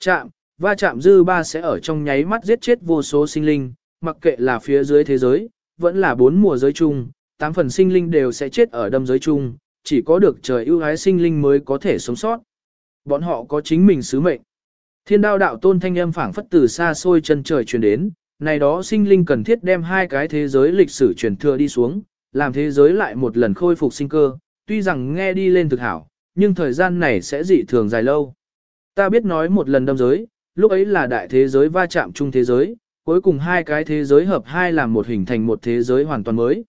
Chạm, va chạm dư ba sẽ ở trong nháy mắt giết chết vô số sinh linh, mặc kệ là phía dưới thế giới, vẫn là bốn mùa giới chung, tám phần sinh linh đều sẽ chết ở đâm giới chung, chỉ có được trời ưu ái sinh linh mới có thể sống sót. Bọn họ có chính mình sứ mệnh. Thiên đao đạo tôn thanh âm phảng phất từ xa xôi chân trời truyền đến, này đó sinh linh cần thiết đem hai cái thế giới lịch sử truyền thừa đi xuống, làm thế giới lại một lần khôi phục sinh cơ, tuy rằng nghe đi lên thực hảo, nhưng thời gian này sẽ dị thường dài lâu. Ta biết nói một lần đâm giới, lúc ấy là đại thế giới va chạm chung thế giới, cuối cùng hai cái thế giới hợp hai làm một hình thành một thế giới hoàn toàn mới.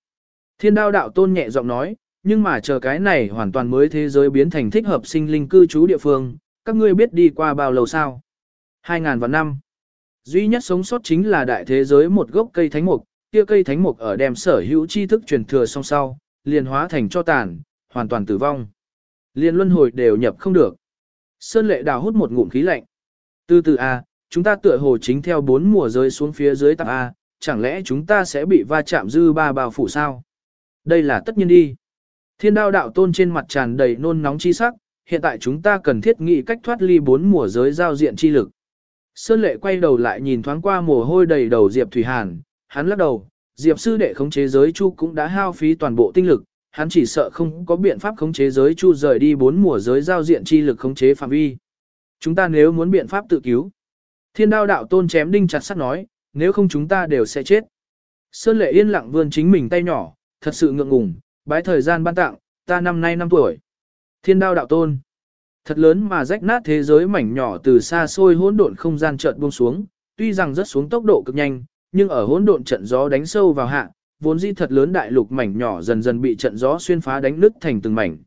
Thiên đao đạo tôn nhẹ giọng nói, nhưng mà chờ cái này hoàn toàn mới thế giới biến thành thích hợp sinh linh cư trú địa phương, các ngươi biết đi qua bao lâu sao? 2.000 vạn năm. Duy nhất sống sót chính là đại thế giới một gốc cây thánh mục, kia cây thánh mục ở đem sở hữu tri thức truyền thừa song sau, liền hóa thành cho tàn, hoàn toàn tử vong. liền luân hồi đều nhập không được. Sơn lệ đào hút một ngụm khí lạnh. Từ từ A, chúng ta tựa hồ chính theo bốn mùa rơi xuống phía dưới tạp A, chẳng lẽ chúng ta sẽ bị va chạm dư ba bao phủ sao? Đây là tất nhiên đi. Thiên đao đạo tôn trên mặt tràn đầy nôn nóng chi sắc, hiện tại chúng ta cần thiết nghĩ cách thoát ly bốn mùa giới giao diện chi lực. Sơn lệ quay đầu lại nhìn thoáng qua mồ hôi đầy đầu Diệp Thủy Hàn, hắn lắc đầu, Diệp sư đệ khống chế giới chu cũng đã hao phí toàn bộ tinh lực, hắn chỉ sợ không có biện pháp khống chế giới chu rời đi bốn mùa giới giao diện chi lực khống chế phạm vi. Chúng ta nếu muốn biện pháp tự cứu. Thiên đao đạo tôn chém đinh chặt sắt nói, nếu không chúng ta đều sẽ chết. Sơn lệ yên lặng vươn chính mình tay nhỏ, thật sự ngượng ngùng, bái thời gian ban tặng, ta năm nay năm tuổi. Thiên đao đạo tôn. Thật lớn mà rách nát thế giới mảnh nhỏ từ xa xôi hỗn độn không gian chợt buông xuống, tuy rằng rất xuống tốc độ cực nhanh, nhưng ở hỗn độn trận gió đánh sâu vào hạ, vốn di thật lớn đại lục mảnh nhỏ dần dần bị trận gió xuyên phá đánh nứt thành từng mảnh.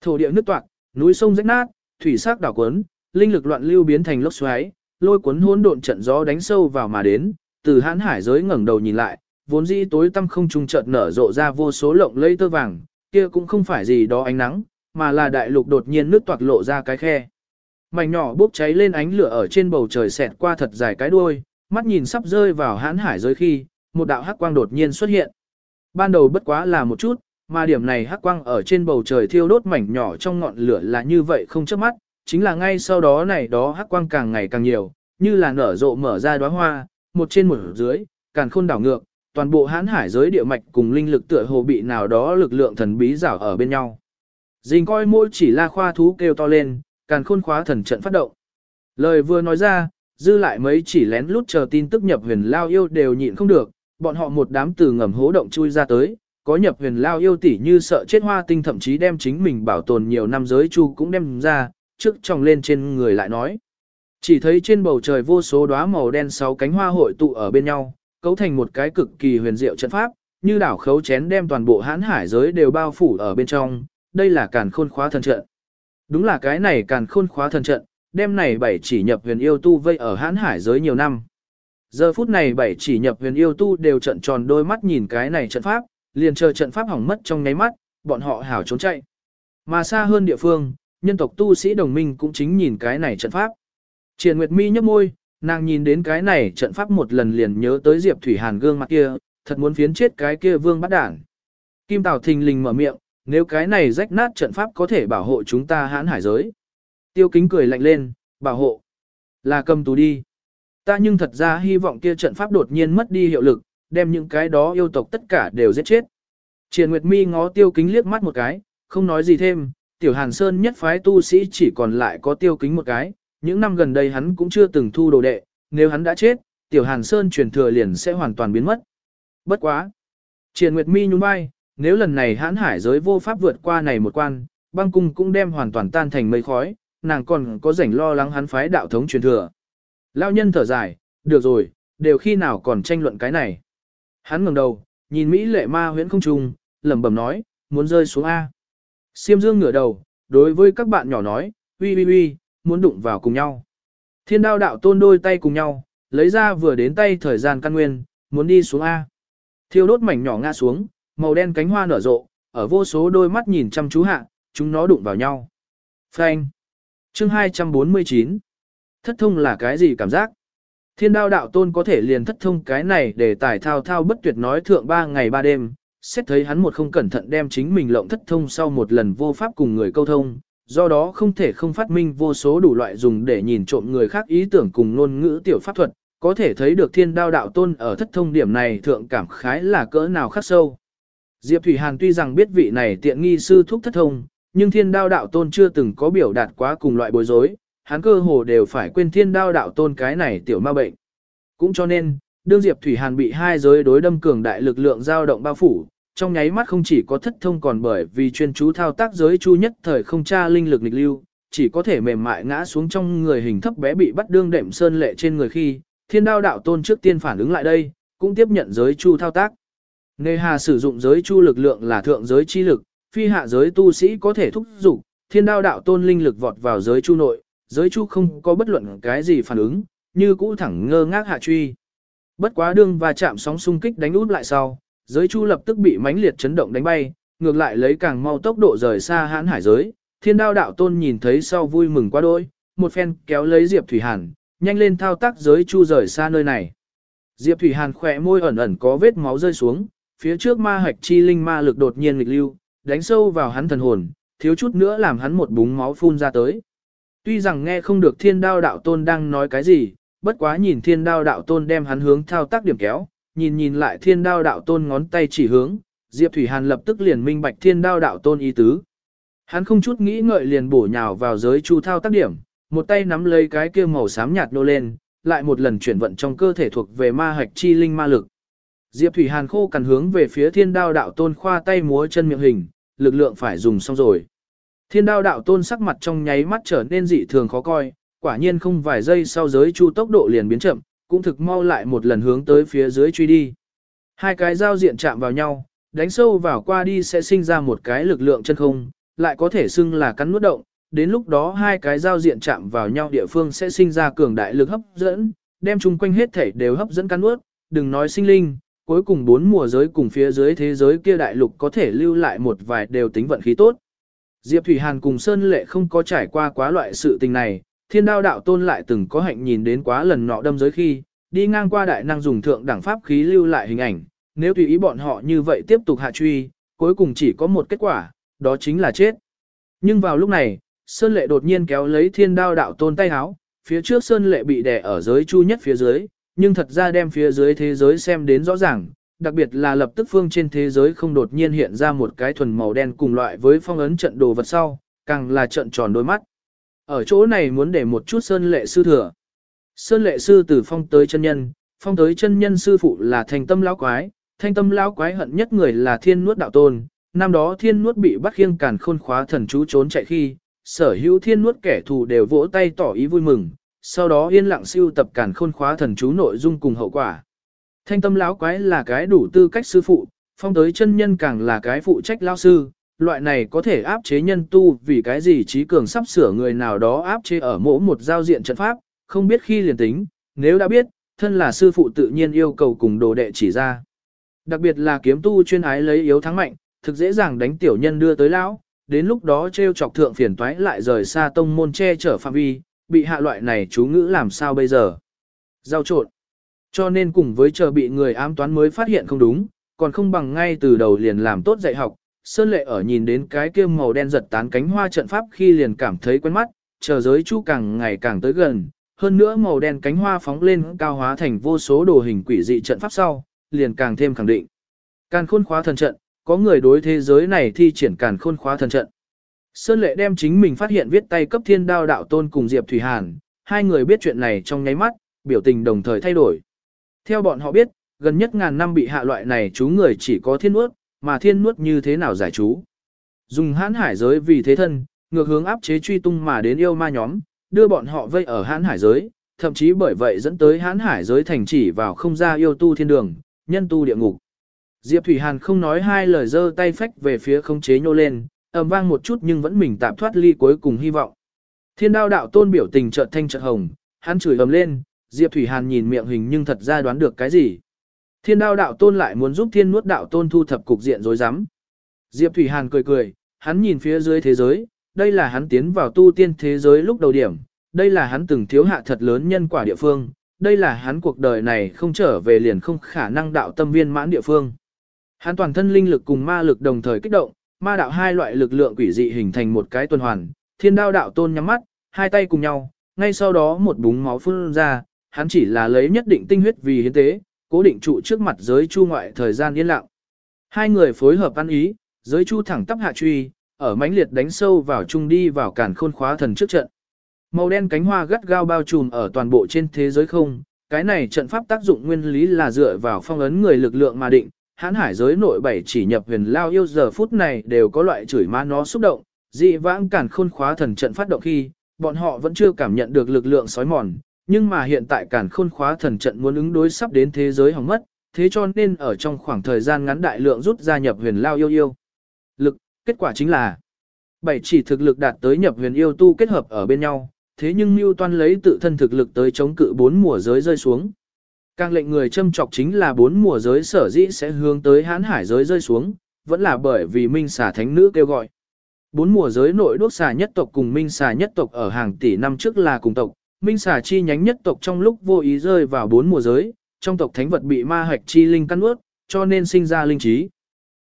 Thổ địa nứt toạc, núi sông rách nát, thủy sắc đảo cuốn, linh lực loạn lưu biến thành lốc xoáy, lôi cuốn hỗn độn trận gió đánh sâu vào mà đến, từ hãn hải giới ngẩng đầu nhìn lại, vốn dĩ tối tăm không trung chợt nở rộ ra vô số lộng lây tơ vàng, kia cũng không phải gì đó ánh nắng, mà là đại lục đột nhiên nước toạc lộ ra cái khe. Mảnh nhỏ bốc cháy lên ánh lửa ở trên bầu trời xẹt qua thật dài cái đuôi, mắt nhìn sắp rơi vào hãn hải giới khi, một đạo hắc quang đột nhiên xuất hiện. Ban đầu bất quá là một chút, mà điểm này hắc quang ở trên bầu trời thiêu đốt mảnh nhỏ trong ngọn lửa là như vậy không chớp mắt, chính là ngay sau đó này đó hắc quang càng ngày càng nhiều, như là nở rộ mở ra đóa hoa, một trên một dưới, càng khôn đảo ngược, toàn bộ hãn hải giới địa mạch cùng linh lực tựa hồ bị nào đó lực lượng thần bí rảo ở bên nhau. Dình coi môi chỉ la khoa thú kêu to lên, càng khôn khóa thần trận phát động. Lời vừa nói ra, dư lại mấy chỉ lén lút chờ tin tức nhập huyền lao yêu đều nhịn không được, bọn họ một đám từ ngầm hố động chui ra tới, có nhập huyền lao yêu tỷ như sợ chết hoa tinh thậm chí đem chính mình bảo tồn nhiều năm giới chu cũng đem ra, trước tròng lên trên người lại nói. Chỉ thấy trên bầu trời vô số đóa màu đen sáu cánh hoa hội tụ ở bên nhau, cấu thành một cái cực kỳ huyền diệu trận pháp, như đảo khấu chén đem toàn bộ hãn hải giới đều bao phủ ở bên trong, đây là càn khôn khóa thần trận. Đúng là cái này càn khôn khóa thần trận, đem này bảy chỉ nhập huyền yêu tu vây ở hãn hải giới nhiều năm. Giờ phút này bảy chỉ nhập huyền yêu tu đều trận tròn đôi mắt nhìn cái này trận pháp, liền chờ trận pháp hỏng mất trong nháy mắt, bọn họ hảo trốn chạy. Mà xa hơn địa phương, nhân tộc tu sĩ đồng minh cũng chính nhìn cái này trận pháp. Triển Nguyệt Mi nhấp môi, nàng nhìn đến cái này trận pháp một lần liền nhớ tới Diệp Thủy Hàn gương mặt kia, thật muốn phiến chết cái kia vương bắt đảng. Kim Tào thình lình mở miệng, nếu cái này rách nát trận pháp có thể bảo hộ chúng ta hãn hải giới. Tiêu kính cười lạnh lên, bảo hộ. Là cầm tù đi. Ta nhưng thật ra hy vọng kia trận pháp đột nhiên mất đi hiệu lực, đem những cái đó yêu tộc tất cả đều giết chết. Triển Nguyệt Mi ngó tiêu kính liếc mắt một cái, không nói gì thêm, tiểu hàn sơn nhất phái tu sĩ chỉ còn lại có tiêu kính một cái, những năm gần đây hắn cũng chưa từng thu đồ đệ, nếu hắn đã chết, tiểu hàn sơn truyền thừa liền sẽ hoàn toàn biến mất. Bất quá. Triển Nguyệt Mi nhún vai, nếu lần này hãn hải giới vô pháp vượt qua này một quan, băng cung cũng đem hoàn toàn tan thành mây khói, nàng còn có rảnh lo lắng hắn phái đạo thống truyền thừa. Lao nhân thở dài, được rồi, đều khi nào còn tranh luận cái này. Hắn ngẩng đầu, nhìn Mỹ lệ ma huyễn không trung, lẩm bẩm nói, muốn rơi xuống A. Siêm dương ngửa đầu, đối với các bạn nhỏ nói, uy uy uy, muốn đụng vào cùng nhau. Thiên đao đạo tôn đôi tay cùng nhau, lấy ra vừa đến tay thời gian căn nguyên, muốn đi xuống A. Thiêu đốt mảnh nhỏ ngã xuống, màu đen cánh hoa nở rộ, ở vô số đôi mắt nhìn chăm chú hạ, chúng nó đụng vào nhau. Phanh. Chương 249. Thất thông là cái gì cảm giác? Thiên đao đạo tôn có thể liền thất thông cái này để tải thao thao bất tuyệt nói thượng ba ngày ba đêm, xét thấy hắn một không cẩn thận đem chính mình lộng thất thông sau một lần vô pháp cùng người câu thông, do đó không thể không phát minh vô số đủ loại dùng để nhìn trộm người khác ý tưởng cùng ngôn ngữ tiểu pháp thuật, có thể thấy được thiên đao đạo tôn ở thất thông điểm này thượng cảm khái là cỡ nào khắc sâu. Diệp Thủy Hàn tuy rằng biết vị này tiện nghi sư thúc thất thông, nhưng thiên đao đạo tôn chưa từng có biểu đạt quá cùng loại bối rối, hắn cơ hồ đều phải quên thiên đao đạo tôn cái này tiểu ma bệnh. Cũng cho nên, đương Diệp Thủy Hàn bị hai giới đối đâm cường đại lực lượng dao động bao phủ, trong nháy mắt không chỉ có thất thông còn bởi vì chuyên chú thao tác giới chu nhất thời không tra linh lực nghịch lưu, chỉ có thể mềm mại ngã xuống trong người hình thấp bé bị bắt đương đệm sơn lệ trên người khi, thiên đao đạo tôn trước tiên phản ứng lại đây, cũng tiếp nhận giới chu thao tác. Nề hà sử dụng giới chu lực lượng là thượng giới chi lực, phi hạ giới tu sĩ có thể thúc dục thiên đao đạo tôn linh lực vọt vào giới chu nội, giới chu không có bất luận cái gì phản ứng, như cũ thẳng ngơ ngác hạ truy. Bất quá đương và chạm sóng xung kích đánh út lại sau, giới chu lập tức bị mãnh liệt chấn động đánh bay, ngược lại lấy càng mau tốc độ rời xa hãn hải giới. Thiên đao đạo tôn nhìn thấy sau vui mừng quá đôi, một phen kéo lấy Diệp Thủy Hàn, nhanh lên thao tác giới chu rời xa nơi này. Diệp Thủy Hàn khỏe môi ẩn ẩn có vết máu rơi xuống, phía trước ma hạch chi linh ma lực đột nhiên nghịch lưu, đánh sâu vào hắn thần hồn, thiếu chút nữa làm hắn một búng máu phun ra tới. Tuy rằng nghe không được thiên đao đạo tôn đang nói cái gì, bất quá nhìn thiên đao đạo tôn đem hắn hướng thao tác điểm kéo, nhìn nhìn lại thiên đao đạo tôn ngón tay chỉ hướng, Diệp Thủy Hàn lập tức liền minh bạch thiên đao đạo tôn ý tứ. Hắn không chút nghĩ ngợi liền bổ nhào vào giới chu thao tác điểm, một tay nắm lấy cái kia màu xám nhạt nô lên, lại một lần chuyển vận trong cơ thể thuộc về ma hạch chi linh ma lực. Diệp Thủy Hàn khô cằn hướng về phía thiên đao đạo tôn khoa tay múa chân miệng hình, lực lượng phải dùng xong rồi. Thiên đao đạo tôn sắc mặt trong nháy mắt trở nên dị thường khó coi, quả nhiên không vài giây sau giới chu tốc độ liền biến chậm, cũng thực mau lại một lần hướng tới phía dưới truy đi. Hai cái giao diện chạm vào nhau, đánh sâu vào qua đi sẽ sinh ra một cái lực lượng chân không, lại có thể xưng là cắn nuốt động, đến lúc đó hai cái giao diện chạm vào nhau địa phương sẽ sinh ra cường đại lực hấp dẫn, đem chung quanh hết thể đều hấp dẫn cắn nuốt, đừng nói sinh linh, cuối cùng bốn mùa giới cùng phía dưới thế giới kia đại lục có thể lưu lại một vài đều tính vận khí tốt. Diệp Thủy Hàn cùng Sơn Lệ không có trải qua quá loại sự tình này, thiên đao đạo tôn lại từng có hạnh nhìn đến quá lần nọ đâm giới khi, đi ngang qua đại năng dùng thượng đẳng pháp khí lưu lại hình ảnh, nếu tùy ý bọn họ như vậy tiếp tục hạ truy, cuối cùng chỉ có một kết quả, đó chính là chết. Nhưng vào lúc này, Sơn Lệ đột nhiên kéo lấy thiên đao đạo tôn tay háo, phía trước Sơn Lệ bị đè ở giới chu nhất phía dưới, nhưng thật ra đem phía dưới thế giới xem đến rõ ràng, đặc biệt là lập tức phương trên thế giới không đột nhiên hiện ra một cái thuần màu đen cùng loại với phong ấn trận đồ vật sau, càng là trận tròn đôi mắt. Ở chỗ này muốn để một chút Sơn Lệ sư thừa. Sơn Lệ sư từ phong tới chân nhân, phong tới chân nhân sư phụ là thanh tâm lão quái, thanh tâm lão quái hận nhất người là thiên nuốt đạo tôn. Năm đó thiên nuốt bị bắt khiêng càn khôn khóa thần chú trốn chạy khi, sở hữu thiên nuốt kẻ thù đều vỗ tay tỏ ý vui mừng, sau đó yên lặng siêu tập càn khôn khóa thần chú nội dung cùng hậu quả. Thanh tâm lão quái là cái đủ tư cách sư phụ, phong tới chân nhân càng là cái phụ trách lão sư, loại này có thể áp chế nhân tu vì cái gì trí cường sắp sửa người nào đó áp chế ở mỗi một giao diện trận pháp, không biết khi liền tính, nếu đã biết, thân là sư phụ tự nhiên yêu cầu cùng đồ đệ chỉ ra. Đặc biệt là kiếm tu chuyên ái lấy yếu thắng mạnh, thực dễ dàng đánh tiểu nhân đưa tới lão, đến lúc đó treo chọc thượng phiền toái lại rời xa tông môn che chở phạm vi, bị hạ loại này chú ngữ làm sao bây giờ? Giao trộn. Cho nên cùng với chờ bị người ám toán mới phát hiện không đúng, còn không bằng ngay từ đầu liền làm tốt dạy học. Sơn lệ ở nhìn đến cái kia màu đen giật tán cánh hoa trận pháp khi liền cảm thấy quen mắt, chờ giới chu càng ngày càng tới gần, hơn nữa màu đen cánh hoa phóng lên cao hóa thành vô số đồ hình quỷ dị trận pháp sau, liền càng thêm khẳng định. Càn khôn khóa thần trận, có người đối thế giới này thi triển càn khôn khóa thần trận. Sơn lệ đem chính mình phát hiện viết tay cấp thiên đao đạo tôn cùng Diệp Thủy Hàn, hai người biết chuyện này trong nháy mắt, biểu tình đồng thời thay đổi. Theo bọn họ biết, gần nhất ngàn năm bị hạ loại này chú người chỉ có thiên nuốt, mà thiên nuốt như thế nào giải chú. Dùng hãn hải giới vì thế thân, ngược hướng áp chế truy tung mà đến yêu ma nhóm, đưa bọn họ vây ở hãn hải giới, thậm chí bởi vậy dẫn tới hãn hải giới thành chỉ vào không ra yêu tu thiên đường, nhân tu địa ngục. Diệp Thủy Hàn không nói hai lời giơ tay phách về phía không chế nhô lên, ầm vang một chút nhưng vẫn mình tạm thoát ly cuối cùng hy vọng. Thiên đao đạo tôn biểu tình chợt thanh chợt hồng, hắn chửi ầm lên, Diệp Thủy Hàn nhìn miệng hình nhưng thật ra đoán được cái gì. Thiên đao đạo tôn lại muốn giúp thiên nuốt đạo tôn thu thập cục diện rối rắm. Diệp Thủy Hàn cười cười, hắn nhìn phía dưới thế giới, đây là hắn tiến vào tu tiên thế giới lúc đầu điểm, đây là hắn từng thiếu hạ thật lớn nhân quả địa phương, đây là hắn cuộc đời này không trở về liền không khả năng đạo tâm viên mãn địa phương. Hắn toàn thân linh lực cùng ma lực đồng thời kích động, ma đạo hai loại lực lượng quỷ dị hình thành một cái tuần hoàn, Thiên đao đạo tôn nhắm mắt, hai tay cùng nhau, ngay sau đó một búng máu phun ra, hắn chỉ là lấy nhất định tinh huyết vì hiến tế, cố định trụ trước mặt giới chu ngoại thời gian yên lặng. Hai người phối hợp ăn ý, giới chu thẳng tắp hạ truy, ở mãnh liệt đánh sâu vào trung đi vào cản khôn khóa thần trước trận. Màu đen cánh hoa gắt gao bao trùm ở toàn bộ trên thế giới không, cái này trận pháp tác dụng nguyên lý là dựa vào phong ấn người lực lượng mà định, hãn hải giới nội bảy chỉ nhập huyền lao yêu giờ phút này đều có loại chửi ma nó xúc động, dị vãng cản khôn khóa thần trận phát động khi, bọn họ vẫn chưa cảm nhận được lực lượng sói mòn, nhưng mà hiện tại cản khôn khóa thần trận muốn ứng đối sắp đến thế giới hỏng mất, thế cho nên ở trong khoảng thời gian ngắn đại lượng rút ra nhập huyền lao yêu yêu. Lực, kết quả chính là bảy chỉ thực lực đạt tới nhập huyền yêu tu kết hợp ở bên nhau, thế nhưng Mưu Toan lấy tự thân thực lực tới chống cự bốn mùa giới rơi xuống. Càng lệnh người châm chọc chính là bốn mùa giới sở dĩ sẽ hướng tới hán hải giới rơi xuống, vẫn là bởi vì Minh xà thánh nữ kêu gọi. Bốn mùa giới nội đốt xà nhất tộc cùng Minh xà nhất tộc ở hàng tỷ năm trước là cùng tộc, Minh xà chi nhánh nhất tộc trong lúc vô ý rơi vào bốn mùa giới, trong tộc thánh vật bị ma hạch chi linh căn ướt, cho nên sinh ra linh trí.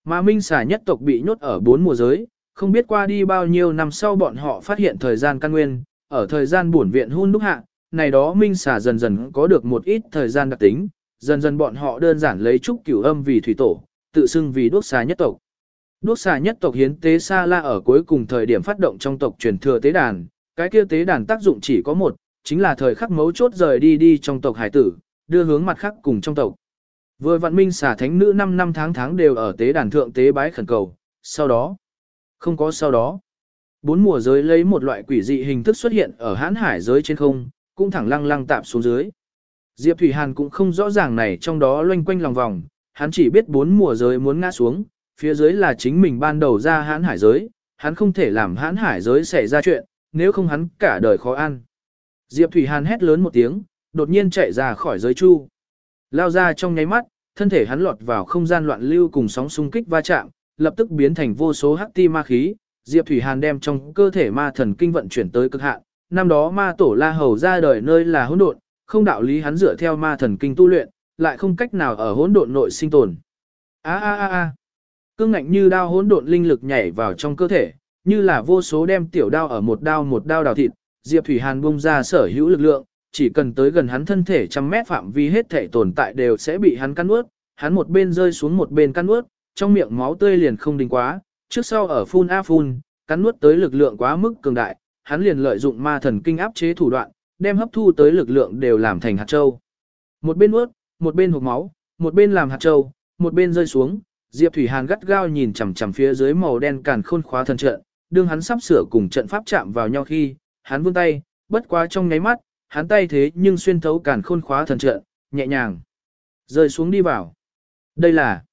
Mà Minh xà nhất tộc bị nhốt ở bốn mùa giới, không biết qua đi bao nhiêu năm sau bọn họ phát hiện thời gian căn nguyên, ở thời gian buồn viện hun đúc hạ, này đó minh xà dần dần có được một ít thời gian đặc tính, dần dần bọn họ đơn giản lấy trúc cửu âm vì thủy tổ, tự xưng vì đuốc xà nhất tộc. Đuốc xà nhất tộc hiến tế xa la ở cuối cùng thời điểm phát động trong tộc truyền thừa tế đàn, cái kia tế đàn tác dụng chỉ có một, chính là thời khắc mấu chốt rời đi đi trong tộc hải tử, đưa hướng mặt khác cùng trong tộc. Vừa vạn minh xả thánh nữ 5 năm tháng tháng đều ở tế đàn thượng tế bái khẩn cầu, sau đó, không có sau đó. Bốn mùa giới lấy một loại quỷ dị hình thức xuất hiện ở hãn hải giới trên không, cũng thẳng lăng lăng tạp xuống dưới. Diệp Thủy Hàn cũng không rõ ràng này trong đó loanh quanh lòng vòng, hắn chỉ biết bốn mùa giới muốn ngã xuống, phía dưới là chính mình ban đầu ra hãn hải giới, hắn không thể làm hãn hải giới xảy ra chuyện, nếu không hắn cả đời khó ăn. Diệp Thủy Hàn hét lớn một tiếng, đột nhiên chạy ra khỏi giới chu. Lao ra trong nháy mắt, thân thể hắn lọt vào không gian loạn lưu cùng sóng xung kích va chạm, lập tức biến thành vô số hắc ti ma khí, Diệp Thủy Hàn đem trong cơ thể ma thần kinh vận chuyển tới cực hạn, năm đó ma tổ La Hầu ra đời nơi là hỗn độn, không đạo lý hắn dựa theo ma thần kinh tu luyện, lại không cách nào ở hỗn độn nội sinh tồn. A a a a. Cương ngạnh như đao hỗn độn linh lực nhảy vào trong cơ thể, như là vô số đem tiểu đao ở một đao một đao đào thịt, Diệp Thủy Hàn bung ra sở hữu lực lượng, chỉ cần tới gần hắn thân thể trăm mét phạm vi hết thể tồn tại đều sẽ bị hắn cắn nuốt, hắn một bên rơi xuống một bên cắn nuốt, trong miệng máu tươi liền không đình quá, trước sau ở phun a phun, cắn nuốt tới lực lượng quá mức cường đại, hắn liền lợi dụng ma thần kinh áp chế thủ đoạn, đem hấp thu tới lực lượng đều làm thành hạt châu. Một bên nuốt, một bên hộc máu, một bên làm hạt châu, một bên rơi xuống, Diệp Thủy Hàn gắt gao nhìn chằm chằm phía dưới màu đen càn khôn khóa thần trận, đương hắn sắp sửa cùng trận pháp chạm vào nhau khi, hắn vươn tay, bất quá trong nháy mắt, hắn tay thế nhưng xuyên thấu cản khôn khóa thần trận, nhẹ nhàng rơi xuống đi vào. Đây là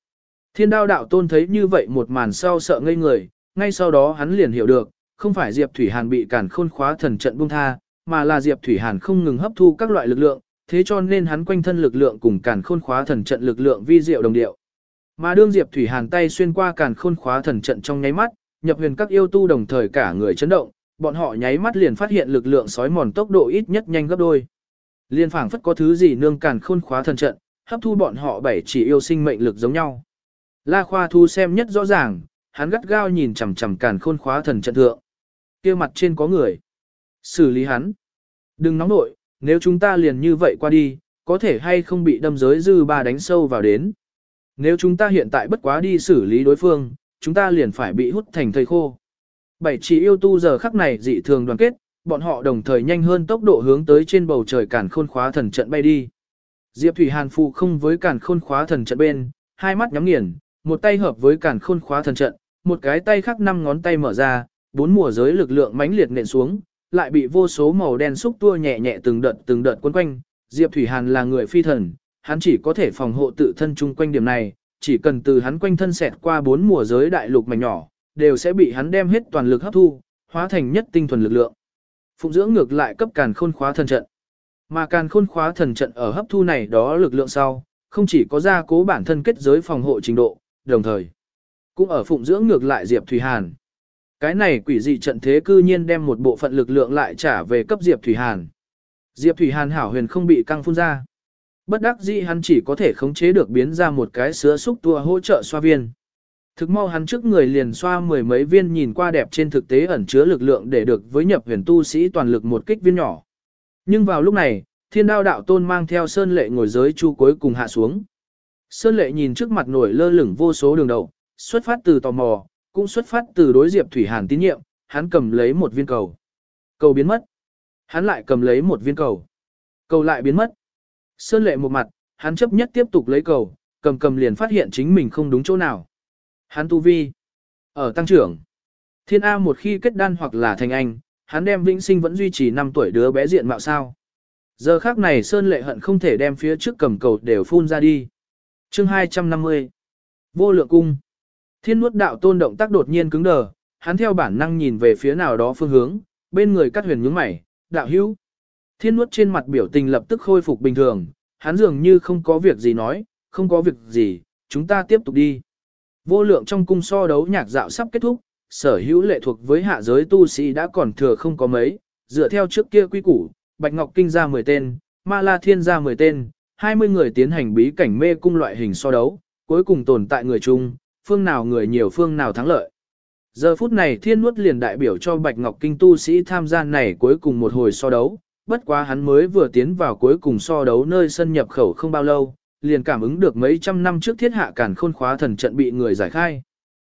Thiên đao đạo tôn thấy như vậy một màn sau sợ ngây người, ngay sau đó hắn liền hiểu được, không phải Diệp Thủy Hàn bị cản khôn khóa thần trận buông tha, mà là Diệp Thủy Hàn không ngừng hấp thu các loại lực lượng, thế cho nên hắn quanh thân lực lượng cùng cản khôn khóa thần trận lực lượng vi diệu đồng điệu. Mà đương Diệp Thủy Hàn tay xuyên qua cản khôn khóa thần trận trong nháy mắt, nhập huyền các yêu tu đồng thời cả người chấn động, bọn họ nháy mắt liền phát hiện lực lượng sói mòn tốc độ ít nhất nhanh gấp đôi. Liên phảng phất có thứ gì nương cản khôn khóa thần trận, hấp thu bọn họ bảy chỉ yêu sinh mệnh lực giống nhau. La Khoa Thu xem nhất rõ ràng, hắn gắt gao nhìn chằm chằm càn khôn khóa thần trận thượng. kia mặt trên có người. Xử lý hắn. Đừng nóng nội, nếu chúng ta liền như vậy qua đi, có thể hay không bị đâm giới dư ba đánh sâu vào đến. Nếu chúng ta hiện tại bất quá đi xử lý đối phương, chúng ta liền phải bị hút thành thây khô. Bảy chỉ yêu tu giờ khắc này dị thường đoàn kết, bọn họ đồng thời nhanh hơn tốc độ hướng tới trên bầu trời cản khôn khóa thần trận bay đi. Diệp Thủy Hàn phụ không với cản khôn khóa thần trận bên, hai mắt nhắm nghiền, một tay hợp với cản khôn khóa thần trận, một cái tay khác năm ngón tay mở ra, bốn mùa giới lực lượng mãnh liệt nện xuống, lại bị vô số màu đen xúc tua nhẹ nhẹ từng đợt từng đợt quấn quanh. Diệp Thủy Hàn là người phi thần, hắn chỉ có thể phòng hộ tự thân chung quanh điểm này, chỉ cần từ hắn quanh thân xẹt qua bốn mùa giới đại lục mảnh nhỏ, đều sẽ bị hắn đem hết toàn lực hấp thu, hóa thành nhất tinh thuần lực lượng. Phụng dưỡng ngược lại cấp càn khôn khóa thần trận. Mà càn khôn khóa thần trận ở hấp thu này đó lực lượng sau, không chỉ có gia cố bản thân kết giới phòng hộ trình độ, đồng thời cũng ở phụng dưỡng ngược lại Diệp Thủy Hàn. Cái này quỷ dị trận thế cư nhiên đem một bộ phận lực lượng lại trả về cấp Diệp Thủy Hàn. Diệp Thủy Hàn hảo huyền không bị căng phun ra. Bất đắc dĩ hắn chỉ có thể khống chế được biến ra một cái sữa xúc tua hỗ trợ xoa viên. Thực mau hắn trước người liền xoa mười mấy viên nhìn qua đẹp trên thực tế ẩn chứa lực lượng để được với nhập huyền tu sĩ toàn lực một kích viên nhỏ. Nhưng vào lúc này, thiên đao đạo tôn mang theo sơn lệ ngồi giới chu cuối cùng hạ xuống. Sơn lệ nhìn trước mặt nổi lơ lửng vô số đường đầu, xuất phát từ tò mò, cũng xuất phát từ đối diệp thủy hàn tín nhiệm, hắn cầm lấy một viên cầu. Cầu biến mất. Hắn lại cầm lấy một viên cầu. Cầu lại biến mất. Sơn lệ một mặt, hắn chấp nhất tiếp tục lấy cầu, cầm cầm liền phát hiện chính mình không đúng chỗ nào. Hắn tu vi. Ở tăng trưởng. Thiên A một khi kết đan hoặc là thành anh, hắn đem vĩnh sinh vẫn duy trì 5 tuổi đứa bé diện mạo sao. Giờ khác này Sơn lệ hận không thể đem phía trước cầm cầu đều phun ra đi. chương 250. Vô lượng cung. Thiên nuốt đạo tôn động tác đột nhiên cứng đờ, hắn theo bản năng nhìn về phía nào đó phương hướng, bên người cắt huyền nhướng mày, đạo hữu. Thiên nuốt trên mặt biểu tình lập tức khôi phục bình thường, hắn dường như không có việc gì nói, không có việc gì, chúng ta tiếp tục đi. Vô lượng trong cung so đấu nhạc dạo sắp kết thúc, sở hữu lệ thuộc với hạ giới tu sĩ đã còn thừa không có mấy, dựa theo trước kia quy củ, Bạch Ngọc Kinh ra 10 tên, Ma La Thiên ra 10 tên, 20 người tiến hành bí cảnh mê cung loại hình so đấu, cuối cùng tồn tại người chung, phương nào người nhiều phương nào thắng lợi. Giờ phút này thiên nuốt liền đại biểu cho Bạch Ngọc Kinh tu sĩ tham gia này cuối cùng một hồi so đấu, bất quá hắn mới vừa tiến vào cuối cùng so đấu nơi sân nhập khẩu không bao lâu, liền cảm ứng được mấy trăm năm trước thiết hạ càn khôn khóa thần trận bị người giải khai.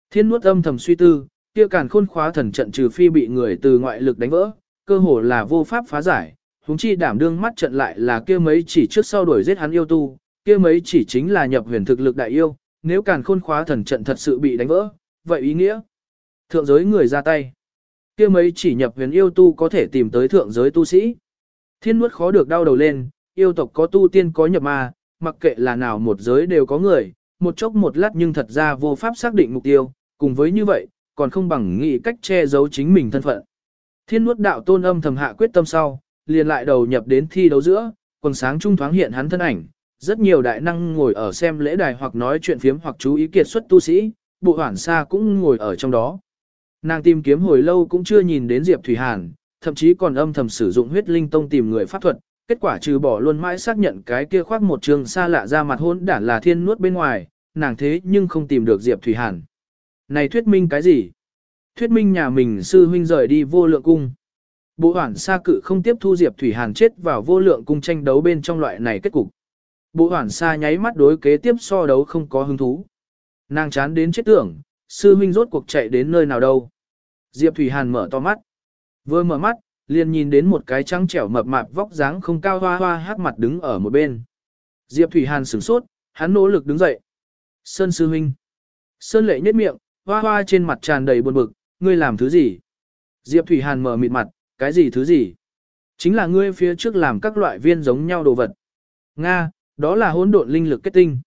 Thiên nuốt âm thầm suy tư, kia càn khôn khóa thần trận trừ phi bị người từ ngoại lực đánh vỡ, cơ hồ là vô pháp phá giải, huống chi đảm đương mắt trận lại là kia mấy chỉ trước sau đuổi giết hắn yêu tu, kia mấy chỉ chính là nhập huyền thực lực đại yêu, nếu càn khôn khóa thần trận thật sự bị đánh vỡ, vậy ý nghĩa thượng giới người ra tay. kia mấy chỉ nhập huyền yêu tu có thể tìm tới thượng giới tu sĩ. Thiên nuốt khó được đau đầu lên, yêu tộc có tu tiên có nhập ma, mặc kệ là nào một giới đều có người, một chốc một lát nhưng thật ra vô pháp xác định mục tiêu, cùng với như vậy, còn không bằng nghĩ cách che giấu chính mình thân phận. Thiên nuốt đạo tôn âm thầm hạ quyết tâm sau, liền lại đầu nhập đến thi đấu giữa, quần sáng trung thoáng hiện hắn thân ảnh, rất nhiều đại năng ngồi ở xem lễ đài hoặc nói chuyện phiếm hoặc chú ý kiệt xuất tu sĩ, bộ hoản xa cũng ngồi ở trong đó. Nàng tìm kiếm hồi lâu cũng chưa nhìn đến Diệp Thủy Hàn, thậm chí còn âm thầm sử dụng huyết linh tông tìm người pháp thuật, kết quả trừ bỏ luôn mãi xác nhận cái kia khoác một trường xa lạ ra mặt hôn đản là thiên nuốt bên ngoài, nàng thế nhưng không tìm được Diệp Thủy Hàn. Này thuyết minh cái gì? Thuyết minh nhà mình sư huynh rời đi vô lượng cung. Bộ hoảng xa cự không tiếp thu Diệp Thủy Hàn chết vào vô lượng cung tranh đấu bên trong loại này kết cục. Bộ hoảng xa nháy mắt đối kế tiếp so đấu không có hứng thú. Nàng chán đến chết tưởng, sư huynh rốt cuộc chạy đến nơi nào đâu. Diệp Thủy Hàn mở to mắt. Vừa mở mắt, liền nhìn đến một cái trắng trẻo mập mạp vóc dáng không cao hoa hoa hát mặt đứng ở một bên. Diệp Thủy Hàn sửng sốt, hắn nỗ lực đứng dậy. Sơn sư huynh. Sơn lệ nhếch miệng, hoa hoa trên mặt tràn đầy buồn bực, ngươi làm thứ gì? Diệp Thủy Hàn mở mịt mặt, cái gì thứ gì? Chính là ngươi phía trước làm các loại viên giống nhau đồ vật. Nga, đó là hỗn độn linh lực kết tinh.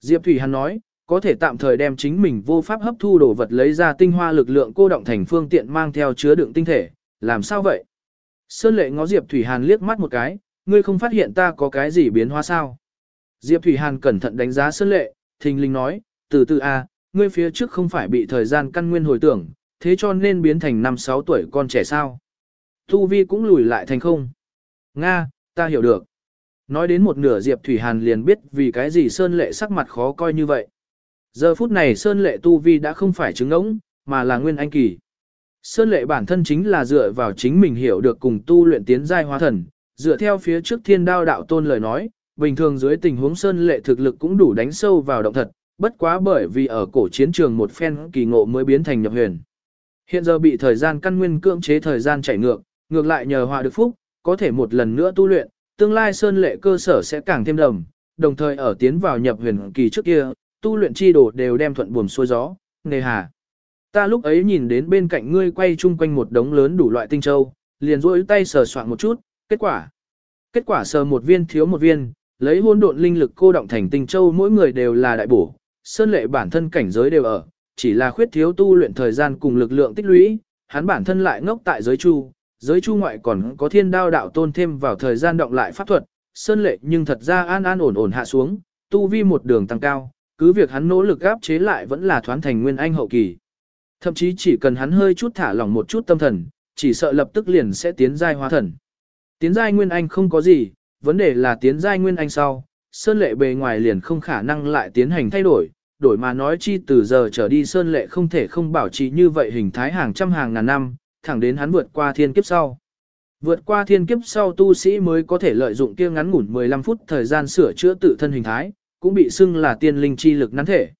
Diệp Thủy Hàn nói, có thể tạm thời đem chính mình vô pháp hấp thu đồ vật lấy ra tinh hoa lực lượng cô động thành phương tiện mang theo chứa đựng tinh thể, làm sao vậy? Sơn lệ ngó Diệp Thủy Hàn liếc mắt một cái, ngươi không phát hiện ta có cái gì biến hóa sao? Diệp Thủy Hàn cẩn thận đánh giá Sơn lệ, thình linh nói, từ từ a, ngươi phía trước không phải bị thời gian căn nguyên hồi tưởng, thế cho nên biến thành năm sáu tuổi con trẻ sao? Thu vi cũng lùi lại thành không. Nga, ta hiểu được. Nói đến một nửa Diệp Thủy Hàn liền biết vì cái gì Sơn Lệ sắc mặt khó coi như vậy. Giờ phút này Sơn Lệ Tu Vi đã không phải chứng ngỗng, mà là nguyên anh kỳ. Sơn Lệ bản thân chính là dựa vào chính mình hiểu được cùng tu luyện tiến giai hóa thần, dựa theo phía trước thiên đao đạo tôn lời nói, bình thường dưới tình huống Sơn Lệ thực lực cũng đủ đánh sâu vào động thật, bất quá bởi vì ở cổ chiến trường một phen kỳ ngộ mới biến thành nhập huyền. Hiện giờ bị thời gian căn nguyên cưỡng chế thời gian chảy ngược, ngược lại nhờ họa được phúc, có thể một lần nữa tu luyện, tương lai Sơn Lệ cơ sở sẽ càng thêm đồng, đồng thời ở tiến vào nhập huyền kỳ trước kia, tu luyện chi đồ đều đem thuận buồm xuôi gió, nề hà. Ta lúc ấy nhìn đến bên cạnh ngươi quay chung quanh một đống lớn đủ loại tinh châu, liền rỗi tay sờ soạn một chút, kết quả. Kết quả sờ một viên thiếu một viên, lấy hôn độn linh lực cô động thành tinh châu mỗi người đều là đại bổ, sơn lệ bản thân cảnh giới đều ở, chỉ là khuyết thiếu tu luyện thời gian cùng lực lượng tích lũy, hắn bản thân lại ngốc tại giới chu, giới chu ngoại còn có thiên đao đạo tôn thêm vào thời gian động lại pháp thuật, sơn lệ nhưng thật ra an an ổn ổn hạ xuống, tu vi một đường tăng cao, cứ việc hắn nỗ lực gáp chế lại vẫn là thoán thành nguyên anh hậu kỳ. Thậm chí chỉ cần hắn hơi chút thả lỏng một chút tâm thần, chỉ sợ lập tức liền sẽ tiến giai hóa thần. Tiến giai nguyên anh không có gì, vấn đề là tiến giai nguyên anh sau, sơn lệ bề ngoài liền không khả năng lại tiến hành thay đổi, đổi mà nói chi từ giờ trở đi Sơn Lệ không thể không bảo trì như vậy hình thái hàng trăm hàng ngàn năm, thẳng đến hắn vượt qua thiên kiếp sau. Vượt qua thiên kiếp sau tu sĩ mới có thể lợi dụng kia ngắn ngủn 15 phút thời gian sửa chữa tự thân hình thái, cũng bị xưng là tiên linh chi lực nắn thể.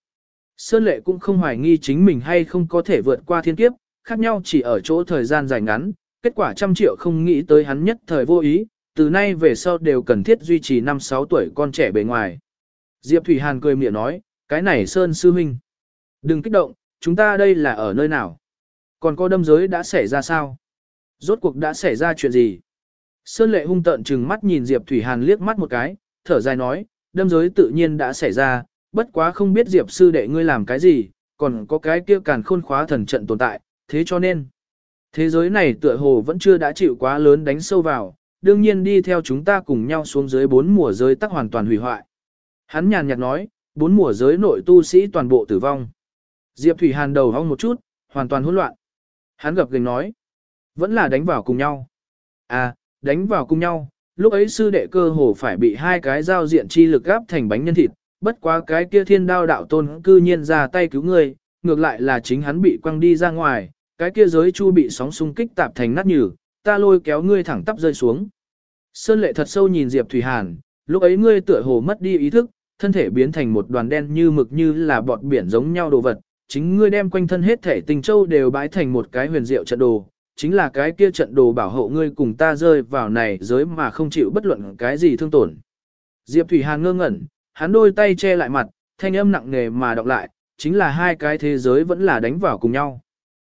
Sơn Lệ cũng không hoài nghi chính mình hay không có thể vượt qua thiên kiếp, khác nhau chỉ ở chỗ thời gian dài ngắn, kết quả trăm triệu không nghĩ tới hắn nhất thời vô ý, từ nay về sau đều cần thiết duy trì 5-6 tuổi con trẻ bề ngoài. Diệp Thủy Hàn cười miệng nói, cái này Sơn Sư Minh. Đừng kích động, chúng ta đây là ở nơi nào? Còn có đâm giới đã xảy ra sao? Rốt cuộc đã xảy ra chuyện gì? Sơn Lệ hung tận trừng mắt nhìn Diệp Thủy Hàn liếc mắt một cái, thở dài nói, đâm giới tự nhiên đã xảy ra, bất quá không biết Diệp sư đệ ngươi làm cái gì, còn có cái kia càn khôn khóa thần trận tồn tại, thế cho nên, thế giới này tựa hồ vẫn chưa đã chịu quá lớn đánh sâu vào, đương nhiên đi theo chúng ta cùng nhau xuống dưới bốn mùa giới tắc hoàn toàn hủy hoại. Hắn nhàn nhạt nói, bốn mùa giới nội tu sĩ toàn bộ tử vong. Diệp Thủy Hàn đầu hong một chút, hoàn toàn hỗn loạn. Hắn gập gềnh nói, vẫn là đánh vào cùng nhau. À, đánh vào cùng nhau, lúc ấy sư đệ cơ hồ phải bị hai cái giao diện chi lực gáp thành bánh nhân thịt, bất quá cái kia thiên đao đạo tôn cư nhiên ra tay cứu ngươi ngược lại là chính hắn bị quăng đi ra ngoài, cái kia giới chu bị sóng xung kích tạp thành nát nhừ, ta lôi kéo ngươi thẳng tắp rơi xuống. Sơn lệ thật sâu nhìn Diệp Thủy Hàn, lúc ấy ngươi tựa hồ mất đi ý thức, thân thể biến thành một đoàn đen như mực như là bọt biển giống nhau đồ vật, chính ngươi đem quanh thân hết thể tình châu đều bãi thành một cái huyền diệu trận đồ, chính là cái kia trận đồ bảo hộ ngươi cùng ta rơi vào này giới mà không chịu bất luận cái gì thương tổn. Diệp Thủy Hàn ngơ ngẩn, hắn đôi tay che lại mặt, thanh âm nặng nề mà đọc lại, chính là hai cái thế giới vẫn là đánh vào cùng nhau.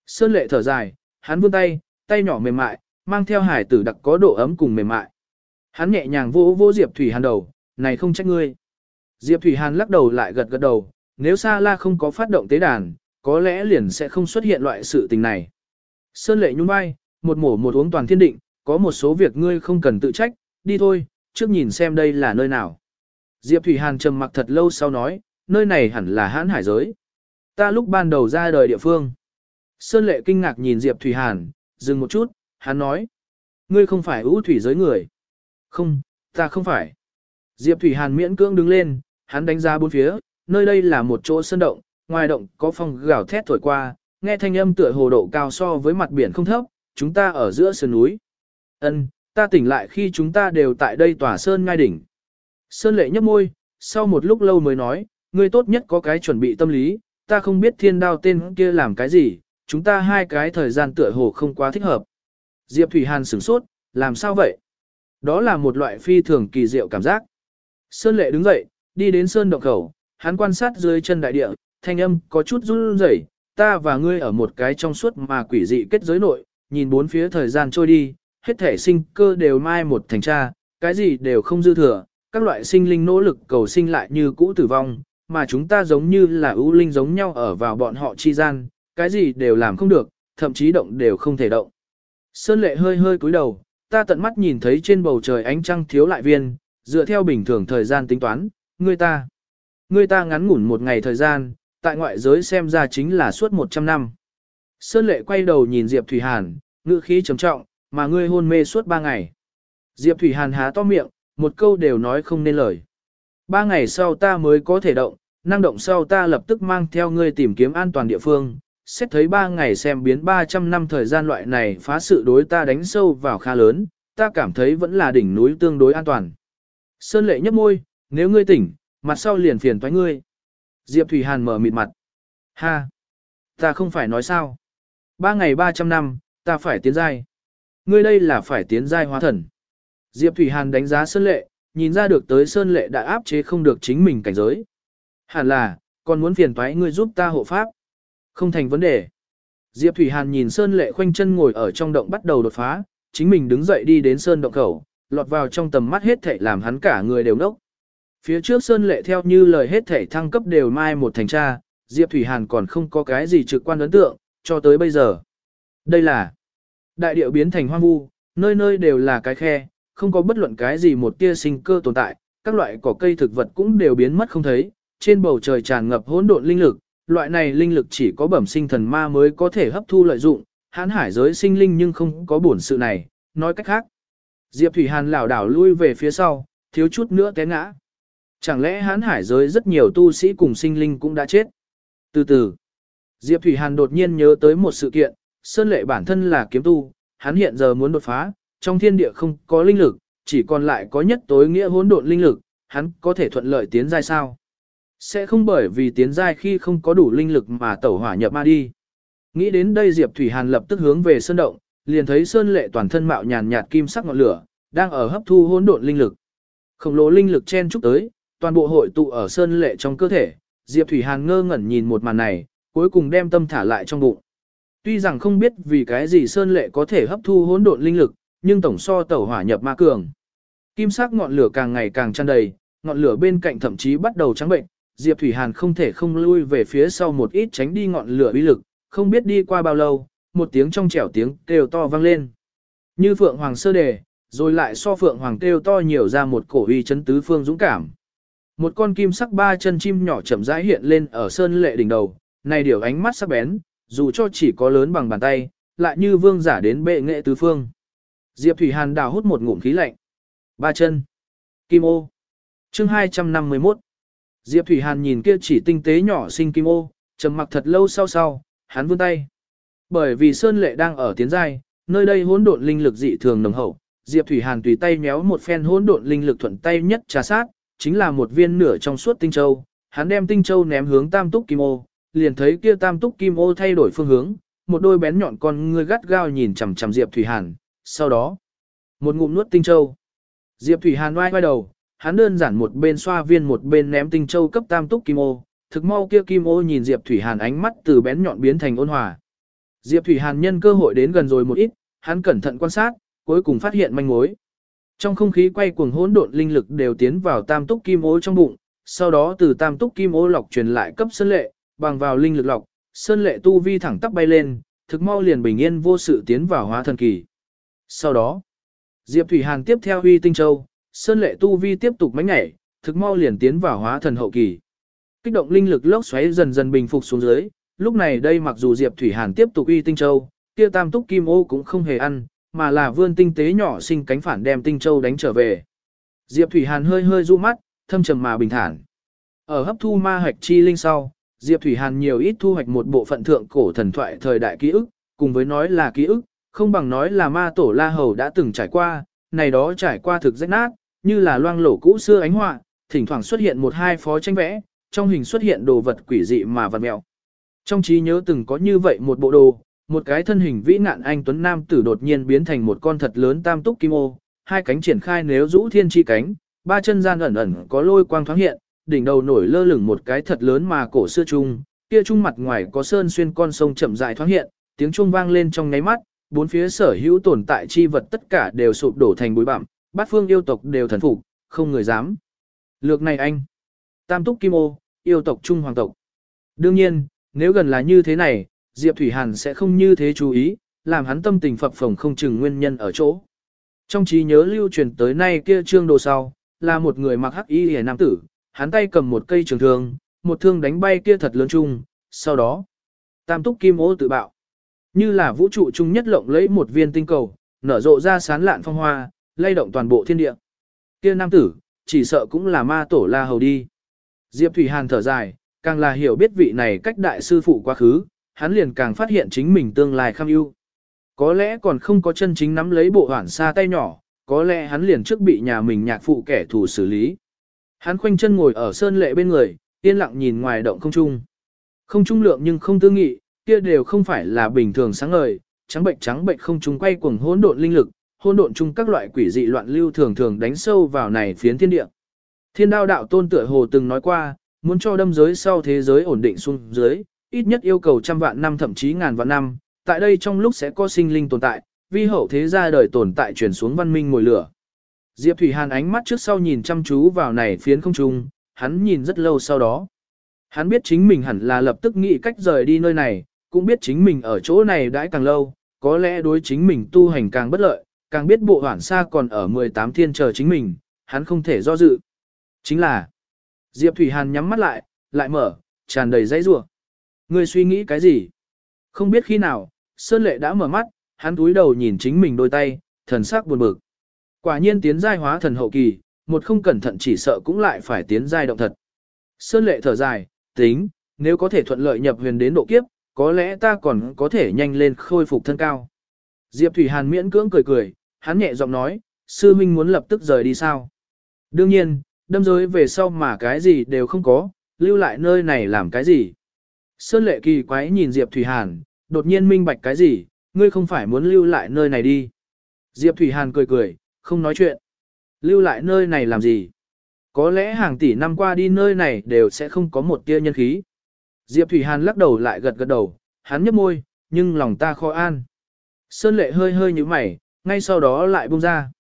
Sơn lệ thở dài, hắn vươn tay, tay nhỏ mềm mại, mang theo hải tử đặc có độ ấm cùng mềm mại. Hắn nhẹ nhàng vỗ vỗ Diệp Thủy Hàn đầu, này không trách ngươi. Diệp Thủy Hàn lắc đầu lại gật gật đầu, nếu Sa La không có phát động tế đàn, có lẽ liền sẽ không xuất hiện loại sự tình này. Sơn lệ nhún vai, một mổ một uống toàn thiên định, có một số việc ngươi không cần tự trách, đi thôi, trước nhìn xem đây là nơi nào. Diệp Thủy Hàn trầm mặc thật lâu sau nói, nơi này hẳn là hãn hải giới. Ta lúc ban đầu ra đời địa phương. Sơn lệ kinh ngạc nhìn Diệp Thủy Hàn, dừng một chút, hắn nói. Ngươi không phải ưu thủy giới người. Không, ta không phải. Diệp Thủy Hàn miễn cưỡng đứng lên, hắn đánh giá bốn phía, nơi đây là một chỗ sơn động, ngoài động có phong gào thét thổi qua, nghe thanh âm tựa hồ độ cao so với mặt biển không thấp, chúng ta ở giữa sơn núi. Ân, ta tỉnh lại khi chúng ta đều tại đây tòa sơn ngai đỉnh. Sơn lệ nhấp môi, sau một lúc lâu mới nói, ngươi tốt nhất có cái chuẩn bị tâm lý, ta không biết thiên đao tên kia làm cái gì, chúng ta hai cái thời gian tựa hồ không quá thích hợp. Diệp Thủy Hàn sửng sốt, làm sao vậy? Đó là một loại phi thường kỳ diệu cảm giác. Sơn lệ đứng dậy, đi đến sơn động khẩu, hắn quan sát dưới chân đại địa, thanh âm có chút run rẩy, ta và ngươi ở một cái trong suốt mà quỷ dị kết giới nội, nhìn bốn phía thời gian trôi đi, hết thể sinh cơ đều mai một thành tra, cái gì đều không dư thừa, các loại sinh linh nỗ lực cầu sinh lại như cũ tử vong, mà chúng ta giống như là ưu linh giống nhau ở vào bọn họ chi gian, cái gì đều làm không được, thậm chí động đều không thể động. Sơn lệ hơi hơi cúi đầu, ta tận mắt nhìn thấy trên bầu trời ánh trăng thiếu lại viên, dựa theo bình thường thời gian tính toán, người ta. Người ta ngắn ngủn một ngày thời gian, tại ngoại giới xem ra chính là suốt 100 năm. Sơn lệ quay đầu nhìn Diệp Thủy Hàn, ngữ khí trầm trọng, mà ngươi hôn mê suốt ba ngày. Diệp Thủy Hàn há to miệng, một câu đều nói không nên lời. Ba ngày sau ta mới có thể động, năng động sau ta lập tức mang theo ngươi tìm kiếm an toàn địa phương. Xét thấy ba ngày xem biến 300 năm thời gian loại này phá sự đối ta đánh sâu vào khá lớn, ta cảm thấy vẫn là đỉnh núi tương đối an toàn. Sơn lệ nhấp môi, nếu ngươi tỉnh, mặt sau liền phiền toái ngươi. Diệp Thủy Hàn mở mịt mặt. Ha! Ta không phải nói sao. Ba ngày 300 năm, ta phải tiến giai. Ngươi đây là phải tiến giai hóa thần. Diệp Thủy Hàn đánh giá Sơn Lệ, nhìn ra được tới Sơn Lệ đã áp chế không được chính mình cảnh giới. Hẳn là, còn muốn phiền toái ngươi giúp ta hộ pháp. Không thành vấn đề. Diệp Thủy Hàn nhìn Sơn Lệ khoanh chân ngồi ở trong động bắt đầu đột phá, chính mình đứng dậy đi đến Sơn động khẩu, lọt vào trong tầm mắt hết thảy làm hắn cả người đều nốc. Phía trước Sơn Lệ theo như lời hết thảy thăng cấp đều mai một thành tra, Diệp Thủy Hàn còn không có cái gì trực quan ấn tượng, cho tới bây giờ. Đây là đại điệu biến thành hoang vu, nơi nơi đều là cái khe, không có bất luận cái gì một tia sinh cơ tồn tại, các loại cỏ cây thực vật cũng đều biến mất không thấy, trên bầu trời tràn ngập hỗn độn linh lực, loại này linh lực chỉ có bẩm sinh thần ma mới có thể hấp thu lợi dụng, hãn hải giới sinh linh nhưng không có bổn sự này, nói cách khác. Diệp Thủy Hàn lảo đảo lui về phía sau, thiếu chút nữa té ngã. Chẳng lẽ hãn hải giới rất nhiều tu sĩ cùng sinh linh cũng đã chết? Từ từ, Diệp Thủy Hàn đột nhiên nhớ tới một sự kiện, Sơn Lệ bản thân là kiếm tu, hắn hiện giờ muốn đột phá, trong thiên địa không có linh lực, chỉ còn lại có nhất tối nghĩa hỗn độn linh lực, hắn có thể thuận lợi tiến giai sao? Sẽ không bởi vì tiến giai khi không có đủ linh lực mà tẩu hỏa nhập ma đi. Nghĩ đến đây Diệp Thủy Hàn lập tức hướng về sơn động, liền thấy sơn lệ toàn thân mạo nhàn nhạt kim sắc ngọn lửa, đang ở hấp thu hỗn độn linh lực. Khổng lồ linh lực chen chúc tới, toàn bộ hội tụ ở sơn lệ trong cơ thể. Diệp Thủy Hàn ngơ ngẩn nhìn một màn này, cuối cùng đem tâm thả lại trong bụng. Tuy rằng không biết vì cái gì sơn lệ có thể hấp thu hỗn độn linh lực, nhưng tổng so tẩu hỏa nhập ma cường. Kim sắc ngọn lửa càng ngày càng tràn đầy, ngọn lửa bên cạnh thậm chí bắt đầu trắng bệnh, Diệp Thủy Hàn không thể không lui về phía sau một ít tránh đi ngọn lửa uy lực, không biết đi qua bao lâu, một tiếng trong trẻo tiếng kêu to vang lên. Như Phượng Hoàng sơ đề, rồi lại so Phượng Hoàng kêu to nhiều ra một cổ uy chấn tứ phương dũng cảm. Một con kim sắc ba chân chim nhỏ chậm rãi hiện lên ở sơn lệ đỉnh đầu, này điều ánh mắt sắc bén, dù cho chỉ có lớn bằng bàn tay, lại như vương giả đến bệ nghệ tứ phương. Diệp Thủy Hàn đào hút một ngụm khí lạnh. Ba chân. Kim ô. Chương 251. Diệp Thủy Hàn nhìn kia chỉ tinh tế nhỏ sinh kim ô, trầm mặc thật lâu sau sau, hắn vươn tay. Bởi vì Sơn Lệ đang ở tiến giai, nơi đây hỗn độn linh lực dị thường nồng hậu, Diệp Thủy Hàn tùy tay méo một phen hỗn độn linh lực thuận tay nhất trà sát, chính là một viên nửa trong suốt tinh châu. Hắn đem tinh châu ném hướng Tam Túc Kim Ô, liền thấy kia Tam Túc Kim Ô thay đổi phương hướng, một đôi bén nhọn con ngươi gắt gao nhìn chằm chằm Diệp Thủy Hàn, sau đó, một ngụm nuốt tinh châu. Diệp Thủy Hàn oai quay đầu, hắn đơn giản một bên xoa viên một bên ném tinh châu cấp tam túc kim ô, thực mau kia kim ô nhìn Diệp Thủy Hàn ánh mắt từ bén nhọn biến thành ôn hòa. Diệp Thủy Hàn nhân cơ hội đến gần rồi một ít, hắn cẩn thận quan sát, cuối cùng phát hiện manh mối. Trong không khí quay cuồng hỗn độn linh lực đều tiến vào tam túc kim ô trong bụng, sau đó từ tam túc kim ô lọc truyền lại cấp sơn lệ, bằng vào linh lực lọc, sơn lệ tu vi thẳng tắp bay lên, thực mau liền bình yên vô sự tiến vào hóa thần kỳ. Sau đó, Diệp Thủy Hàn tiếp theo huy tinh châu, Sơn lệ tu vi tiếp tục mánh nhảy, thực mau liền tiến vào hóa thần hậu kỳ. Kích động linh lực lốc xoáy dần dần bình phục xuống dưới, lúc này đây mặc dù Diệp Thủy Hàn tiếp tục uy tinh châu, kia tam túc kim ô cũng không hề ăn, mà là vươn tinh tế nhỏ sinh cánh phản đem tinh châu đánh trở về. Diệp Thủy Hàn hơi hơi du mắt, thâm trầm mà bình thản. Ở hấp thu ma hạch chi linh sau, Diệp Thủy Hàn nhiều ít thu hoạch một bộ phận thượng cổ thần thoại thời đại ký ức, cùng với nói là ký ức, không bằng nói là ma tổ La Hầu đã từng trải qua, này đó trải qua thực rách nát, như là loang lổ cũ xưa ánh họa, thỉnh thoảng xuất hiện một hai phó tranh vẽ, trong hình xuất hiện đồ vật quỷ dị mà vật mèo. Trong trí nhớ từng có như vậy một bộ đồ, một cái thân hình vĩ nạn anh tuấn nam tử đột nhiên biến thành một con thật lớn tam túc kim ô, hai cánh triển khai nếu rũ thiên chi cánh, ba chân gian ẩn ẩn có lôi quang thoáng hiện, đỉnh đầu nổi lơ lửng một cái thật lớn mà cổ xưa trung, kia trung mặt ngoài có sơn xuyên con sông chậm dài thoáng hiện, tiếng trung vang lên trong ngáy mắt, bốn phía sở hữu tồn tại chi vật tất cả đều sụp đổ thành bụi bặm, bát phương yêu tộc đều thần phục, không người dám. Lược này anh, tam túc kim ô, yêu tộc trung hoàng tộc. Đương nhiên, nếu gần là như thế này, Diệp Thủy Hàn sẽ không như thế chú ý, làm hắn tâm tình phập phồng không chừng nguyên nhân ở chỗ. Trong trí nhớ lưu truyền tới nay kia trương đồ sau, là một người mặc hắc y hề nam tử, hắn tay cầm một cây trường thương, một thương đánh bay kia thật lớn chung, sau đó, tam túc kim ô tự bạo. Như là vũ trụ chung nhất lộng lấy một viên tinh cầu, nở rộ ra sán lạn phong hoa, lay động toàn bộ thiên địa. Kia nam tử, chỉ sợ cũng là ma tổ la hầu đi. Diệp Thủy Hàn thở dài, càng là hiểu biết vị này cách đại sư phụ quá khứ, hắn liền càng phát hiện chính mình tương lai kham ưu. Có lẽ còn không có chân chính nắm lấy bộ hoảng xa tay nhỏ, có lẽ hắn liền trước bị nhà mình nhạc phụ kẻ thù xử lý. Hắn khoanh chân ngồi ở sơn lệ bên người, yên lặng nhìn ngoài động không trung. Không trung lượng nhưng không tư nghị, kia đều không phải là bình thường sáng ngời, trắng bệnh trắng bệnh không trung quay cuồng hỗn độn linh lực, hỗn độn chung các loại quỷ dị loạn lưu thường thường đánh sâu vào này phiến thiên địa. Thiên đao đạo tôn tựa hồ từng nói qua, muốn cho đâm giới sau thế giới ổn định xuống dưới, ít nhất yêu cầu trăm vạn năm thậm chí ngàn vạn năm, tại đây trong lúc sẽ có sinh linh tồn tại, vi hậu thế gia đời tồn tại truyền xuống văn minh ngồi lửa. Diệp Thủy Hàn ánh mắt trước sau nhìn chăm chú vào này phiến không trung, hắn nhìn rất lâu sau đó. Hắn biết chính mình hẳn là lập tức nghĩ cách rời đi nơi này, cũng biết chính mình ở chỗ này đãi càng lâu, có lẽ đối chính mình tu hành càng bất lợi, càng biết bộ hoảng xa còn ở 18 thiên chờ chính mình, hắn không thể do dự. Chính là, Diệp Thủy Hàn nhắm mắt lại, lại mở, tràn đầy dây rủa. Ngươi suy nghĩ cái gì? Không biết khi nào, Sơn Lệ đã mở mắt, hắn túi đầu nhìn chính mình đôi tay, thần sắc buồn bực. Quả nhiên tiến giai hóa thần hậu kỳ, một không cẩn thận chỉ sợ cũng lại phải tiến giai động thật. Sơn lệ thở dài, tính, nếu có thể thuận lợi nhập huyền đến độ kiếp, có lẽ ta còn có thể nhanh lên khôi phục thân cao. Diệp Thủy Hàn miễn cưỡng cười cười, hắn nhẹ giọng nói, sư minh muốn lập tức rời đi sao? Đương nhiên, đâm giới về sau mà cái gì đều không có, lưu lại nơi này làm cái gì? Sơn lệ kỳ quái nhìn Diệp Thủy Hàn, đột nhiên minh bạch cái gì, ngươi không phải muốn lưu lại nơi này đi. Diệp Thủy Hàn cười cười, không nói chuyện. Lưu lại nơi này làm gì? Có lẽ hàng tỷ năm qua đi nơi này đều sẽ không có một tia nhân khí. Diệp Thủy Hàn lắc đầu lại gật gật đầu, hắn nhấp môi, nhưng lòng ta khó an. Sơn lệ hơi hơi như mày, ngay sau đó lại buông ra.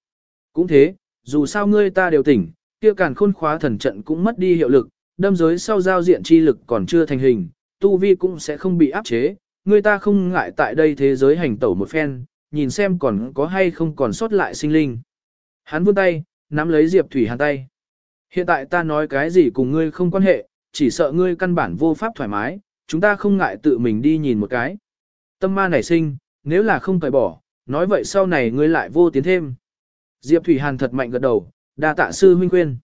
Cũng thế, dù sao ngươi ta đều tỉnh, kia càn khôn khóa thần trận cũng mất đi hiệu lực, đâm giới sau giao diện chi lực còn chưa thành hình, tu vi cũng sẽ không bị áp chế, ngươi ta không ngại tại đây thế giới hành tẩu một phen, nhìn xem còn có hay không còn sót lại sinh linh. Hắn vươn tay, nắm lấy Diệp Thủy Hàn tay. Hiện tại ta nói cái gì cùng ngươi không quan hệ, chỉ sợ ngươi căn bản vô pháp thoải mái, chúng ta không ngại tự mình đi nhìn một cái. Tâm ma nảy sinh, nếu là không cởi bỏ, nói vậy sau này ngươi lại vô tiến thêm. Diệp Thủy Hàn thật mạnh gật đầu, đa tạ sư huynh khuyên.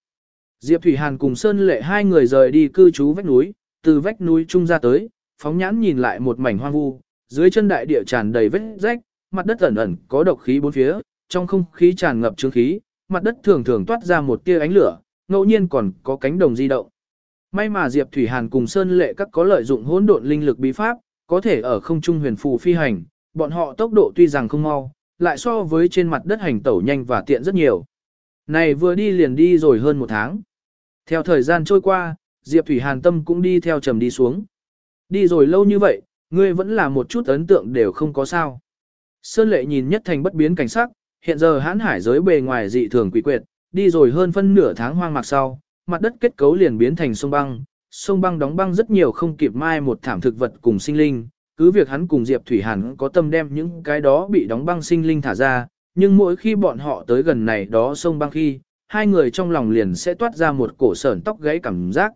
Diệp Thủy Hàn cùng Sơn Lệ hai người rời đi cư trú vách núi, từ vách núi trung ra tới, phóng nhãn nhìn lại một mảnh hoang vu, dưới chân đại địa tràn đầy vết rách, mặt đất ẩn ẩn có độc khí bốn phía, trong không khí tràn ngập chứng khí, mặt đất thường thường toát ra một tia ánh lửa, ngẫu nhiên còn có cánh đồng di động. May mà Diệp Thủy Hàn cùng Sơn Lệ các có lợi dụng hỗn độn linh lực bí pháp, có thể ở không trung huyền phù phi hành, bọn họ tốc độ tuy rằng không mau, lại so với trên mặt đất hành tẩu nhanh và tiện rất nhiều. Này vừa đi liền đi rồi hơn một tháng. Theo thời gian trôi qua, Diệp Thủy Hàn tâm cũng đi theo trầm đi xuống. Đi rồi lâu như vậy, ngươi vẫn là một chút ấn tượng đều không có sao. Sơn lệ nhìn nhất thành bất biến cảnh sắc, hiện giờ hãn hải giới bề ngoài dị thường quỷ quyệt, đi rồi hơn phân nửa tháng hoang mạc sau, mặt đất kết cấu liền biến thành sông băng, sông băng đóng băng rất nhiều không kịp mai một thảm thực vật cùng sinh linh, cứ việc hắn cùng Diệp Thủy Hàn có tâm đem những cái đó bị đóng băng sinh linh thả ra, nhưng mỗi khi bọn họ tới gần này đó sông băng khi, hai người trong lòng liền sẽ toát ra một cổ sởn tóc gáy cảm giác.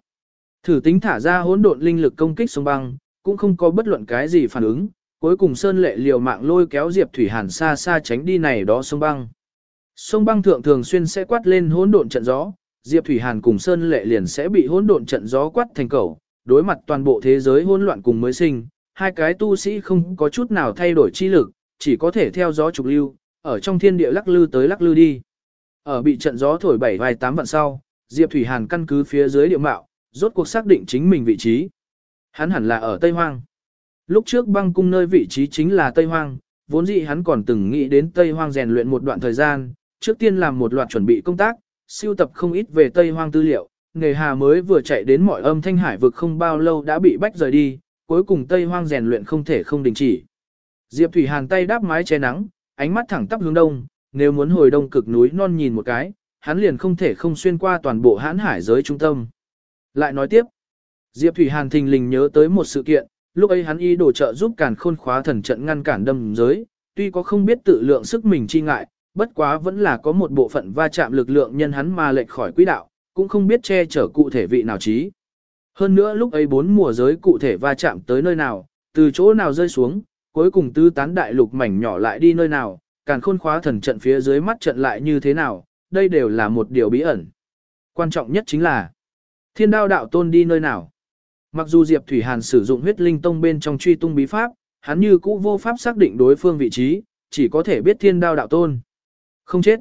Thử tính thả ra hỗn độn linh lực công kích sông băng, cũng không có bất luận cái gì phản ứng, cuối cùng Sơn Lệ liều mạng lôi kéo Diệp Thủy Hàn xa xa tránh đi này đó sông băng. Sông băng thượng thường xuyên sẽ quát lên hỗn độn trận gió, Diệp Thủy Hàn cùng Sơn Lệ liền sẽ bị hỗn độn trận gió quát thành cầu, đối mặt toàn bộ thế giới hỗn loạn cùng mới sinh, hai cái tu sĩ không có chút nào thay đổi chi lực, chỉ có thể theo gió trục lưu, ở trong thiên địa lắc lư tới lắc lư đi. Ở bị trận gió thổi bảy vài tám vạn sau, Diệp Thủy Hàn căn cứ phía dưới địa mạo, rốt cuộc xác định chính mình vị trí. Hắn hẳn là ở Tây Hoang. Lúc trước băng cung nơi vị trí chính là Tây Hoang, vốn dĩ hắn còn từng nghĩ đến Tây Hoang rèn luyện một đoạn thời gian, trước tiên làm một loạt chuẩn bị công tác, siêu tập không ít về Tây Hoang tư liệu, nghề hà mới vừa chạy đến mọi âm thanh hải vực không bao lâu đã bị bách rời đi, cuối cùng Tây Hoang rèn luyện không thể không đình chỉ. Diệp Thủy Hàn tay đáp mái che nắng, ánh mắt thẳng tắp hướng đông, nếu muốn hồi đông cực núi non nhìn một cái, hắn liền không thể không xuyên qua toàn bộ hãn hải giới trung tâm. Lại nói tiếp, Diệp Thủy Hàn thình lình nhớ tới một sự kiện, lúc ấy hắn y đổ trợ giúp càn khôn khóa thần trận ngăn cản đâm giới, tuy có không biết tự lượng sức mình chi ngại, bất quá vẫn là có một bộ phận va chạm lực lượng nhân hắn mà lệch khỏi quỹ đạo, cũng không biết che chở cụ thể vị nào trí. Hơn nữa lúc ấy bốn mùa giới cụ thể va chạm tới nơi nào, từ chỗ nào rơi xuống, cuối cùng tứ tán đại lục mảnh nhỏ lại đi nơi nào, càn khôn khóa thần trận phía dưới mắt trận lại như thế nào, đây đều là một điều bí ẩn. Quan trọng nhất chính là thiên đao đạo tôn đi nơi nào. Mặc dù Diệp Thủy Hàn sử dụng huyết linh tông bên trong truy tung bí pháp, hắn như cũ vô pháp xác định đối phương vị trí, chỉ có thể biết thiên đao đạo tôn. Không chết.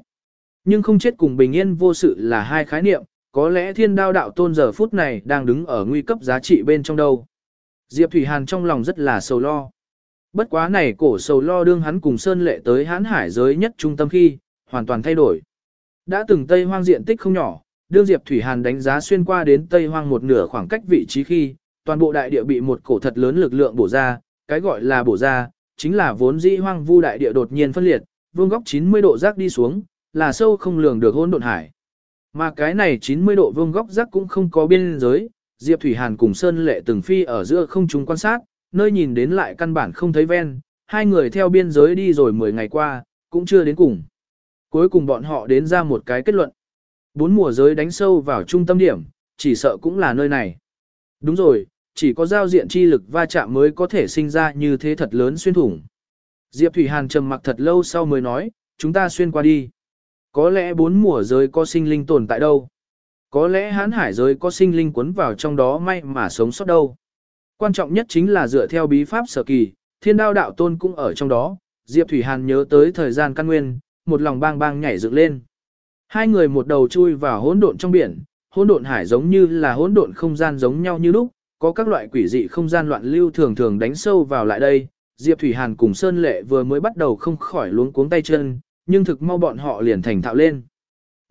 Nhưng không chết cùng bình yên vô sự là hai khái niệm, có lẽ thiên đao đạo tôn giờ phút này đang đứng ở nguy cấp giá trị bên trong đâu. Diệp Thủy Hàn trong lòng rất là sầu lo. Bất quá này cổ sầu lo đương hắn cùng Sơn Lệ tới hán hải giới nhất trung tâm khi, hoàn toàn thay đổi. Đã từng Tây Hoang diện tích không nhỏ, đương Diệp Thủy Hàn đánh giá xuyên qua đến Tây Hoang một nửa khoảng cách vị trí khi, toàn bộ đại địa bị một cổ thật lớn lực lượng bổ ra, cái gọi là bổ ra, chính là vốn dĩ hoang vu đại địa đột nhiên phân liệt, vương góc 90 độ rác đi xuống, là sâu không lường được hỗn độn hải. Mà cái này 90 độ vương góc rác cũng không có biên giới, Diệp Thủy Hàn cùng Sơn Lệ từng phi ở giữa không trung quan sát, nơi nhìn đến lại căn bản không thấy ven, hai người theo biên giới đi rồi 10 ngày qua, cũng chưa đến cùng. Cuối cùng bọn họ đến ra một cái kết luận. Bốn mùa giới đánh sâu vào trung tâm điểm, chỉ sợ cũng là nơi này. Đúng rồi, chỉ có giao diện chi lực va chạm mới có thể sinh ra như thế thật lớn xuyên thủng. Diệp Thủy Hàn trầm mặc thật lâu sau mới nói, chúng ta xuyên qua đi. Có lẽ bốn mùa giới có sinh linh tồn tại đâu. Có lẽ hán hải giới có sinh linh cuốn vào trong đó may mà sống sót đâu. Quan trọng nhất chính là dựa theo bí pháp sở kỳ, thiên đao đạo tôn cũng ở trong đó. Diệp Thủy Hàn nhớ tới thời gian căn nguyên, một lòng bang bang nhảy dựng lên. Hai người một đầu chui vào hỗn độn trong biển, hỗn độn hải giống như là hỗn độn không gian giống nhau như lúc, có các loại quỷ dị không gian loạn lưu thường thường đánh sâu vào lại đây. Diệp Thủy Hàn cùng Sơn Lệ vừa mới bắt đầu không khỏi luống cuống tay chân, nhưng thực mau bọn họ liền thành thạo lên.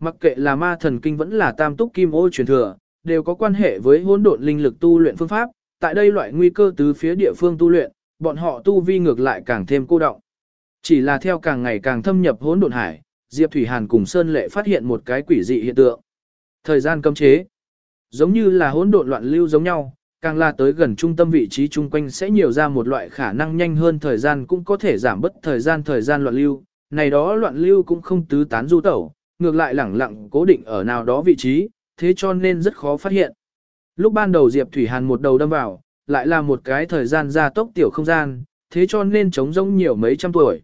Mặc kệ là ma thần kinh vẫn là tam túc kim ô truyền thừa, đều có quan hệ với hỗn độn linh lực tu luyện phương pháp, tại đây loại nguy cơ tứ phía địa phương tu luyện, bọn họ tu vi ngược lại càng thêm cô động. Chỉ là theo càng ngày càng thâm nhập hỗn độn hải, Diệp Thủy Hàn cùng Sơn Lệ phát hiện một cái quỷ dị hiện tượng. Thời gian cấm chế, giống như là hỗn độn loạn lưu giống nhau, càng là tới gần trung tâm vị trí chung quanh sẽ nhiều ra một loại khả năng nhanh hơn thời gian cũng có thể giảm bớt thời gian thời gian loạn lưu, này đó loạn lưu cũng không tứ tán du tẩu, ngược lại lẳng lặng cố định ở nào đó vị trí, thế cho nên rất khó phát hiện. Lúc ban đầu Diệp Thủy Hàn một đầu đâm vào, lại là một cái thời gian gia tốc tiểu không gian, thế cho nên trống rỗng nhiều mấy trăm tuổi.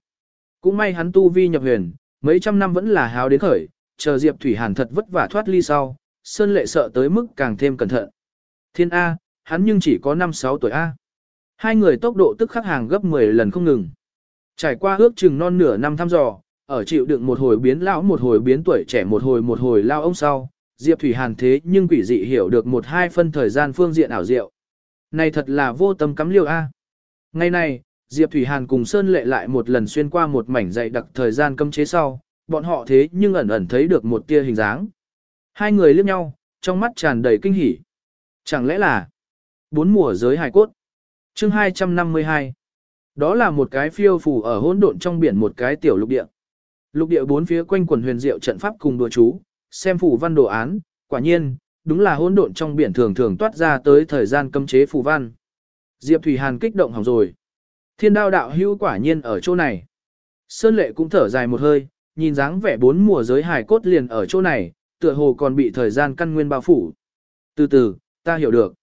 Cũng may hắn tu vi nhập huyền, mấy trăm năm vẫn là háo đến khởi, chờ Diệp Thủy Hàn thật vất vả thoát ly sau, Sơn Lệ sợ tới mức càng thêm cẩn thận. Thiên A, hắn nhưng chỉ có 5-6 tuổi A. Hai người tốc độ tức khắc hàng gấp 10 lần không ngừng. Trải qua ước chừng non nửa năm thăm dò, ở chịu đựng một hồi biến lão một hồi biến tuổi trẻ một hồi một hồi lao ông sau, Diệp Thủy Hàn thế nhưng quỷ dị hiểu được một hai phân thời gian phương diện ảo diệu. Này thật là vô tâm cắm liêu A. Ngày này, Diệp Thủy Hàn cùng Sơn Lệ lại một lần xuyên qua một mảnh dày đặc thời gian cấm chế sau, bọn họ thế nhưng ẩn ẩn thấy được một tia hình dáng. Hai người liếc nhau, trong mắt tràn đầy kinh hỉ. Chẳng lẽ là bốn mùa giới hài cốt? Chương 252 Đó là một cái phiêu phù ở hỗn độn trong biển một cái tiểu lục địa. Lục địa bốn phía quanh quần huyền diệu trận pháp cùng đùa chú, xem phù văn đồ án, quả nhiên, đúng là hỗn độn trong biển thường thường toát ra tới thời gian cấm chế phù văn. Diệp Thủy Hàn kích động hỏng rồi. Thiên đao đạo hữu quả nhiên ở chỗ này. Sơn lệ cũng thở dài một hơi, nhìn dáng vẻ bốn mùa giới hài cốt liền ở chỗ này, tựa hồ còn bị thời gian căn nguyên bao phủ. Từ từ, ta hiểu được.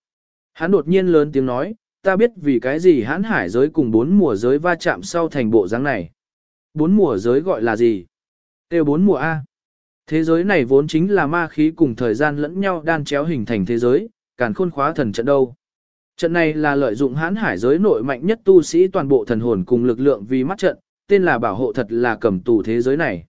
Hắn đột nhiên lớn tiếng nói, ta biết vì cái gì hãn hải giới cùng bốn mùa giới va chạm sau thành bộ dáng này. Bốn mùa giới gọi là gì? Têu bốn mùa A. Thế giới này vốn chính là ma khí cùng thời gian lẫn nhau đan chéo hình thành thế giới, càn khôn khóa thần trận đâu. Trận này là lợi dụng hãn hải giới nội mạnh nhất tu sĩ toàn bộ thần hồn cùng lực lượng vì mắt trận, tên là bảo hộ thật là cầm tù thế giới này.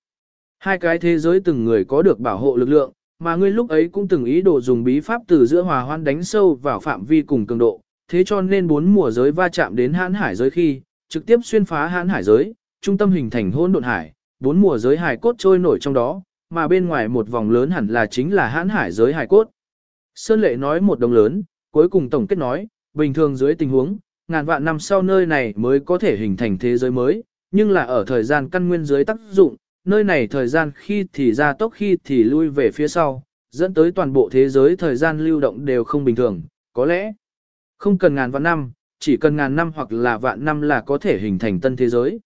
Hai cái thế giới từng người có được bảo hộ lực lượng, mà ngươi lúc ấy cũng từng ý đồ dùng bí pháp từ giữa hòa hoan đánh sâu vào phạm vi cùng cường độ, thế cho nên bốn mùa giới va chạm đến hãn hải giới khi, trực tiếp xuyên phá hãn hải giới, trung tâm hình thành hôn độn hải, bốn mùa giới hải cốt trôi nổi trong đó, mà bên ngoài một vòng lớn hẳn là chính là hãn hải giới hải cốt. Sơn lệ nói một đồng lớn, cuối cùng tổng kết nói, bình thường dưới tình huống, ngàn vạn năm sau nơi này mới có thể hình thành thế giới mới, nhưng là ở thời gian căn nguyên giới tác dụng, nơi này thời gian khi thì ra tốc khi thì lui về phía sau, dẫn tới toàn bộ thế giới thời gian lưu động đều không bình thường, có lẽ không cần ngàn vạn năm, chỉ cần ngàn năm hoặc là vạn năm là có thể hình thành tân thế giới.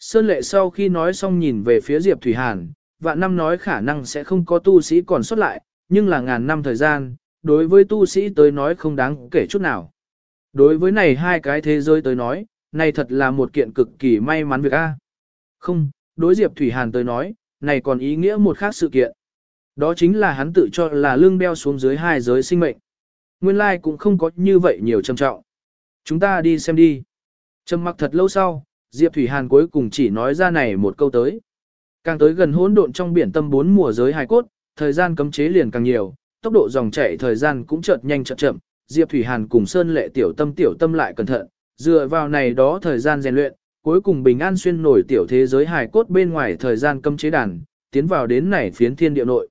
Sơn lệ sau khi nói xong nhìn về phía Diệp Thủy Hàn, vạn năm nói khả năng sẽ không có tu sĩ còn xuất lại, nhưng là ngàn năm thời gian, đối với tu sĩ tới nói không đáng kể chút nào. Đối với này hai cái thế giới tới nói, này thật là một kiện cực kỳ may mắn việc a. Không, đối Diệp Thủy Hàn tới nói, này còn ý nghĩa một khác sự kiện. Đó chính là hắn tự cho là lương đeo xuống dưới hai giới sinh mệnh. Nguyên lai cũng không có như vậy nhiều trầm trọng. Chúng ta đi xem đi. Trầm mặc thật lâu sau, Diệp Thủy Hàn cuối cùng chỉ nói ra này một câu tới. Càng tới gần hỗn độn trong biển tâm bốn mùa giới hài cốt, thời gian cấm chế liền càng nhiều, tốc độ dòng chảy thời gian cũng chợt nhanh chợt chậm, Diệp Thủy Hàn cùng Sơn Lệ tiểu tâm tiểu tâm lại cẩn thận, dựa vào này đó thời gian rèn luyện, cuối cùng bình an xuyên nổi tiểu thế giới hài cốt bên ngoài thời gian cấm chế đàn, tiến vào đến này phiến thiên địa nội.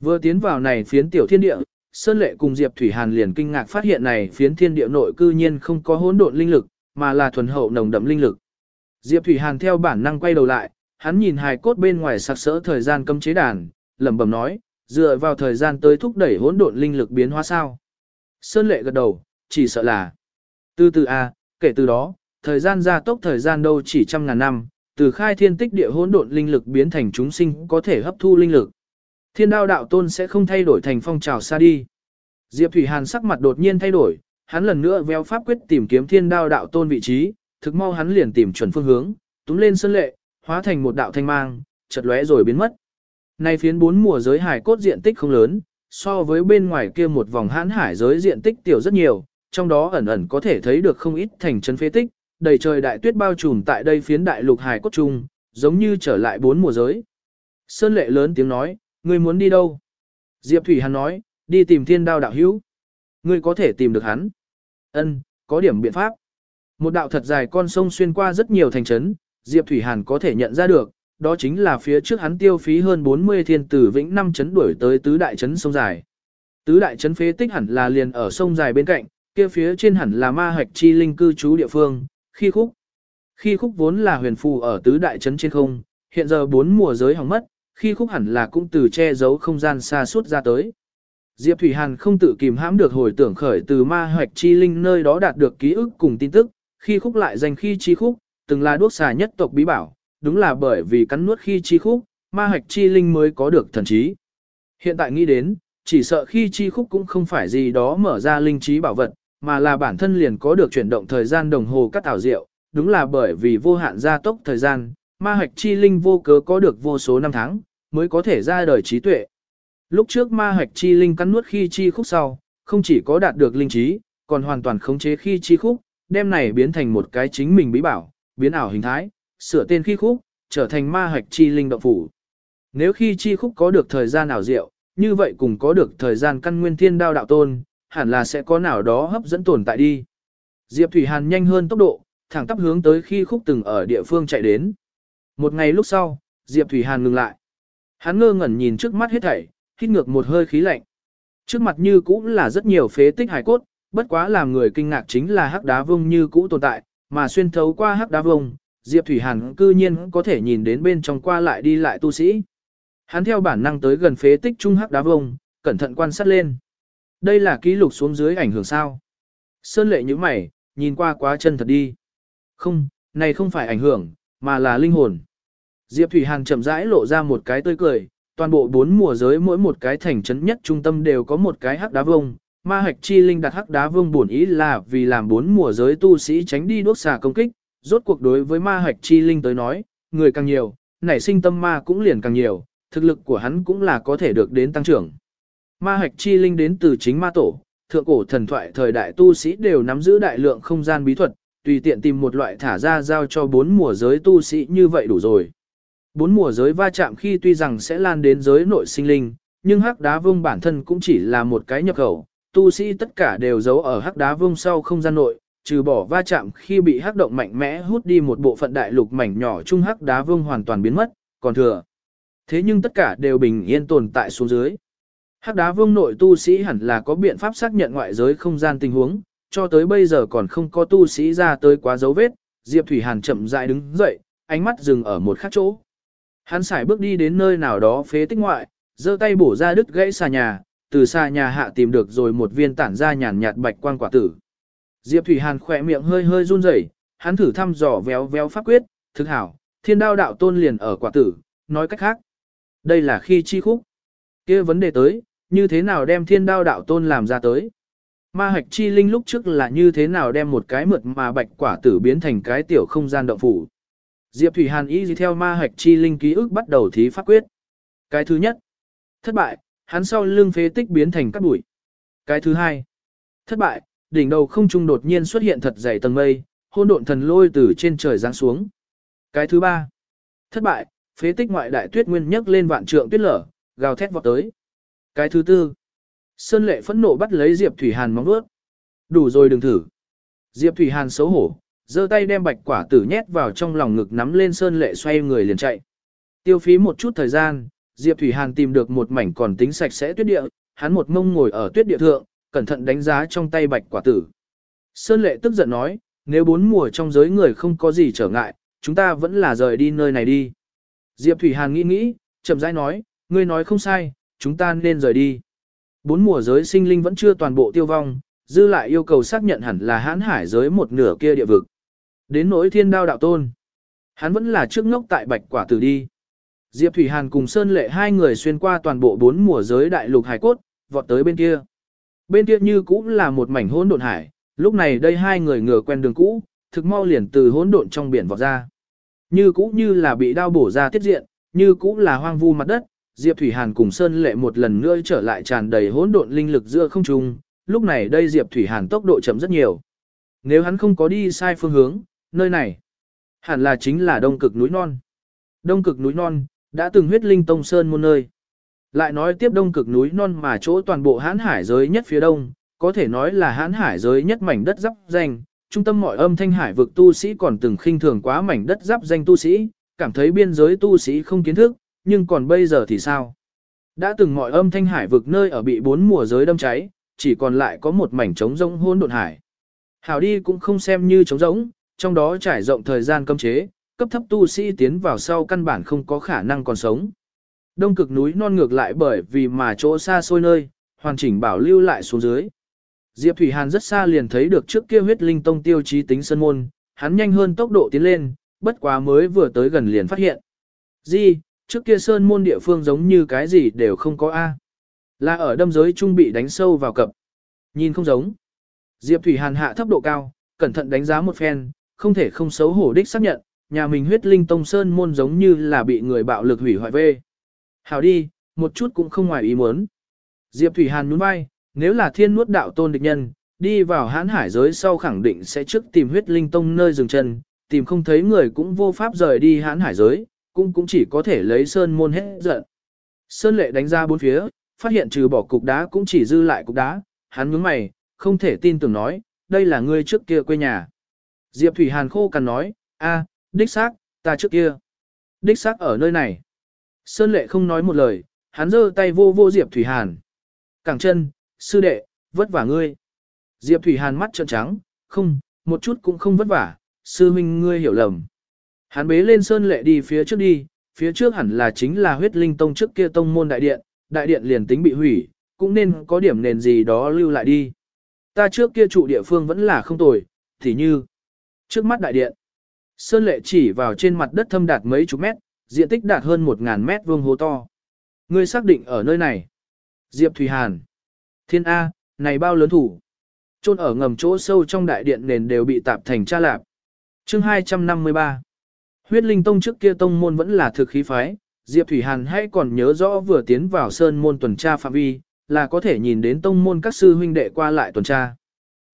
Vừa tiến vào này phiến tiểu thiên địa, Sơn Lệ cùng Diệp Thủy Hàn liền kinh ngạc phát hiện này phiến thiên địa nội cư nhiên không có hỗn độn linh lực, mà là thuần hậu nồng đậm linh lực. Diệp Thủy Hàn theo bản năng quay đầu lại, hắn nhìn hài cốt bên ngoài sặc sỡ thời gian cấm chế đàn, lẩm bẩm nói, dựa vào thời gian tới thúc đẩy hỗn độn linh lực biến hóa sao. Sơn lệ gật đầu, chỉ sợ là. Từ từ a, kể từ đó, thời gian gia tốc thời gian đâu chỉ trăm ngàn năm, từ khai thiên tích địa hỗn độn linh lực biến thành chúng sinh có thể hấp thu linh lực. Thiên đao đạo tôn sẽ không thay đổi thành phong trào xa đi. Diệp Thủy Hàn sắc mặt đột nhiên thay đổi, hắn lần nữa véo pháp quyết tìm kiếm thiên đao đạo tôn vị trí, thực mau hắn liền tìm chuẩn phương hướng, túm lên sơn lệ, hóa thành một đạo thanh mang, chợt lóe rồi biến mất. Này phiến bốn mùa giới hải cốt diện tích không lớn, so với bên ngoài kia một vòng hãn hải giới diện tích tiểu rất nhiều, trong đó ẩn ẩn có thể thấy được không ít thành trấn phế tích, đầy trời đại tuyết bao trùm tại đây phiến đại lục hải cốt trung, giống như trở lại bốn mùa giới. Sơn lệ lớn tiếng nói, ngươi muốn đi đâu? Diệp Thủy Hàn nói, đi tìm thiên đao đạo hữu. Ngươi có thể tìm được hắn. Ân, có điểm biện pháp. Một đạo thật dài con sông xuyên qua rất nhiều thành trấn, Diệp Thủy Hàn có thể nhận ra được, đó chính là phía trước hắn tiêu phí hơn 40 thiên tử vĩnh năm trấn đuổi tới tứ đại trấn sông dài. Tứ đại trấn phế tích hẳn là liền ở sông dài bên cạnh, kia phía trên hẳn là ma hạch chi linh cư trú địa phương, khi khúc. Khi khúc vốn là huyền phù ở tứ đại trấn trên không, hiện giờ bốn mùa giới hỏng mất, khi khúc hẳn là cũng từ che giấu không gian xa suốt ra tới. Diệp Thủy Hàn không tự kìm hãm được hồi tưởng khởi từ ma hoạch chi linh nơi đó đạt được ký ức cùng tin tức, khi khúc lại danh khi chi khúc, từng là đuốc xà nhất tộc bí bảo, đúng là bởi vì cắn nuốt khi chi khúc, ma hoạch chi linh mới có được thần trí. Hiện tại nghĩ đến, chỉ sợ khi chi khúc cũng không phải gì đó mở ra linh trí bảo vật, mà là bản thân liền có được chuyển động thời gian đồng hồ cắt ảo diệu, đúng là bởi vì vô hạn gia tốc thời gian, ma hạch chi linh vô cớ có được vô số năm tháng, mới có thể ra đời trí tuệ. Lúc trước ma hạch chi linh cắn nuốt khi chi khúc sau, không chỉ có đạt được linh trí, còn hoàn toàn khống chế khi chi khúc, đem này biến thành một cái chính mình bí bảo, biến ảo hình thái, sửa tên khi khúc, trở thành ma hạch chi linh động phủ. Nếu khi chi khúc có được thời gian ảo diệu, như vậy cùng có được thời gian căn nguyên thiên đao đạo tôn, hẳn là sẽ có nào đó hấp dẫn tồn tại đi. Diệp Thủy Hàn nhanh hơn tốc độ, thẳng tắp hướng tới khi khúc từng ở địa phương chạy đến. Một ngày lúc sau, Diệp Thủy Hàn ngừng lại. Hắn ngơ ngẩn nhìn trước mắt hết thảy, hít ngược một hơi khí lạnh. Trước mặt như cũ là rất nhiều phế tích hài cốt, bất quá làm người kinh ngạc chính là hắc đá vông như cũ tồn tại, mà xuyên thấu qua hắc đá vông, Diệp Thủy Hàn cư nhiên có thể nhìn đến bên trong qua lại đi lại tu sĩ. Hắn theo bản năng tới gần phế tích trung hắc đá vông, cẩn thận quan sát lên. Đây là ký lục xuống dưới ảnh hưởng sao? Sơn lệ như mày, nhìn qua quá chân thật đi. Không, này không phải ảnh hưởng, mà là linh hồn. Diệp Thủy Hàn chậm rãi lộ ra một cái tươi cười, toàn bộ bốn mùa giới mỗi một cái thành trấn nhất trung tâm đều có một cái hắc đá vông. Ma hạch chi linh đặt hắc đá vương bổn ý là vì làm bốn mùa giới tu sĩ tránh đi đốt xà công kích, rốt cuộc đối với ma hạch chi linh tới nói, người càng nhiều, nảy sinh tâm ma cũng liền càng nhiều, thực lực của hắn cũng là có thể được đến tăng trưởng. Ma hạch chi linh đến từ chính ma tổ, thượng cổ thần thoại thời đại tu sĩ đều nắm giữ đại lượng không gian bí thuật, tùy tiện tìm một loại thả ra giao cho bốn mùa giới tu sĩ như vậy đủ rồi. Bốn mùa giới va chạm khi tuy rằng sẽ lan đến giới nội sinh linh, nhưng hắc đá vương bản thân cũng chỉ là một cái nhập khẩu, tu sĩ tất cả đều giấu ở hắc đá vương sau không gian nội, trừ bỏ va chạm khi bị hắc động mạnh mẽ hút đi một bộ phận đại lục mảnh nhỏ chung hắc đá vương hoàn toàn biến mất, còn thừa. Thế nhưng tất cả đều bình yên tồn tại xuống dưới. Hắc đá vương nội tu sĩ hẳn là có biện pháp xác nhận ngoại giới không gian tình huống, cho tới bây giờ còn không có tu sĩ ra tới quá dấu vết, Diệp Thủy Hàn chậm rãi đứng dậy, ánh mắt dừng ở một khác chỗ. Hắn xài bước đi đến nơi nào đó phế tích ngoại, giơ tay bổ ra đứt gãy xà nhà, từ xa nhà hạ tìm được rồi một viên tản ra nhàn nhạt bạch quang quả tử. Diệp Thủy Hàn khỏe miệng hơi hơi run rẩy, hắn thử thăm dò véo véo pháp quyết, thực hảo, thiên đao đạo tôn liền ở quả tử, nói cách khác. Đây là khi chi khúc. kia vấn đề tới, như thế nào đem thiên đao đạo tôn làm ra tới. Ma hạch chi linh lúc trước là như thế nào đem một cái mượt mà bạch quả tử biến thành cái tiểu không gian động phủ. Diệp Thủy Hàn ý gì theo ma hạch chi linh ký ức bắt đầu thí pháp quyết. Cái thứ nhất, thất bại, hắn sau lưng phế tích biến thành cát bụi. Cái thứ hai, thất bại, đỉnh đầu không trung đột nhiên xuất hiện thật dày tầng mây, hôn độn thần lôi từ trên trời giáng xuống. Cái thứ ba, thất bại, phế tích ngoại đại tuyết nguyên nhấc lên vạn trượng tuyết lở, gào thét vọt tới. Cái thứ tư, Sơn Lệ phẫn nộ bắt lấy Diệp Thủy Hàn móng vuốt. Đủ rồi đừng thử. Diệp Thủy Hàn xấu hổ, giơ tay đem bạch quả tử nhét vào trong lòng ngực nắm lên Sơn Lệ xoay người liền chạy. Tiêu phí một chút thời gian, Diệp Thủy Hàn tìm được một mảnh còn tính sạch sẽ tuyết địa, hắn một mông ngồi ở tuyết địa thượng, cẩn thận đánh giá trong tay bạch quả tử. Sơn Lệ tức giận nói, nếu bốn mùa trong giới người không có gì trở ngại, chúng ta vẫn là rời đi nơi này đi. Diệp Thủy Hàn nghĩ nghĩ, chậm rãi nói, ngươi nói không sai, chúng ta nên rời đi. Bốn mùa giới sinh linh vẫn chưa toàn bộ tiêu vong, dư lại yêu cầu xác nhận hẳn là hãn hải giới một nửa kia địa vực. Đến nỗi thiên đao đạo tôn. Hắn vẫn là trước ngốc tại bạch quả tử đi. Diệp Thủy Hàn cùng Sơn Lệ hai người xuyên qua toàn bộ bốn mùa giới đại lục hải cốt, vọt tới bên kia. Bên kia như cũng là một mảnh hỗn độn hải, lúc này đây hai người ngửa quen đường cũ, thực mau liền từ hỗn độn trong biển vọt ra. Như cũ như là bị đao bổ ra tiết diện, như cũ là hoang vu mặt đất, Diệp Thủy Hàn cùng Sơn Lệ một lần nữa trở lại tràn đầy hỗn độn linh lực giữa không trung, lúc này đây Diệp Thủy Hàn tốc độ chậm rất nhiều. Nếu hắn không có đi sai phương hướng, nơi này hẳn là chính là đông cực núi non. Đông cực núi non, đã từng huyết linh tông sơn môn nơi. Lại nói tiếp đông cực núi non mà chỗ toàn bộ hán hải giới nhất phía đông, có thể nói là hán hải giới nhất mảnh đất giáp danh, trung tâm mọi âm thanh hải vực tu sĩ còn từng khinh thường quá mảnh đất giáp danh tu sĩ, cảm thấy biên giới tu sĩ không kiến thức, nhưng còn bây giờ thì sao? Đã từng mọi âm thanh hải vực nơi ở bị bốn mùa giới đâm cháy, chỉ còn lại có một mảnh trống rỗng hôn độn hải. Hảo đi cũng không xem như trống rỗng, trong đó trải rộng thời gian cấm chế, cấp thấp tu sĩ tiến vào sau căn bản không có khả năng còn sống. Đông cực núi non ngược lại bởi vì mà chỗ xa xôi nơi, hoàn chỉnh bảo lưu lại xuống dưới. Diệp Thủy Hàn rất xa liền thấy được trước kia huyết linh tông tiêu chí tính sơn môn, hắn nhanh hơn tốc độ tiến lên, bất quá mới vừa tới gần liền phát hiện. Gì, trước kia sơn môn địa phương giống như cái gì đều không có A. Là ở đâm giới trung bị đánh sâu vào cập. Nhìn không giống. Diệp Thủy Hàn hạ thấp độ cao, cẩn thận đánh giá một phen, không thể không xấu hổ đích xác nhận, nhà mình huyết linh tông sơn môn giống như là bị người bạo lực hủy hoại về. Hào đi, một chút cũng không ngoài ý muốn. Diệp Thủy Hàn nhún vai, nếu là thiên nuốt đạo tôn địch nhân, đi vào hãn hải giới sau khẳng định sẽ trước tìm huyết linh tông nơi dừng chân, tìm không thấy người cũng vô pháp rời đi hãn hải giới, cũng cũng chỉ có thể lấy sơn môn hết giận. Sơn lệ đánh ra bốn phía, phát hiện trừ bỏ cục đá cũng chỉ dư lại cục đá, hắn nhướng mày, không thể tin tưởng nói, đây là ngươi trước kia quê nhà. Diệp Thủy Hàn khô cằn nói, a, đích xác, ta trước kia. Đích xác ở nơi này. Sơn lệ không nói một lời, hắn giơ tay vô vô Diệp Thủy Hàn. Cẳng chân, sư đệ, vất vả ngươi. Diệp Thủy Hàn mắt trợn trắng, không, một chút cũng không vất vả, sư huynh ngươi hiểu lầm. Hắn bế lên Sơn lệ đi phía trước đi, phía trước hẳn là chính là huyết linh tông trước kia tông môn đại điện, đại điện liền tính bị hủy, cũng nên có điểm nền gì đó lưu lại đi. Ta trước kia trụ địa phương vẫn là không tồi, thì như trước mắt đại điện. Sơn lệ chỉ vào trên mặt đất thâm đạt mấy chục mét, diện tích đạt hơn một ngàn mét vuông hố to. Ngươi xác định ở nơi này. Diệp Thủy Hàn. Thiên A, này bao lớn thủ. Trôn ở ngầm chỗ sâu trong đại điện nền đều bị tạp thành cha lạp. chương 253. Huyết linh tông trước kia tông môn vẫn là thực khí phái. Diệp Thủy Hàn hay còn nhớ rõ vừa tiến vào sơn môn tuần tra phạm vi, là có thể nhìn đến tông môn các sư huynh đệ qua lại tuần tra.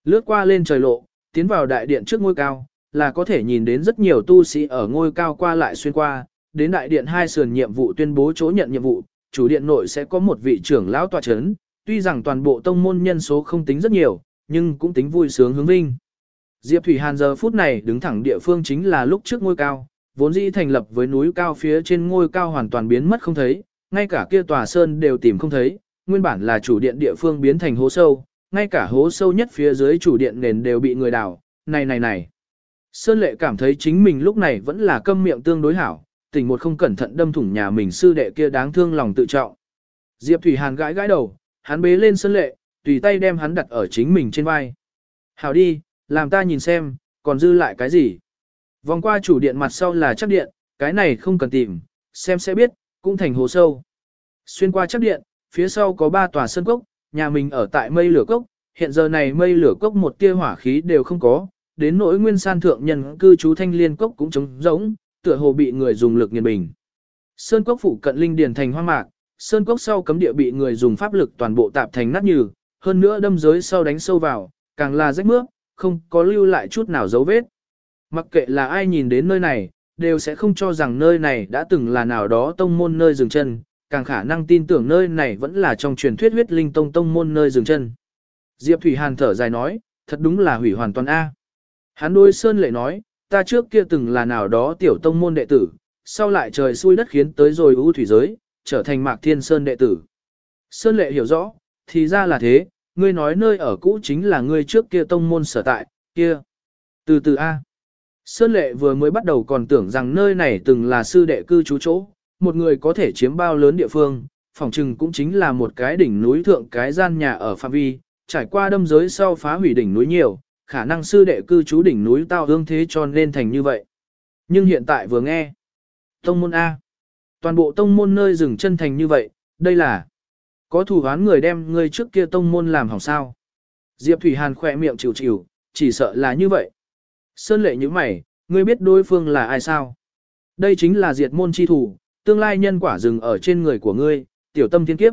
Lướt qua lên trời lộ, tiến vào đại điện trước ngôi cao, là có thể nhìn đến rất nhiều tu sĩ ở ngôi cao qua lại xuyên qua, đến đại điện hai sườn nhiệm vụ tuyên bố chỗ nhận nhiệm vụ, chủ điện nội sẽ có một vị trưởng lão tọa chấn, tuy rằng toàn bộ tông môn nhân số không tính rất nhiều, nhưng cũng tính vui sướng hướng vinh. Diệp Thủy Hàn giờ phút này đứng thẳng địa phương chính là lúc trước ngôi cao, vốn dĩ thành lập với núi cao phía trên ngôi cao hoàn toàn biến mất không thấy, ngay cả kia tòa sơn đều tìm không thấy, nguyên bản là chủ điện địa phương biến thành hố sâu, ngay cả hố sâu nhất phía dưới chủ điện nền đều bị người đào, này này này. Sơn lệ cảm thấy chính mình lúc này vẫn là câm miệng tương đối hảo, tình một không cẩn thận đâm thủng nhà mình sư đệ kia đáng thương lòng tự trọng. Diệp Thủy Hàn gãi gãi đầu, hắn bế lên Sơn lệ, tùy tay đem hắn đặt ở chính mình trên vai. Hảo đi, làm ta nhìn xem, còn dư lại cái gì. Vòng qua chủ điện mặt sau là chắc điện, cái này không cần tìm, xem sẽ biết, cũng thành hồ sâu. Xuyên qua chắc điện, phía sau có ba tòa sân cốc, nhà mình ở tại mây lửa cốc, hiện giờ này mây lửa cốc một tia hỏa khí đều không có, đến nỗi nguyên san thượng nhân cư trú thanh liên cốc cũng trống rỗng, tựa hồ bị người dùng lực nghiền bình. Sơn cốc phụ cận linh điền thành hoang mạc, sơn cốc sau cấm địa bị người dùng pháp lực toàn bộ tạp thành nát nhừ, hơn nữa đâm giới sau đánh sâu vào, càng là rách mướp, không có lưu lại chút nào dấu vết. Mặc kệ là ai nhìn đến nơi này, đều sẽ không cho rằng nơi này đã từng là nào đó tông môn nơi dừng chân, càng khả năng tin tưởng nơi này vẫn là trong truyền thuyết huyết linh tông tông môn nơi dừng chân. Diệp Thủy Hàn thở dài nói, thật đúng là hủy hoàn toàn A. Hắn đôi Sơn lệ nói, ta trước kia từng là nào đó tiểu tông môn đệ tử, sau lại trời xui đất khiến tới rồi ưu thủy giới, trở thành mạc thiên Sơn đệ tử. Sơn lệ hiểu rõ, thì ra là thế, ngươi nói nơi ở cũ chính là ngươi trước kia tông môn sở tại, kia. Từ từ A. Sơn lệ vừa mới bắt đầu còn tưởng rằng nơi này từng là sư đệ cư trú chỗ, một người có thể chiếm bao lớn địa phương, phòng trừng cũng chính là một cái đỉnh núi thượng cái gian nhà ở phạm vi, trải qua đâm giới sau phá hủy đỉnh núi nhiều, khả năng sư đệ cư trú đỉnh núi tao hương thế cho nên thành như vậy. Nhưng hiện tại vừa nghe, tông môn A, toàn bộ tông môn nơi dừng chân thành như vậy, đây là có thủ hoán người đem người trước kia tông môn làm hỏng sao. Diệp Thủy Hàn khỏe miệng chịu chịu, chỉ sợ là như vậy. Sơn lệ như mày, ngươi biết đối phương là ai sao? Đây chính là diệt môn chi thủ, tương lai nhân quả dừng ở trên người của ngươi, tiểu tâm thiên kiếp.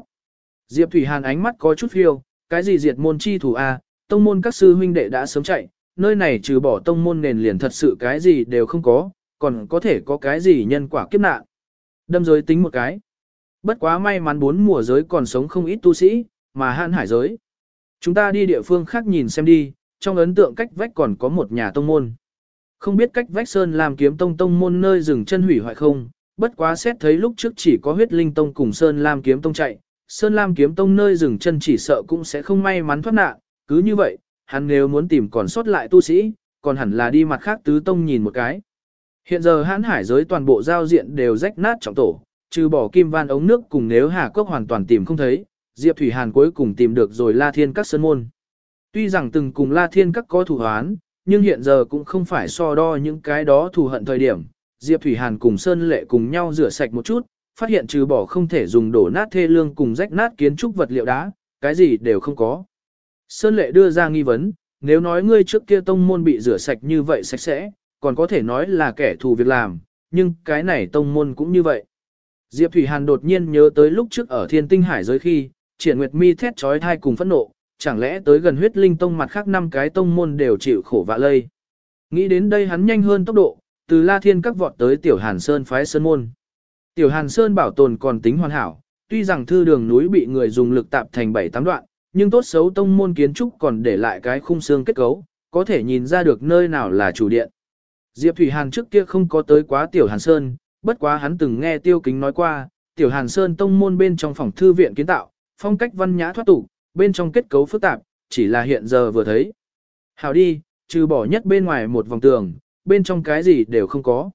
Diệp Thủy Hàn ánh mắt có chút phiêu, cái gì diệt môn chi thủ a, tông môn các sư huynh đệ đã sớm chạy, nơi này trừ bỏ tông môn nền liền thật sự cái gì đều không có, còn có thể có cái gì nhân quả kiếp nạn. Đâm giới tính một cái. Bất quá may mắn bốn mùa giới còn sống không ít tu sĩ, mà hạn hải giới. Chúng ta đi địa phương khác nhìn xem đi, trong ấn tượng cách vách còn có một nhà tông môn. Không biết cách vách sơn làm kiếm tông tông môn nơi dừng chân hủy hoại không, bất quá xét thấy lúc trước chỉ có huyết linh tông cùng sơn lam kiếm tông chạy, sơn lam kiếm tông nơi dừng chân chỉ sợ cũng sẽ không may mắn thoát nạn, cứ như vậy, hắn nếu muốn tìm còn sót lại tu sĩ, còn hẳn là đi mặt khác tứ tông nhìn một cái. Hiện giờ hãn hải giới toàn bộ giao diện đều rách nát trọng tổ, trừ bỏ kim van ống nước cùng nếu hà cốc hoàn toàn tìm không thấy, Diệp Thủy Hàn cuối cùng tìm được rồi La Thiên các sơn môn. Tuy rằng từng cùng La Thiên các có thủ hoán, nhưng hiện giờ cũng không phải so đo những cái đó thù hận thời điểm. Diệp Thủy Hàn cùng Sơn Lệ cùng nhau rửa sạch một chút, phát hiện trừ bỏ không thể dùng đổ nát thê lương cùng rách nát kiến trúc vật liệu đá, cái gì đều không có. Sơn Lệ đưa ra nghi vấn, nếu nói ngươi trước kia tông môn bị rửa sạch như vậy sạch sẽ, còn có thể nói là kẻ thù việc làm, nhưng cái này tông môn cũng như vậy. Diệp Thủy Hàn đột nhiên nhớ tới lúc trước ở thiên tinh hải giới khi, triển nguyệt mi thét trói thai cùng phẫn nộ, chẳng lẽ tới gần huyết linh tông mặt khác năm cái tông môn đều chịu khổ vạ lây. Nghĩ đến đây hắn nhanh hơn tốc độ, từ La Thiên các vọt tới Tiểu Hàn Sơn phái Sơn môn. Tiểu Hàn Sơn bảo tồn còn tính hoàn hảo, tuy rằng thư đường núi bị người dùng lực tạp thành 7-8 đoạn, nhưng tốt xấu tông môn kiến trúc còn để lại cái khung xương kết cấu, có thể nhìn ra được nơi nào là chủ điện. Diệp Thủy Hàn trước kia không có tới quá Tiểu Hàn Sơn, bất quá hắn từng nghe Tiêu Kính nói qua, Tiểu Hàn Sơn tông môn bên trong phòng thư viện kiến tạo, phong cách văn nhã thoát tục, bên trong kết cấu phức tạp, chỉ là hiện giờ vừa thấy. Hào đi, trừ bỏ nhất bên ngoài một vòng tường, bên trong cái gì đều không có.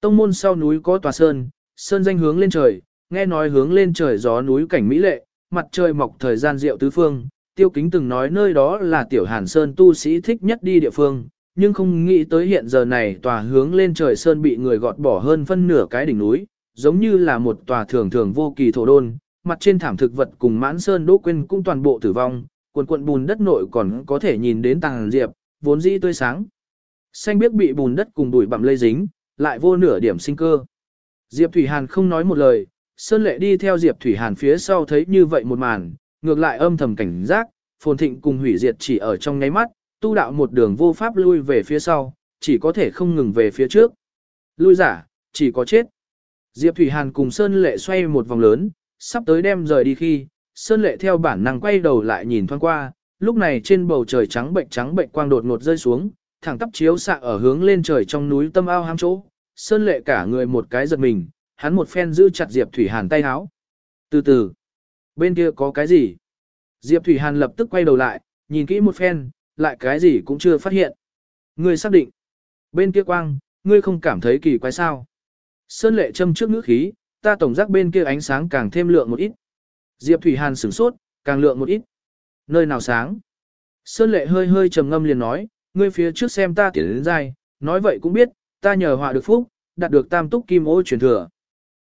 Tông môn sau núi có tòa sơn, sơn danh hướng lên trời, nghe nói hướng lên trời gió núi cảnh mỹ lệ, mặt trời mọc thời gian diệu tứ phương, tiêu kính từng nói nơi đó là tiểu hàn sơn tu sĩ thích nhất đi địa phương, nhưng không nghĩ tới hiện giờ này tòa hướng lên trời sơn bị người gọt bỏ hơn phân nửa cái đỉnh núi, giống như là một tòa thường thường vô kỳ thổ đôn, mặt trên thảm thực vật cùng mãn sơn đỗ quên cũng toàn bộ tử vong, cuộn cuộn bùn đất nội còn có thể nhìn đến tàng diệp, vốn dĩ tươi sáng. Xanh biết bị bùn đất cùng bụi bặm lây dính, lại vô nửa điểm sinh cơ. Diệp Thủy Hàn không nói một lời, Sơn Lệ đi theo Diệp Thủy Hàn phía sau thấy như vậy một màn, ngược lại âm thầm cảnh giác, phồn thịnh cùng hủy diệt chỉ ở trong nháy mắt, tu đạo một đường vô pháp lui về phía sau, chỉ có thể không ngừng về phía trước. Lui giả, chỉ có chết. Diệp Thủy Hàn cùng Sơn Lệ xoay một vòng lớn, sắp tới đem rời đi khi, Sơn Lệ theo bản năng quay đầu lại nhìn thoáng qua, lúc này trên bầu trời trắng bệnh trắng bệnh quang đột ngột rơi xuống, thẳng tắp chiếu xạ ở hướng lên trời trong núi tâm ao hám chỗ. Sơn Lệ cả người một cái giật mình, hắn một phen giữ chặt Diệp Thủy Hàn tay háo. Từ từ, bên kia có cái gì? Diệp Thủy Hàn lập tức quay đầu lại, nhìn kỹ một phen, lại cái gì cũng chưa phát hiện. Ngươi xác định, bên kia quang, ngươi không cảm thấy kỳ quái sao? Sơn Lệ châm trước ngữ khí, ta tổng giác bên kia ánh sáng càng thêm lượng một ít. Diệp Thủy Hàn sửng sốt, càng lượng một ít. Nơi nào sáng? Sơn lệ hơi hơi trầm ngâm liền nói, ngươi phía trước xem ta tiến đến dai, nói vậy cũng biết, ta nhờ họa được phúc, đạt được tam túc kim ô truyền thừa.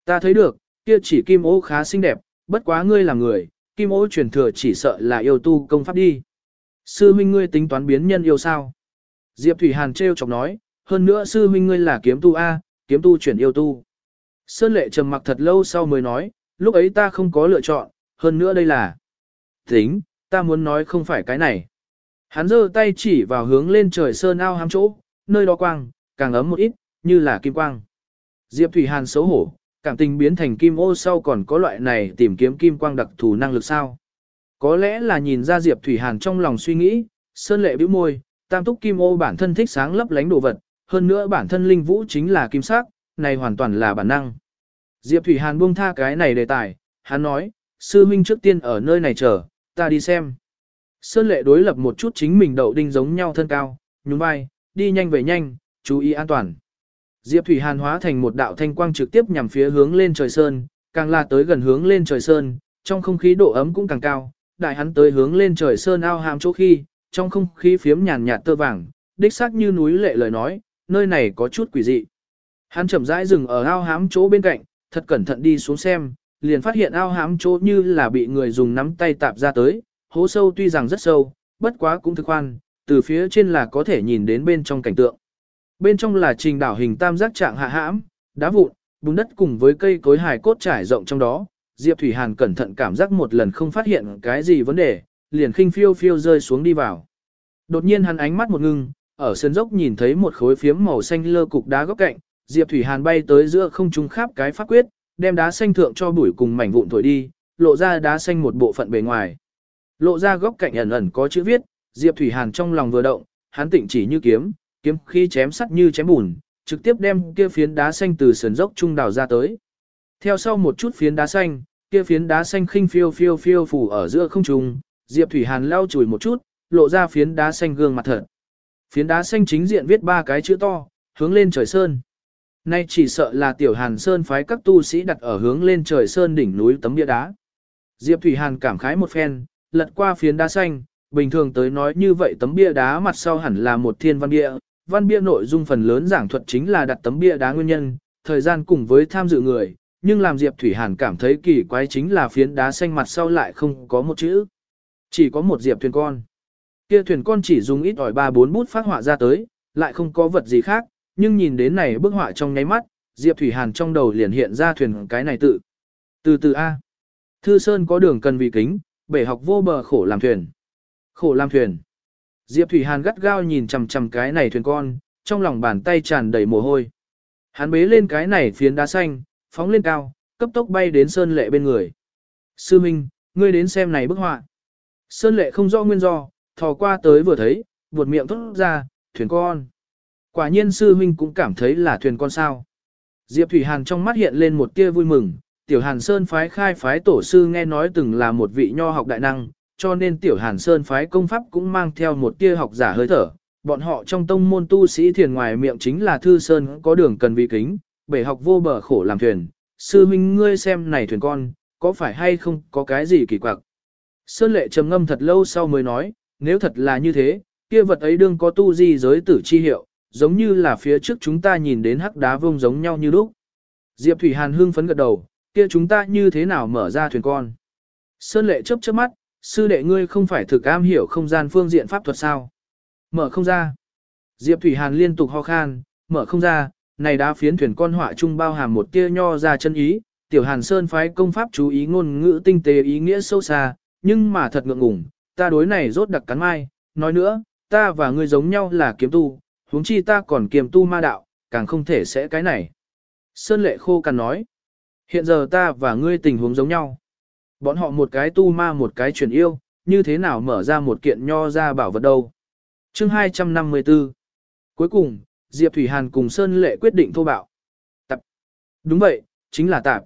Ta thấy được, kia chỉ kim ô khá xinh đẹp, bất quá ngươi là người, kim ô truyền thừa chỉ sợ là yêu tu công pháp đi. Sư huynh ngươi tính toán biến nhân yêu sao? Diệp Thủy Hàn treo chọc nói, hơn nữa sư huynh ngươi là kiếm tu A, kiếm tu chuyển yêu tu. Sơn lệ trầm mặc thật lâu sau mới nói, lúc ấy ta không có lựa chọn, hơn nữa đây là... Tính, ta muốn nói không phải cái này. Hắn giơ tay chỉ vào hướng lên trời sơn ao hám chỗ, nơi đó quang, càng ấm một ít, như là kim quang. Diệp Thủy Hàn xấu hổ, cảm tình biến thành kim ô sau còn có loại này tìm kiếm kim quang đặc thù năng lực sao. Có lẽ là nhìn ra Diệp Thủy Hàn trong lòng suy nghĩ, sơn lệ bĩu môi, tam túc kim ô bản thân thích sáng lấp lánh đồ vật, hơn nữa bản thân linh vũ chính là kim sắc, này hoàn toàn là bản năng. Diệp Thủy Hàn buông tha cái này đề tài, hắn nói, sư huynh trước tiên ở nơi này chờ, ta đi xem. Sơn lệ đối lập một chút chính mình đậu đinh giống nhau thân cao, nhún vai, đi nhanh về nhanh, chú ý an toàn. Diệp Thủy Hàn hóa thành một đạo thanh quang trực tiếp nhằm phía hướng lên trời sơn, càng là tới gần hướng lên trời sơn, trong không khí độ ấm cũng càng cao, đại hắn tới hướng lên trời sơn ao hàm chỗ khi, trong không khí phiếm nhàn nhạt tơ vàng, đích xác như núi lệ lời nói, nơi này có chút quỷ dị. Hắn chậm rãi dừng ở ao hám chỗ bên cạnh, thật cẩn thận đi xuống xem, liền phát hiện ao hám chỗ như là bị người dùng nắm tay tạp ra tới, hố sâu tuy rằng rất sâu, bất quá cũng thực khoan, từ phía trên là có thể nhìn đến bên trong cảnh tượng. Bên trong là trình đảo hình tam giác trạng hạ hãm, đá vụn, Bùn đất cùng với cây cối hài cốt trải rộng trong đó, Diệp Thủy Hàn cẩn thận cảm giác một lần không phát hiện cái gì vấn đề, liền khinh phiêu phiêu rơi xuống đi vào. Đột nhiên hắn ánh mắt một ngưng, ở sân dốc nhìn thấy một khối phiếm màu xanh lơ cục đá góc cạnh, Diệp Thủy Hàn bay tới giữa không trung khắp cái pháp quyết, đem đá xanh thượng cho bụi cùng mảnh vụn thổi đi, lộ ra đá xanh một bộ phận bề ngoài. Lộ ra góc cạnh ẩn ẩn có chữ viết, Diệp Thủy Hàn trong lòng vừa động, hắn tịnh chỉ như kiếm, kiếm khi chém sắt như chém bùn, trực tiếp đem kia phiến đá xanh từ sườn dốc trung đào ra tới. Theo sau một chút phiến đá xanh, kia phiến đá xanh khinh phiêu phiêu phiêu phủ ở giữa không trung, Diệp Thủy Hàn lau chùi một chút, lộ ra phiến đá xanh gương mặt thật. Phiến đá xanh chính diện viết ba cái chữ to, hướng lên trời sơn. Nay chỉ sợ là tiểu Hàn Sơn phái các tu sĩ đặt ở hướng lên trời sơn đỉnh núi tấm bia đá. Diệp Thủy Hàn cảm khái một phen, lật qua phiến đá xanh, bình thường tới nói như vậy tấm bia đá mặt sau hẳn là một thiên văn bia, văn bia nội dung phần lớn giảng thuật chính là đặt tấm bia đá nguyên nhân, thời gian cùng với tham dự người, nhưng làm Diệp Thủy Hàn cảm thấy kỳ quái chính là phiến đá xanh mặt sau lại không có một chữ. Chỉ có một diệp thuyền con. Kia thuyền con chỉ dùng ít ỏi ba bốn bút phát họa ra tới, lại không có vật gì khác, nhưng nhìn đến này bức họa trong nháy mắt, Diệp Thủy Hàn trong đầu liền hiện ra thuyền cái này tự. Từ từ A. Thư Sơn có đường cần vì kính, bể học vô bờ khổ làm thuyền. Khổ làm thuyền. Diệp Thủy Hàn gắt gao nhìn chằm chằm cái này thuyền con, trong lòng bàn tay tràn đầy mồ hôi. Hắn bế lên cái này phiến đá xanh, phóng lên cao, cấp tốc bay đến Sơn Lệ bên người. Sư Minh, ngươi đến xem này bức họa. Sơn Lệ không rõ nguyên do, thò qua tới vừa thấy, buột miệng thốt ra, thuyền con. Quả nhiên sư Minh cũng cảm thấy là thuyền con sao. Diệp Thủy Hàn trong mắt hiện lên một tia vui mừng, Tiểu Hàn Sơn phái khai phái tổ sư nghe nói từng là một vị nho học đại năng, cho nên Tiểu Hàn Sơn phái công pháp cũng mang theo một tia học giả hơi thở. Bọn họ trong tông môn tu sĩ thiền ngoài miệng chính là Thư Sơn có đường cần vị kính, bể học vô bờ khổ làm thuyền. Sư Minh ngươi xem này thuyền con, có phải hay không có cái gì kỳ quặc. Sơn lệ trầm ngâm thật lâu sau mới nói, nếu thật là như thế, kia vật ấy đương có tu di giới tử chi hiệu, giống như là phía trước chúng ta nhìn đến hắc đá vông giống nhau như lúc. Diệp Thủy Hàn hưng phấn gật đầu, kia chúng ta như thế nào mở ra thuyền con. Sơn lệ chớp chớp mắt, sư đệ ngươi không phải thực am hiểu không gian phương diện pháp thuật sao. Mở không ra. Diệp Thủy Hàn liên tục ho khan, mở không ra, này đá phiến thuyền con họa trung bao hàm một tia nho ra chân ý, tiểu Hàn Sơn phái công pháp chú ý ngôn ngữ tinh tế ý nghĩa sâu xa, nhưng mà thật ngượng ngùng, ta đối này rốt đặc cắn mai, nói nữa, ta và ngươi giống nhau là kiếm tu, huống chi ta còn kiềm tu ma đạo, càng không thể sẽ cái này. Sơn lệ khô cằn nói, hiện giờ ta và ngươi tình huống giống nhau. Bọn họ một cái tu ma một cái chuyển yêu, như thế nào mở ra một kiện nho ra bảo vật đâu. Chương 254 Cuối cùng, Diệp Thủy Hàn cùng Sơn Lệ quyết định thô bạo. Tập. Đúng vậy, chính là tạp.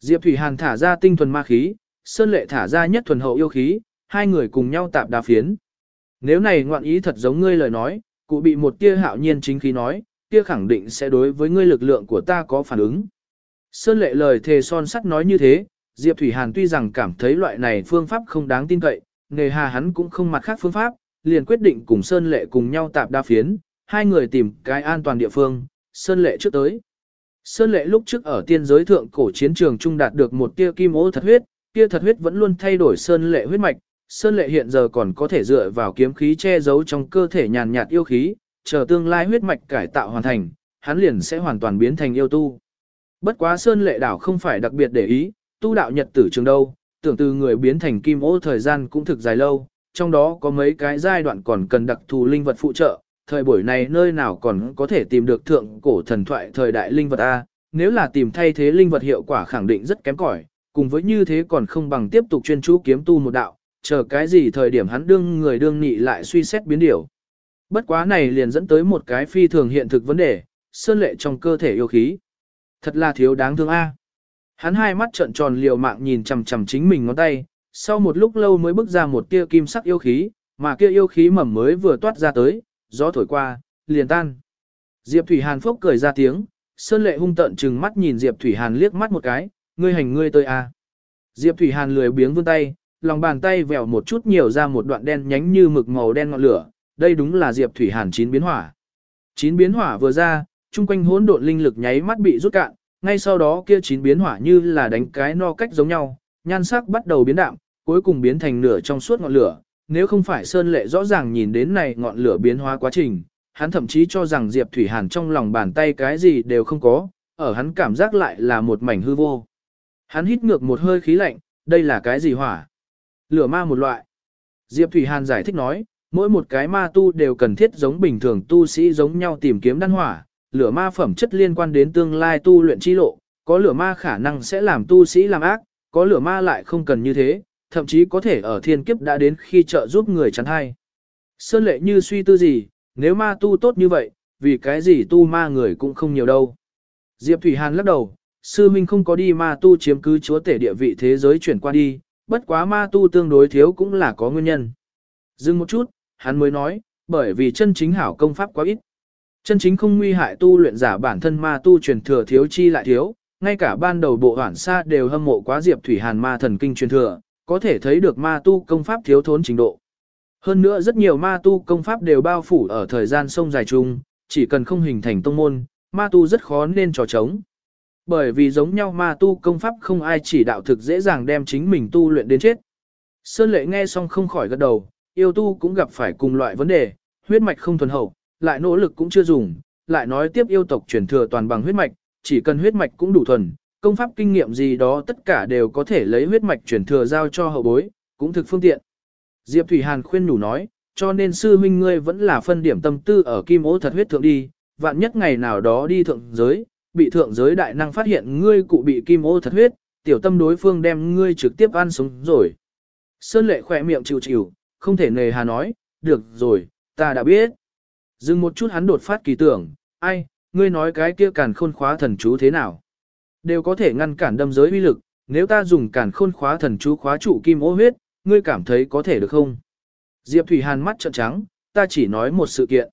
Diệp Thủy Hàn thả ra tinh thuần ma khí, Sơn Lệ thả ra nhất thuần hậu yêu khí, hai người cùng nhau tạp đa phiến. Nếu này ngoạn ý thật giống ngươi lời nói, cụ bị một tia hạo nhiên chính khí nói, kia khẳng định sẽ đối với ngươi lực lượng của ta có phản ứng. Sơn Lệ lời thề son sắt nói như thế, Diệp Thủy Hàn tuy rằng cảm thấy loại này phương pháp không đáng tin cậy, nghề hà hắn cũng không mặt khác phương pháp, liền quyết định cùng Sơn Lệ cùng nhau tạp đa phiến, hai người tìm cái an toàn địa phương, Sơn Lệ trước tới. Sơn Lệ lúc trước ở tiên giới thượng cổ chiến trường trung đạt được một tia kim ô thật huyết, kia thật huyết vẫn luôn thay đổi Sơn Lệ huyết mạch, Sơn Lệ hiện giờ còn có thể dựa vào kiếm khí che giấu trong cơ thể nhàn nhạt yêu khí, chờ tương lai huyết mạch cải tạo hoàn thành, hắn liền sẽ hoàn toàn biến thành yêu tu. Bất quá Sơn Lệ đảo không phải đặc biệt để ý, tu đạo nhật tử trường đâu, tưởng từ người biến thành kim ô thời gian cũng thực dài lâu, trong đó có mấy cái giai đoạn còn cần đặc thù linh vật phụ trợ, thời buổi này nơi nào còn có thể tìm được thượng cổ thần thoại thời đại linh vật A, nếu là tìm thay thế linh vật hiệu quả khẳng định rất kém cỏi, cùng với như thế còn không bằng tiếp tục chuyên chú kiếm tu một đạo, chờ cái gì thời điểm hắn đương người đương nhị lại suy xét biến điều. Bất quá này liền dẫn tới một cái phi thường hiện thực vấn đề, sơn lệ trong cơ thể yêu khí. Thật là thiếu đáng thương A. Hắn hai mắt trợn tròn liều mạng nhìn chằm chằm chính mình ngón tay, sau một lúc lâu mới bước ra một tia kim sắc yêu khí, mà kia yêu khí mầm mới vừa toát ra tới, gió thổi qua, liền tan. Diệp Thủy Hàn phốc cười ra tiếng, Sơn Lệ hung tận trừng mắt nhìn Diệp Thủy Hàn liếc mắt một cái, ngươi hành ngươi tới a. Diệp Thủy Hàn lười biếng vươn tay, lòng bàn tay vèo một chút nhiều ra một đoạn đen nhánh như mực màu đen ngọn lửa, đây đúng là Diệp Thủy Hàn chín biến hỏa. Chín biến hỏa vừa ra, chung quanh hỗn độn linh lực nháy mắt bị rút cạn, ngay sau đó kia chín biến hỏa như là đánh cái no cách giống nhau, nhan sắc bắt đầu biến đạm, cuối cùng biến thành nửa trong suốt ngọn lửa. Nếu không phải Sơn Lệ rõ ràng nhìn đến này ngọn lửa biến hóa quá trình, hắn thậm chí cho rằng Diệp Thủy Hàn trong lòng bàn tay cái gì đều không có, ở hắn cảm giác lại là một mảnh hư vô. Hắn hít ngược một hơi khí lạnh, đây là cái gì hỏa? Lửa ma một loại. Diệp Thủy Hàn giải thích nói, mỗi một cái ma tu đều cần thiết giống bình thường tu sĩ giống nhau tìm kiếm đan hỏa, lửa ma phẩm chất liên quan đến tương lai tu luyện chi lộ, có lửa ma khả năng sẽ làm tu sĩ làm ác, có lửa ma lại không cần như thế, thậm chí có thể ở thiên kiếp đã đến khi trợ giúp người chắn hay. Sơn lệ như suy tư gì, nếu ma tu tốt như vậy, vì cái gì tu ma người cũng không nhiều đâu. Diệp Thủy Hàn lắc đầu, sư minh không có đi ma tu chiếm cứ chúa tể địa vị thế giới chuyển qua đi, bất quá ma tu tương đối thiếu cũng là có nguyên nhân. Dừng một chút, hắn mới nói, bởi vì chân chính hảo công pháp quá ít. Chân chính không nguy hại tu luyện giả bản thân ma tu truyền thừa thiếu chi lại thiếu, ngay cả ban đầu bộ hoản sa đều hâm mộ quá Diệp Thủy Hàn ma thần kinh truyền thừa, có thể thấy được ma tu công pháp thiếu thốn trình độ. Hơn nữa rất nhiều ma tu công pháp đều bao phủ ở thời gian sông dài chung, chỉ cần không hình thành tông môn, ma tu rất khó nên trò trống. Bởi vì giống nhau ma tu công pháp không ai chỉ đạo thực dễ dàng đem chính mình tu luyện đến chết. Sơn lệ nghe xong không khỏi gật đầu, yêu tu cũng gặp phải cùng loại vấn đề, huyết mạch không thuần hậu, lại nỗ lực cũng chưa dùng, lại nói tiếp yêu tộc truyền thừa toàn bằng huyết mạch, chỉ cần huyết mạch cũng đủ thuần, công pháp kinh nghiệm gì đó tất cả đều có thể lấy huyết mạch truyền thừa giao cho hậu bối, cũng thực phương tiện. Diệp Thủy Hàn khuyên nhủ nói, cho nên sư huynh ngươi vẫn là phân điểm tâm tư ở kim ố thật huyết thượng đi, vạn nhất ngày nào đó đi thượng giới, bị thượng giới đại năng phát hiện ngươi cụ bị kim ô thật huyết, tiểu tâm đối phương đem ngươi trực tiếp ăn sống rồi. Sơn lệ khỏe miệng chịu chịu, không thể nề hà nói, được rồi, ta đã biết. Dừng một chút hắn đột phát kỳ tưởng, ai, ngươi nói cái kia càn khôn khóa thần chú thế nào? Đều có thể ngăn cản đâm giới uy lực, nếu ta dùng càn khôn khóa thần chú khóa trụ kim ô huyết, ngươi cảm thấy có thể được không? Diệp Thủy Hàn mắt trợn trắng, ta chỉ nói một sự kiện.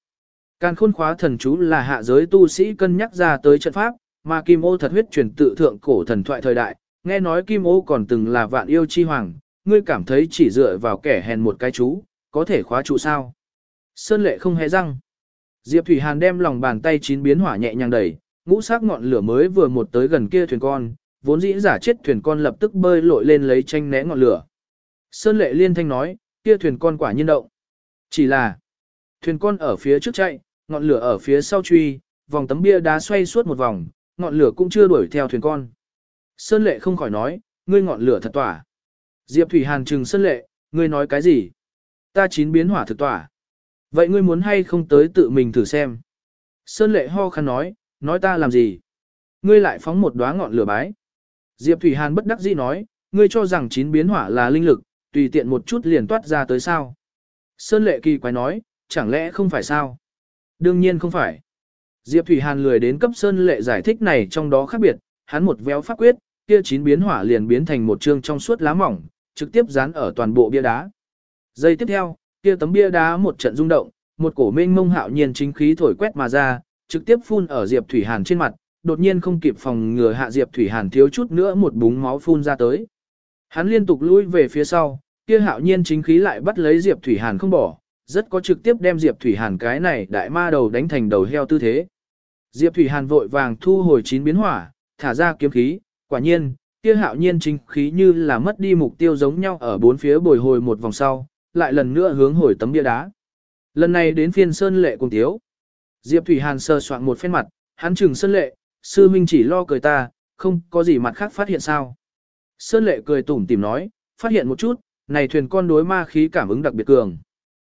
Càn khôn khóa thần chú là hạ giới tu sĩ cân nhắc ra tới trận pháp, mà Kim Ô thật huyết truyền tự thượng cổ thần thoại thời đại, nghe nói Kim Ô còn từng là vạn yêu chi hoàng, ngươi cảm thấy chỉ dựa vào kẻ hèn một cái chú, có thể khóa trụ sao? Sơn lệ không hề răng. Diệp Thủy Hàn đem lòng bàn tay chín biến hỏa nhẹ nhàng đẩy, ngũ sắc ngọn lửa mới vừa một tới gần kia thuyền con, vốn dĩ giả chết thuyền con lập tức bơi lội lên lấy tranh né ngọn lửa. Sơn lệ liên thanh nói, kia thuyền con quả nhiên động. Chỉ là, thuyền con ở phía trước chạy, ngọn lửa ở phía sau truy, vòng tấm bia đá xoay suốt một vòng, ngọn lửa cũng chưa đuổi theo thuyền con. Sơn lệ không khỏi nói, ngươi ngọn lửa thật tỏa. Diệp Thủy Hàn trừng Sơn lệ, ngươi nói cái gì? Ta chín biến hỏa thực tỏa. Vậy ngươi muốn hay không tới tự mình thử xem? Sơn lệ ho khăn nói, nói ta làm gì? Ngươi lại phóng một đóa ngọn lửa bái. Diệp Thủy Hàn bất đắc dĩ nói, ngươi cho rằng chín biến hỏa là linh lực, tùy tiện một chút liền toát ra tới sao. Sơn lệ kỳ quái nói, chẳng lẽ không phải sao? Đương nhiên không phải. Diệp Thủy Hàn lười đến cấp Sơn Lệ giải thích này trong đó khác biệt, hắn một véo pháp quyết, kia chín biến hỏa liền biến thành một chương trong suốt lá mỏng, trực tiếp dán ở toàn bộ bia đá. Giây tiếp theo, kia tấm bia đá một trận rung động, một cổ mênh mông hạo nhiên chính khí thổi quét mà ra, trực tiếp phun ở Diệp Thủy Hàn trên mặt, đột nhiên không kịp phòng ngừa hạ Diệp Thủy Hàn thiếu chút nữa một búng máu phun ra tới. Hắn liên tục lui về phía sau, kia hạo nhiên chính khí lại bắt lấy Diệp Thủy Hàn không bỏ, rất có trực tiếp đem Diệp Thủy Hàn cái này đại ma đầu đánh thành đầu heo tư thế. Diệp Thủy Hàn vội vàng thu hồi chín biến hỏa, thả ra kiếm khí, quả nhiên, kia hạo nhiên chính khí như là mất đi mục tiêu giống nhau ở bốn phía bồi hồi một vòng sau, lại lần nữa hướng hồi tấm bia đá. Lần này đến phiên Sơn Lệ cùng tiếu. Diệp Thủy Hàn sơ soạn một phen mặt, hắn chừng Sơn Lệ, sư minh chỉ lo cười ta, không có gì mặt khác phát hiện sao. Sơn Lệ cười tủm tìm nói, phát hiện một chút, này thuyền con đối ma khí cảm ứng đặc biệt cường.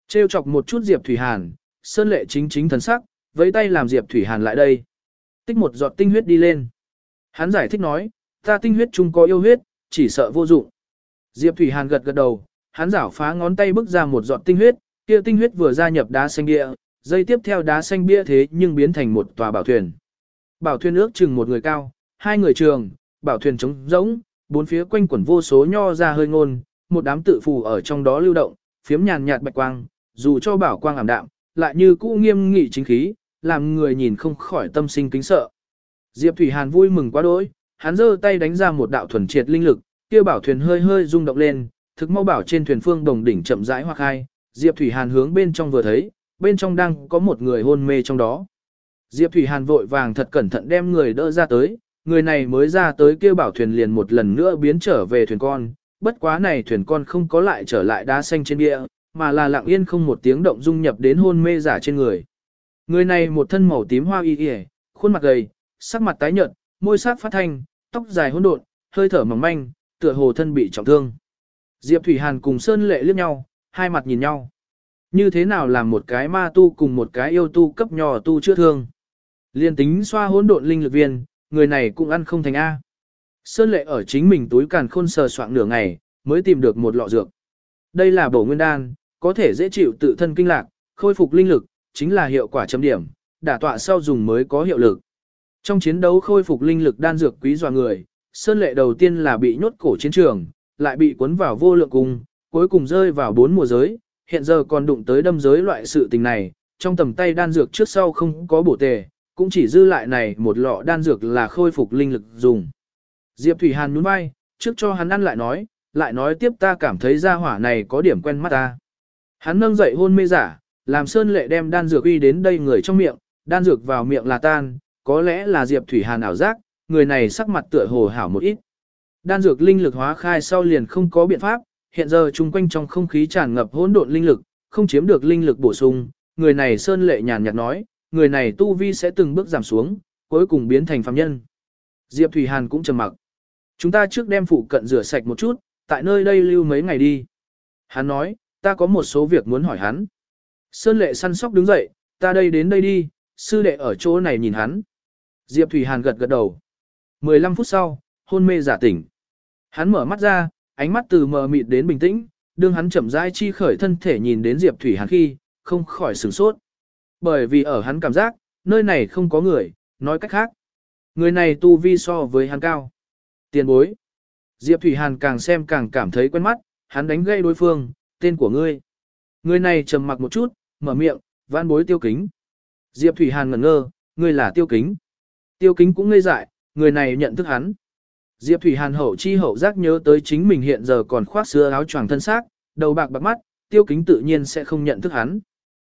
Trêu chọc một chút Diệp Thủy Hàn, Sơn Lệ chính chính thần sắc, với tay làm Diệp Thủy Hàn lại đây. Tích một giọt tinh huyết đi lên. Hắn giải thích nói, ta tinh huyết chung có yêu huyết, chỉ sợ vô dụng. Diệp Thủy Hàn gật gật đầu, hắn giảo phá ngón tay bước ra một giọt tinh huyết, kia tinh huyết vừa gia nhập đá xanh bia, dây tiếp theo đá xanh bia thế nhưng biến thành một tòa bảo thuyền. Bảo thuyền ước chừng một người cao, hai người trường, bảo thuyền trống rỗng, bốn phía quanh quẩn vô số nho ra hơi ngôn, một đám tự phù ở trong đó lưu động, phiếm nhàn nhạt bạch quang, dù cho bảo quang ảm đạm, lại như cũ nghiêm nghị chính khí, làm người nhìn không khỏi tâm sinh kính sợ. Diệp Thủy Hàn vui mừng quá đỗi, hắn giơ tay đánh ra một đạo thuần triệt linh lực, kia bảo thuyền hơi hơi rung động lên, thực mau bảo trên thuyền phương đồng đỉnh chậm rãi hoặc hai, Diệp Thủy Hàn hướng bên trong vừa thấy, bên trong đang có một người hôn mê trong đó. Diệp Thủy Hàn vội vàng thật cẩn thận đem người đỡ ra tới, người này mới ra tới kia bảo thuyền liền một lần nữa biến trở về thuyền con, bất quá này thuyền con không có lại trở lại đá xanh trên bia, mà là lặng yên không một tiếng động dung nhập đến hôn mê giả trên người. Người này một thân màu tím hoa y y, khuôn mặt gầy, sắc mặt tái nhợt, môi sắc phát thanh, tóc dài hỗn độn, hơi thở mỏng manh, tựa hồ thân bị trọng thương. Diệp Thủy Hàn cùng Sơn Lệ liếc nhau, hai mặt nhìn nhau. Như thế nào làm một cái ma tu cùng một cái yêu tu cấp nhỏ tu chữa thương. Liên tính xoa hỗn độn linh lực viên, người này cũng ăn không thành A. Sơn Lệ ở chính mình túi càn khôn sờ soạng nửa ngày, mới tìm được một lọ dược. Đây là bổ nguyên đan, có thể dễ chịu tự thân kinh lạc, khôi phục linh lực, chính là hiệu quả chấm điểm, đả tọa sau dùng mới có hiệu lực. Trong chiến đấu khôi phục linh lực đan dược quý dọa người, Sơn Lệ đầu tiên là bị nhốt cổ chiến trường, lại bị cuốn vào vô lượng cung, cuối cùng rơi vào bốn mùa giới, hiện giờ còn đụng tới đâm giới loại sự tình này, trong tầm tay đan dược trước sau không có bổ tề, cũng chỉ dư lại này một lọ đan dược là khôi phục linh lực dùng. Diệp Thủy Hàn nhún vai, trước cho hắn ăn lại nói, lại nói tiếp ta cảm thấy gia hỏa này có điểm quen mắt ta. Hắn nâng dậy hôn mê giả, làm Sơn Lệ đem đan dược uy đến đây người trong miệng, đan dược vào miệng là tan, có lẽ là Diệp Thủy Hàn ảo giác, người này sắc mặt tựa hồ hảo một ít. Đan dược linh lực hóa khai sau liền không có biện pháp, hiện giờ chung quanh trong không khí tràn ngập hỗn độn linh lực, không chiếm được linh lực bổ sung, người này Sơn Lệ nhàn nhạt nói, người này tu vi sẽ từng bước giảm xuống, cuối cùng biến thành phàm nhân. Diệp Thủy Hàn cũng trầm mặc. Chúng ta trước đem phụ cận rửa sạch một chút, tại nơi đây lưu mấy ngày đi. Hắn nói, ta có một số việc muốn hỏi hắn. Sơn lệ săn sóc đứng dậy, ta đây đến đây đi, sư đệ ở chỗ này nhìn hắn. Diệp Thủy Hàn gật gật đầu. 15 phút sau, hôn mê giả tỉnh. Hắn mở mắt ra, ánh mắt từ mờ mịt đến bình tĩnh, đương hắn chậm rãi chi khởi thân thể nhìn đến Diệp Thủy Hàn khi, không khỏi sửng sốt. Bởi vì ở hắn cảm giác, nơi này không có người, nói cách khác. Người này tu vi so với hắn cao. Tiền bối. Diệp Thủy Hàn càng xem càng cảm thấy quen mắt, hắn đánh gây đối phương, tên của ngươi. Người này trầm mặc một chút, mở miệng, vãn bối tiêu kính. Diệp Thủy Hàn ngẩn ngơ, ngươi là tiêu kính. Tiêu kính cũng ngây dại, người này nhận thức hắn. Diệp Thủy Hàn hậu chi hậu giác nhớ tới chính mình hiện giờ còn khoác xưa áo choàng thân xác, đầu bạc bạc mắt, tiêu kính tự nhiên sẽ không nhận thức hắn.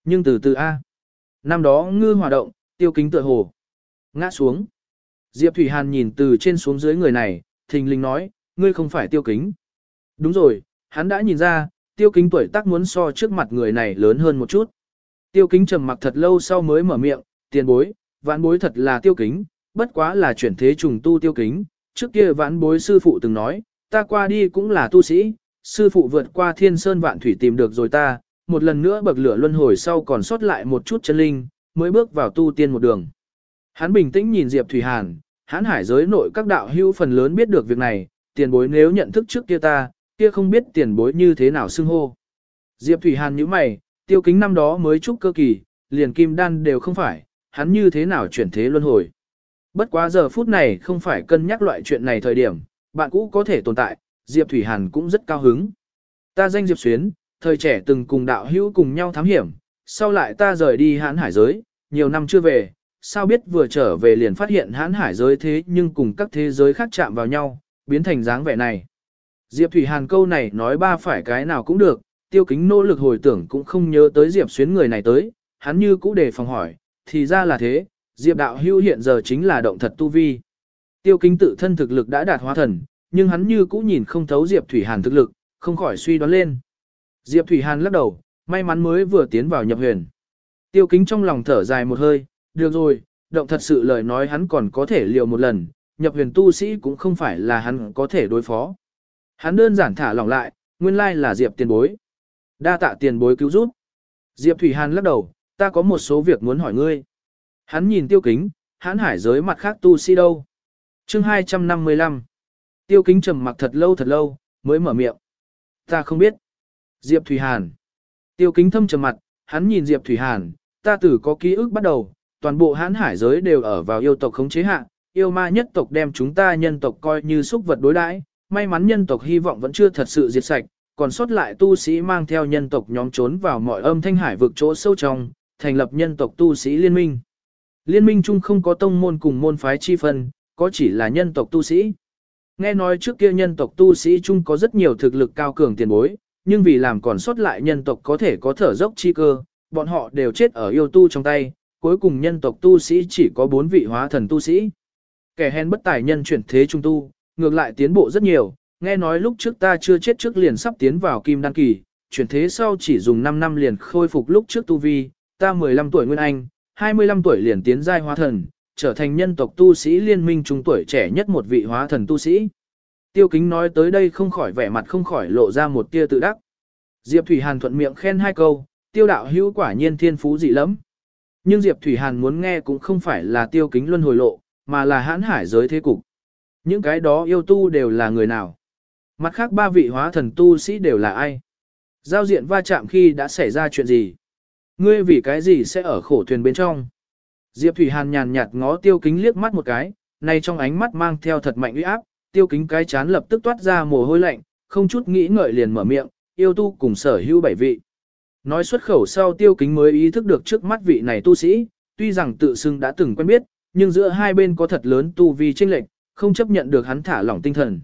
Nhưng từ từ A. À. Năm đó ngư hòa động, tiêu kính tựa hồ. Ngã xuống. Diệp Thủy Hàn nhìn từ trên xuống dưới người này, thình lình nói, ngươi không phải tiêu kính. Đúng rồi, hắn đã nhìn ra, tiêu kính tuổi tác muốn so trước mặt người này lớn hơn một chút. Tiêu kính trầm mặc thật lâu sau mới mở miệng, tiền bối, vãn bối thật là tiêu kính, bất quá là chuyển thế trùng tu tiêu kính. Trước kia vãn bối sư phụ từng nói, ta qua đi cũng là tu sĩ, sư phụ vượt qua thiên sơn vạn thủy tìm được rồi ta, một lần nữa bậc lửa luân hồi sau còn sót lại một chút chân linh, mới bước vào tu tiên một đường. Hắn bình tĩnh nhìn Diệp Thủy Hàn, hắn hải giới nội các đạo hữu phần lớn biết được việc này, tiền bối nếu nhận thức trước kia ta, kia không biết tiền bối như thế nào xưng hô. Diệp Thủy Hàn như mày, tiêu kính năm đó mới chúc cơ kỳ, liền kim đan đều không phải, hắn như thế nào chuyển thế luân hồi. Bất quá giờ phút này không phải cân nhắc loại chuyện này thời điểm, bạn cũ có thể tồn tại, Diệp Thủy Hàn cũng rất cao hứng. Ta danh Diệp Xuyến, thời trẻ từng cùng đạo hữu cùng nhau thám hiểm, sau lại ta rời đi hãn hải giới, nhiều năm chưa về, sao biết vừa trở về liền phát hiện hãn hải giới thế nhưng cùng các thế giới khác chạm vào nhau, biến thành dáng vẻ này. Diệp Thủy Hàn câu này nói ba phải cái nào cũng được, tiêu kính nỗ lực hồi tưởng cũng không nhớ tới Diệp xuyến người này tới, hắn như cũ đề phòng hỏi, thì ra là thế, Diệp đạo hưu hiện giờ chính là động thật tu vi. Tiêu kính tự thân thực lực đã đạt hóa thần, nhưng hắn như cũ nhìn không thấu Diệp Thủy Hàn thực lực, không khỏi suy đoán lên. Diệp Thủy Hàn lắc đầu, may mắn mới vừa tiến vào nhập huyền. Tiêu kính trong lòng thở dài một hơi, được rồi, động thật sự lời nói hắn còn có thể liều một lần, nhập huyền tu sĩ cũng không phải là hắn có thể đối phó. Hắn đơn giản thả lỏng lại, nguyên lai là Diệp tiền bối. Đa tạ tiền bối cứu giúp. Diệp Thủy Hàn lắc đầu, ta có một số việc muốn hỏi ngươi. Hắn nhìn tiêu kính, hắn hải giới mặt khác tu si đâu. chương 255. Tiêu kính trầm mặc thật lâu thật lâu, mới mở miệng. Ta không biết. Diệp Thủy Hàn. Tiêu kính thâm trầm mặt, hắn nhìn Diệp Thủy Hàn, ta tử có ký ức bắt đầu, toàn bộ hãn hải giới đều ở vào yêu tộc khống chế hạ, yêu ma nhất tộc đem chúng ta nhân tộc coi như súc vật đối đãi, may mắn nhân tộc hy vọng vẫn chưa thật sự diệt sạch, còn sót lại tu sĩ mang theo nhân tộc nhóm trốn vào mọi âm thanh hải vực chỗ sâu trong, thành lập nhân tộc tu sĩ liên minh. Liên minh chung không có tông môn cùng môn phái chi phân, có chỉ là nhân tộc tu sĩ. Nghe nói trước kia nhân tộc tu sĩ chung có rất nhiều thực lực cao cường tiền bối, nhưng vì làm còn sót lại nhân tộc có thể có thở dốc chi cơ, bọn họ đều chết ở yêu tu trong tay, cuối cùng nhân tộc tu sĩ chỉ có bốn vị hóa thần tu sĩ. Kẻ hèn bất tài nhân chuyển thế trung tu, ngược lại tiến bộ rất nhiều, nghe nói lúc trước ta chưa chết trước liền sắp tiến vào kim đăng kỳ, chuyển thế sau chỉ dùng 5 năm liền khôi phục lúc trước tu vi, ta 15 tuổi nguyên anh, 25 tuổi liền tiến giai hóa thần, trở thành nhân tộc tu sĩ liên minh trung tuổi trẻ nhất một vị hóa thần tu sĩ. Tiêu kính nói tới đây không khỏi vẻ mặt không khỏi lộ ra một tia tự đắc. Diệp Thủy Hàn thuận miệng khen hai câu, tiêu đạo hữu quả nhiên thiên phú dị lắm. Nhưng Diệp Thủy Hàn muốn nghe cũng không phải là tiêu kính luân hồi lộ, mà là hãn hải giới thế cục. Những cái đó yêu tu đều là người nào? Mặt khác ba vị hóa thần tu sĩ đều là ai? Giao diện va chạm khi đã xảy ra chuyện gì? Ngươi vì cái gì sẽ ở khổ thuyền bên trong? Diệp Thủy Hàn nhàn nhạt ngó tiêu kính liếc mắt một cái, nay trong ánh mắt mang theo thật mạnh uy áp, tiêu kính cái chán lập tức toát ra mồ hôi lạnh, không chút nghĩ ngợi liền mở miệng, yêu tu cùng sở hữu bảy vị. Nói xuất khẩu sau tiêu kính mới ý thức được trước mắt vị này tu sĩ, tuy rằng tự xưng đã từng quen biết, nhưng giữa hai bên có thật lớn tu vi chênh lệch, không chấp nhận được hắn thả lỏng tinh thần.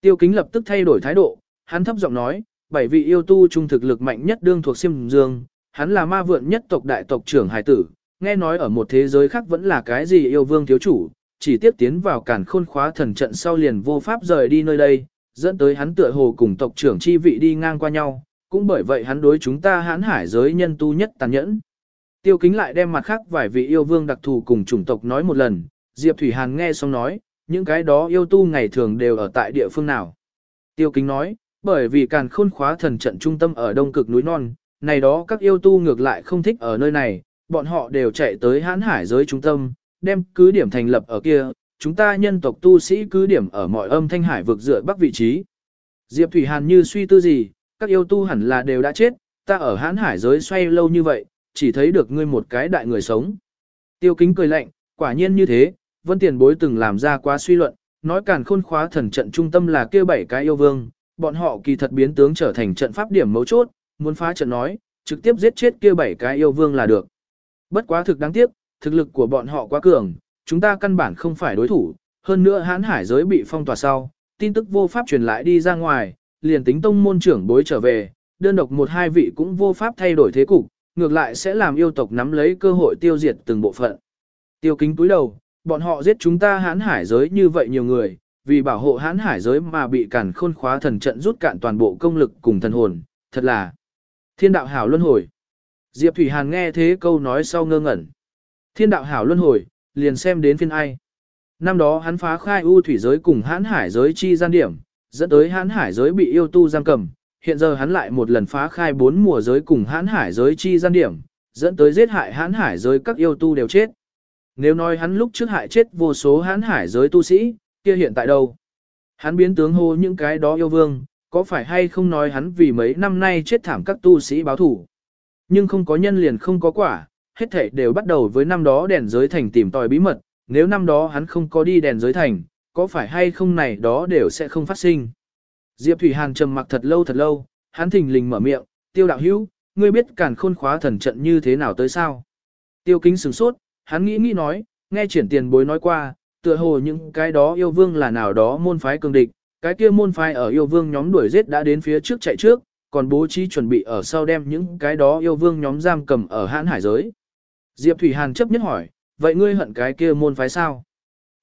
Tiêu kính lập tức thay đổi thái độ, hắn thấp giọng nói, bảy vị yêu tu trung thực lực mạnh nhất đương thuộc Siêm Dương, hắn là ma vượn nhất tộc đại tộc trưởng hải tử, nghe nói ở một thế giới khác vẫn là cái gì yêu vương thiếu chủ, chỉ tiếp tiến vào cản khôn khóa thần trận sau liền vô pháp rời đi nơi đây, dẫn tới hắn tựa hồ cùng tộc trưởng chi vị đi ngang qua nhau, cũng bởi vậy hắn đối chúng ta hãn hải giới nhân tu nhất tàn nhẫn. Tiêu kính lại đem mặt khác vài vị yêu vương đặc thù cùng chủng tộc nói một lần, Diệp Thủy Hàn nghe xong nói, những cái đó yêu tu ngày thường đều ở tại địa phương nào. Tiêu kính nói, bởi vì càn khôn khóa thần trận trung tâm ở đông cực núi non, này đó các yêu tu ngược lại không thích ở nơi này, bọn họ đều chạy tới hãn hải giới trung tâm, đem cứ điểm thành lập ở kia, chúng ta nhân tộc tu sĩ cứ điểm ở mọi âm thanh hải vực dựa bắc vị trí. Diệp Thủy Hàn như suy tư gì, các yêu tu hẳn là đều đã chết, ta ở hãn hải giới xoay lâu như vậy, chỉ thấy được ngươi một cái đại người sống. Tiêu kính cười lạnh, quả nhiên như thế, vân tiền bối từng làm ra quá suy luận, nói càn khôn khóa thần trận trung tâm là kia bảy cái yêu vương, bọn họ kỳ thật biến tướng trở thành trận pháp điểm mấu chốt, muốn phá trận nói, trực tiếp giết chết kia bảy cái yêu vương là được. Bất quá thực đáng tiếc, thực lực của bọn họ quá cường, chúng ta căn bản không phải đối thủ, hơn nữa hãn hải giới bị phong tỏa sau, tin tức vô pháp truyền lại đi ra ngoài, liền tính tông môn trưởng bối trở về, đơn độc một hai vị cũng vô pháp thay đổi thế cục, ngược lại sẽ làm yêu tộc nắm lấy cơ hội tiêu diệt từng bộ phận. Tiêu kính túi đầu, bọn họ giết chúng ta hãn hải giới như vậy nhiều người, vì bảo hộ hãn hải giới mà bị cản khôn khóa thần trận rút cạn toàn bộ công lực cùng thần hồn, thật là thiên đạo hảo luân hồi. Diệp Thủy Hàn nghe thế câu nói sau ngơ ngẩn. Thiên đạo hảo luân hồi, liền xem đến phiên ai. Năm đó hắn phá khai u thủy giới cùng hãn hải giới chi gian điểm, dẫn tới hãn hải giới bị yêu tu giam cầm. Hiện giờ hắn lại một lần phá khai bốn mùa giới cùng hãn hải giới chi gian điểm, dẫn tới giết hại hãn hải giới các yêu tu đều chết. Nếu nói hắn lúc trước hại chết vô số hán hải giới tu sĩ, kia hiện tại đâu? Hắn biến tướng hô những cái đó yêu vương, có phải hay không nói hắn vì mấy năm nay chết thảm các tu sĩ báo thủ? Nhưng không có nhân liền không có quả, hết thảy đều bắt đầu với năm đó đèn giới thành tìm tòi bí mật, nếu năm đó hắn không có đi đèn giới thành, có phải hay không này đó đều sẽ không phát sinh. Diệp Thủy Hàn trầm mặc thật lâu thật lâu, hắn thình lình mở miệng, tiêu đạo hữu, ngươi biết cản khôn khóa thần trận như thế nào tới sao? Tiêu kính sửng sốt, hắn nghĩ nghĩ nói, nghe triển tiền bối nói qua, tựa hồ những cái đó yêu vương là nào đó môn phái cường địch, cái kia môn phái ở yêu vương nhóm đuổi giết đã đến phía trước chạy trước, còn bố trí chuẩn bị ở sau đem những cái đó yêu vương nhóm giam cầm ở hãn hải giới. Diệp Thủy Hàn chấp nhất hỏi, vậy ngươi hận cái kia môn phái sao?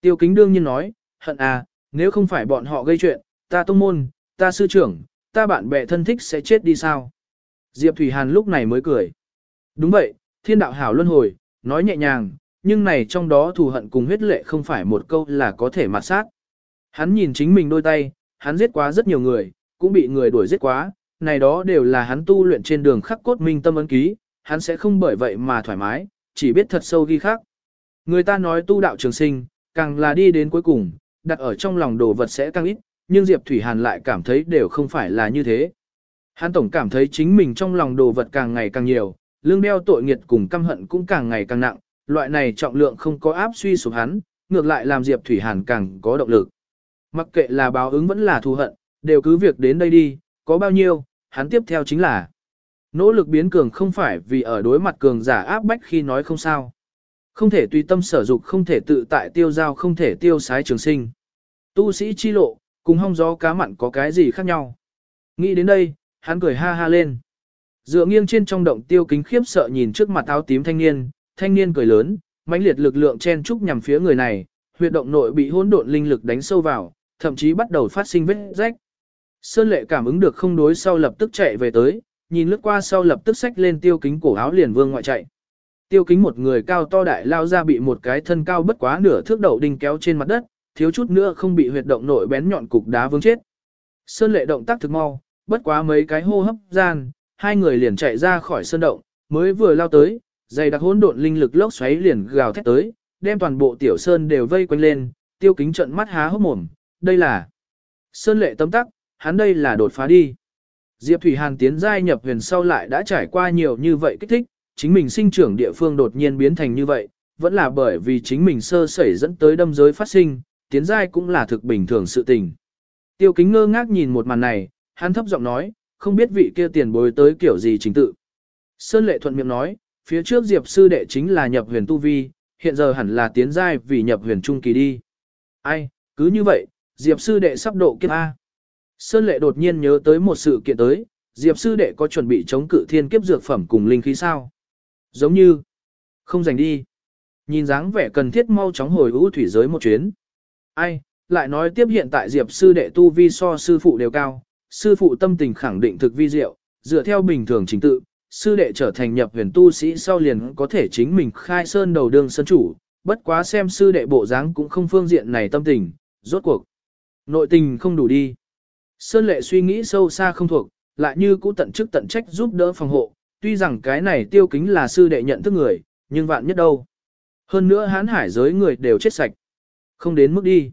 Tiêu kính đương nhiên nói, hận à, nếu không phải bọn họ gây chuyện, ta tông môn, ta sư trưởng, ta bạn bè thân thích sẽ chết đi sao? Diệp Thủy Hàn lúc này mới cười. Đúng vậy, thiên đạo hảo luân hồi, nói nhẹ nhàng, nhưng này trong đó thù hận cùng huyết lệ không phải một câu là có thể mặt sát. Hắn nhìn chính mình đôi tay, hắn giết quá rất nhiều người, cũng bị người đuổi giết quá, này đó đều là hắn tu luyện trên đường khắc cốt minh tâm ấn ký, hắn sẽ không bởi vậy mà thoải mái, chỉ biết thật sâu ghi khắc Người ta nói tu đạo trường sinh, càng là đi đến cuối cùng, đặt ở trong lòng đồ vật sẽ càng ít, nhưng Diệp Thủy Hàn lại cảm thấy đều không phải là như thế. Hắn tổng cảm thấy chính mình trong lòng đồ vật càng ngày càng nhiều, lương đeo tội nghiệt cùng căm hận cũng càng ngày càng nặng, loại này trọng lượng không có áp suy sụp hắn, ngược lại làm Diệp Thủy Hàn càng có động lực. Mặc kệ là báo ứng vẫn là thù hận, đều cứ việc đến đây đi, có bao nhiêu, hắn tiếp theo chính là nỗ lực biến cường không phải vì ở đối mặt cường giả áp bách khi nói không sao. Không thể tùy tâm sở dục không thể tự tại tiêu giao không thể tiêu sái trường sinh. Tu sĩ chi lộ, cùng hong gió cá mặn có cái gì khác nhau. Nghĩ đến đây, hắn cười ha ha lên. Dựa nghiêng trên trong động tiêu kính khiếp sợ nhìn trước mặt áo tím thanh niên, thanh niên cười lớn, mãnh liệt lực lượng chen trúc nhằm phía người này, huyệt động nội bị hỗn độn linh lực đánh sâu vào, thậm chí bắt đầu phát sinh vết rách. Sơn lệ cảm ứng được không đối sau lập tức chạy về tới, nhìn lướt qua sau lập tức xách lên tiêu kính cổ áo liền vương ngoại chạy. Tiêu kính một người cao to đại lao ra bị một cái thân cao bất quá nửa thước đầu đinh kéo trên mặt đất, thiếu chút nữa không bị huyệt động nội bén nhọn cục đá vương chết. Sơn lệ động tác thực mau, bất quá mấy cái hô hấp gian, hai người liền chạy ra khỏi sơn động, mới vừa lao tới, dày đặc hỗn độn linh lực lốc xoáy liền gào thét tới, đem toàn bộ tiểu sơn đều vây quanh lên, tiêu kính trận mắt há hốc mồm, đây là sơn lệ tấm tắc, hắn đây là đột phá đi. Diệp Thủy Hàn tiến giai nhập huyền sau lại đã trải qua nhiều như vậy kích thích, chính mình sinh trưởng địa phương đột nhiên biến thành như vậy, vẫn là bởi vì chính mình sơ sẩy dẫn tới đâm giới phát sinh, tiến giai cũng là thực bình thường sự tình. Tiêu kính ngơ ngác nhìn một màn này, hắn thấp giọng nói, không biết vị kia tiền bối tới kiểu gì chính tự. Sơn lệ thuận miệng nói, phía trước Diệp sư đệ chính là nhập huyền tu vi, hiện giờ hẳn là tiến giai vì nhập huyền trung kỳ đi. Ai, cứ như vậy, Diệp sư đệ sắp độ kiếp A. Sơn lệ đột nhiên nhớ tới một sự kiện tới, Diệp sư đệ có chuẩn bị chống cự thiên kiếp dược phẩm cùng linh khí sao? Giống như, không dành đi. Nhìn dáng vẻ cần thiết mau chóng hồi ưu thủy giới một chuyến. Ai, lại nói tiếp hiện tại Diệp sư đệ tu vi so sư phụ đều cao, sư phụ tâm tình khẳng định thực vi diệu, dựa theo bình thường chính tự, sư đệ trở thành nhập huyền tu sĩ sau liền có thể chính mình khai sơn đầu đường sân chủ, bất quá xem sư đệ bộ dáng cũng không phương diện này tâm tình, rốt cuộc. Nội tình không đủ đi. Sơn lệ suy nghĩ sâu xa không thuộc, lại như cũ tận chức tận trách giúp đỡ phòng hộ, tuy rằng cái này tiêu kính là sư đệ nhận thức người, nhưng vạn nhất đâu. Hơn nữa hán hải giới người đều chết sạch. Không đến mức đi.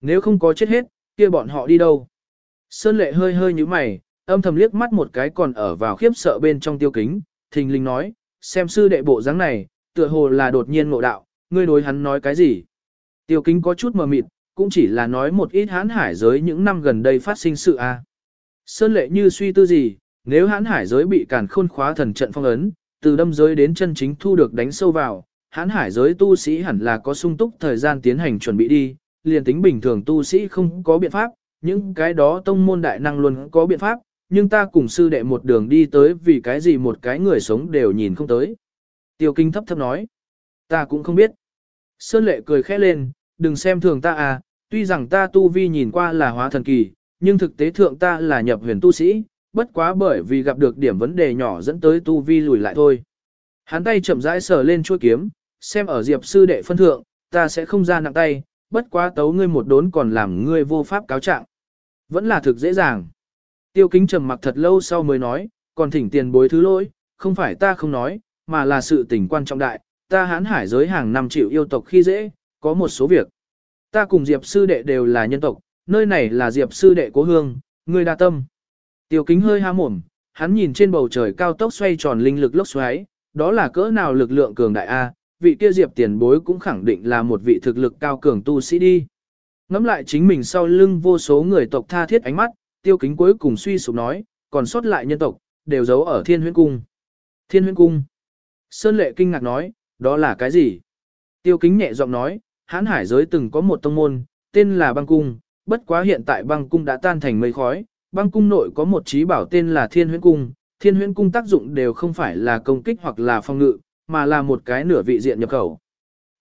Nếu không có chết hết, kia bọn họ đi đâu? Sơn lệ hơi hơi như mày, âm thầm liếc mắt một cái còn ở vào khiếp sợ bên trong tiêu kính, thình linh nói, xem sư đệ bộ dáng này, tựa hồ là đột nhiên ngộ đạo, ngươi đối hắn nói cái gì? Tiêu kính có chút mờ mịt, cũng chỉ là nói một ít hán hải giới những năm gần đây phát sinh sự a. Sơn lệ như suy tư gì, nếu hán hải giới bị càn khôn khóa thần trận phong ấn, từ đâm giới đến chân chính thu được đánh sâu vào, hán hải giới tu sĩ hẳn là có sung túc thời gian tiến hành chuẩn bị đi, liền tính bình thường tu sĩ không có biện pháp, những cái đó tông môn đại năng luôn có biện pháp, nhưng ta cùng sư đệ một đường đi tới vì cái gì một cái người sống đều nhìn không tới. Tiêu kinh thấp thấp nói, ta cũng không biết. Sơn lệ cười khẽ lên, đừng xem thường ta à, tuy rằng ta tu vi nhìn qua là hóa thần kỳ, nhưng thực tế thượng ta là nhập huyền tu sĩ, bất quá bởi vì gặp được điểm vấn đề nhỏ dẫn tới tu vi lùi lại thôi. Hắn tay chậm rãi sờ lên chuôi kiếm, xem ở diệp sư đệ phân thượng, ta sẽ không ra nặng tay, bất quá tấu ngươi một đốn còn làm ngươi vô pháp cáo trạng. Vẫn là thực dễ dàng. Tiêu kính trầm mặc thật lâu sau mới nói, còn thỉnh tiền bối thứ lỗi, không phải ta không nói, mà là sự tình quan trọng đại, ta hãn hải giới hàng năm triệu yêu tộc khi dễ, có một số việc. Ta cùng Diệp sư đệ đều là nhân tộc, nơi này là Diệp sư đệ cố hương, người đa tâm. Tiêu kính hơi há mồm, hắn nhìn trên bầu trời cao tốc xoay tròn linh lực lốc xoáy, đó là cỡ nào lực lượng cường đại A, vị kia Diệp tiền bối cũng khẳng định là một vị thực lực cao cường tu sĩ đi. Ngắm lại chính mình sau lưng vô số người tộc tha thiết ánh mắt, tiêu kính cuối cùng suy sụp nói, còn sót lại nhân tộc, đều giấu ở thiên huyễn cung. Thiên huyễn cung. Sơn lệ kinh ngạc nói, đó là cái gì? Tiêu kính nhẹ giọng nói, hán hải giới từng có một tông môn, tên là băng cung, bất quá hiện tại băng cung đã tan thành mây khói, băng cung nội có một trí bảo tên là thiên huyễn cung, thiên huyễn cung tác dụng đều không phải là công kích hoặc là phong ngự, mà là một cái nửa vị diện nhập khẩu.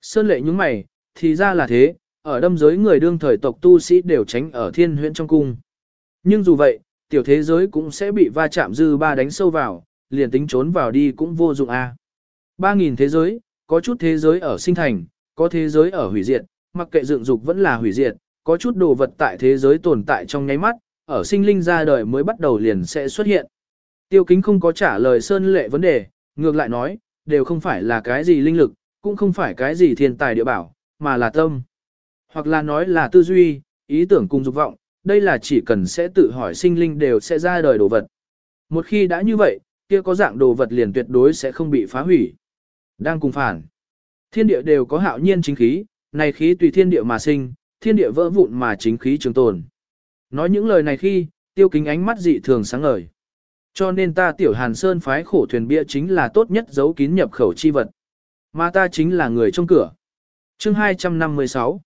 Sơn lệ nhúng mày, thì ra là thế, ở đâm giới người đương thời tộc tu sĩ đều tránh ở thiên huyễn trong cung. Nhưng dù vậy, tiểu thế giới cũng sẽ bị va chạm dư ba đánh sâu vào, liền tính trốn vào đi cũng vô dụng a. Ba nghìn thế giới, có chút thế giới ở sinh thành, có thế giới ở hủy diệt, mặc kệ dựng dục vẫn là hủy diệt, có chút đồ vật tại thế giới tồn tại trong nháy mắt, ở sinh linh ra đời mới bắt đầu liền sẽ xuất hiện. Tiêu kính không có trả lời Sơn Lệ vấn đề, ngược lại nói, đều không phải là cái gì linh lực, cũng không phải cái gì thiên tài địa bảo, mà là tâm. Hoặc là nói là tư duy, ý tưởng cùng dục vọng, đây là chỉ cần sẽ tự hỏi sinh linh đều sẽ ra đời đồ vật. Một khi đã như vậy, kia có dạng đồ vật liền tuyệt đối sẽ không bị phá hủy. Đang cùng phản. Thiên địa đều có hạo nhiên chính khí, này khí tùy thiên địa mà sinh, thiên địa vỡ vụn mà chính khí trường tồn. Nói những lời này khi, tiêu kính ánh mắt dị thường sáng ngời. Cho nên ta tiểu hàn sơn phái khổ thuyền bia chính là tốt nhất giấu kín nhập khẩu chi vật. Mà ta chính là người trong cửa. chương 256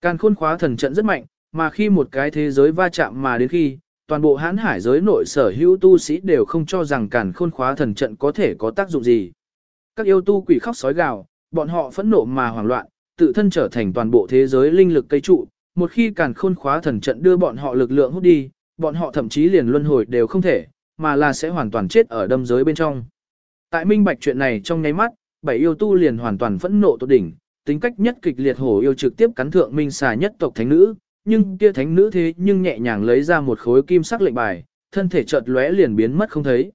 Càn khôn khóa thần trận rất mạnh, mà khi một cái thế giới va chạm mà đến khi, toàn bộ hãn hải giới nội sở hữu tu sĩ đều không cho rằng càn khôn khóa thần trận có thể có tác dụng gì. Các yêu tu quỷ khóc sói gào, bọn họ phẫn nộ mà hoảng loạn, tự thân trở thành toàn bộ thế giới linh lực cây trụ, một khi càn khôn khóa thần trận đưa bọn họ lực lượng hút đi, bọn họ thậm chí liền luân hồi đều không thể, mà là sẽ hoàn toàn chết ở đâm giới bên trong. Tại minh bạch chuyện này trong nháy mắt, bảy yêu tu liền hoàn toàn phẫn nộ tột đỉnh, tính cách nhất kịch liệt hổ yêu trực tiếp cắn thượng minh xà nhất tộc thánh nữ, nhưng kia thánh nữ thế nhưng nhẹ nhàng lấy ra một khối kim sắc lệnh bài, thân thể chợt lóe liền biến mất không thấy.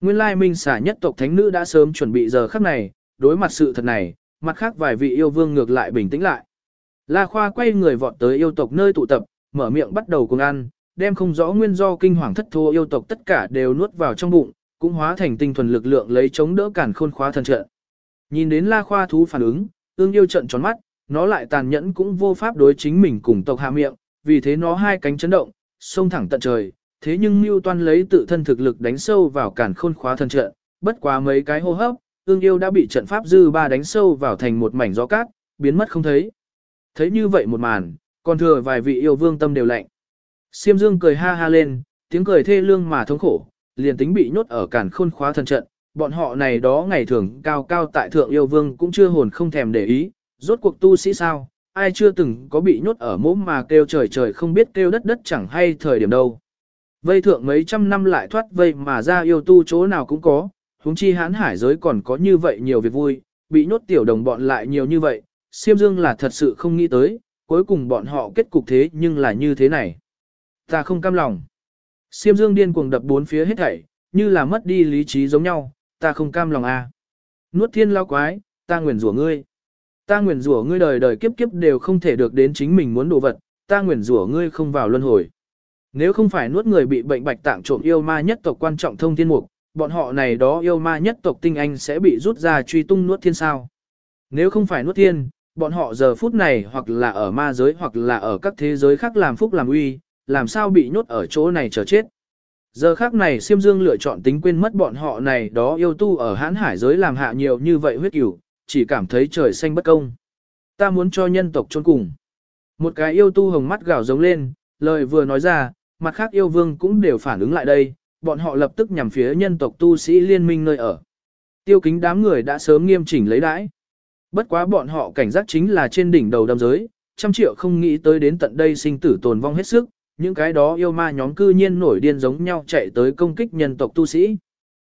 Nguyên lai minh xà nhất tộc thánh nữ đã sớm chuẩn bị giờ khắc này, đối mặt sự thật này, mặt khác vài vị yêu vương ngược lại bình tĩnh lại. La Khoa quay người vọt tới yêu tộc nơi tụ tập, mở miệng bắt đầu cùng ăn, đem không rõ nguyên do kinh hoàng thất thô yêu tộc tất cả đều nuốt vào trong bụng, cũng hóa thành tinh thuần lực lượng lấy chống đỡ cản khôn khóa thần trận. Nhìn đến La Khoa thú phản ứng, ương yêu trận tròn mắt, nó lại tàn nhẫn cũng vô pháp đối chính mình cùng tộc hạ miệng, vì thế nó hai cánh chấn động, xông thẳng tận trời, thế nhưng Mưu Toan lấy tự thân thực lực đánh sâu vào cản khôn khóa thần trận, bất quá mấy cái hô hấp, ương yêu đã bị trận pháp dư ba đánh sâu vào thành một mảnh gió cát, biến mất không thấy. Thấy như vậy một màn, còn thừa vài vị yêu vương tâm đều lạnh. Siêm Dương cười ha ha lên, tiếng cười thê lương mà thống khổ, liền tính bị nhốt ở cản khôn khóa thần trận, bọn họ này đó ngày thường cao cao tại thượng yêu vương cũng chưa hồn không thèm để ý, rốt cuộc tu sĩ sao, ai chưa từng có bị nhốt ở mốm mà kêu trời trời không biết kêu đất đất chẳng hay thời điểm đâu. Vây thượng mấy trăm năm lại thoát vây mà ra yêu tu chỗ nào cũng có, huống chi hãn hải giới còn có như vậy nhiều việc vui, bị nhốt tiểu đồng bọn lại nhiều như vậy, siêm dương là thật sự không nghĩ tới, cuối cùng bọn họ kết cục thế nhưng là như thế này. Ta không cam lòng. Siêm dương điên cuồng đập bốn phía hết thảy, như là mất đi lý trí giống nhau, ta không cam lòng a. À. Nuốt thiên lao quái, ta nguyền rủa ngươi. Ta nguyền rủa ngươi đời đời kiếp kiếp đều không thể được đến chính mình muốn đồ vật, ta nguyền rủa ngươi không vào luân hồi. Nếu không phải nuốt người bị bệnh bạch tạng trộm yêu ma nhất tộc quan trọng thông thiên mục, bọn họ này đó yêu ma nhất tộc tinh anh sẽ bị rút ra truy tung nuốt thiên sao. Nếu không phải nuốt thiên, bọn họ giờ phút này hoặc là ở ma giới hoặc là ở các thế giới khác làm phúc làm uy, làm sao bị nhốt ở chỗ này chờ chết. Giờ khác này Siêm Dương lựa chọn tính quên mất bọn họ này đó yêu tu ở hãn hải giới làm hạ nhiều như vậy huyết cửu, chỉ cảm thấy trời xanh bất công. Ta muốn cho nhân tộc trốn cùng. Một cái yêu tu hồng mắt gào giống lên, lời vừa nói ra, mặt khác yêu vương cũng đều phản ứng lại đây, bọn họ lập tức nhằm phía nhân tộc tu sĩ liên minh nơi ở. Tiêu kính đám người đã sớm nghiêm chỉnh lấy đãi. Bất quá bọn họ cảnh giác chính là trên đỉnh đầu đâm giới, trăm triệu không nghĩ tới đến tận đây sinh tử tồn vong hết sức, những cái đó yêu ma nhóm cư nhiên nổi điên giống nhau chạy tới công kích nhân tộc tu sĩ.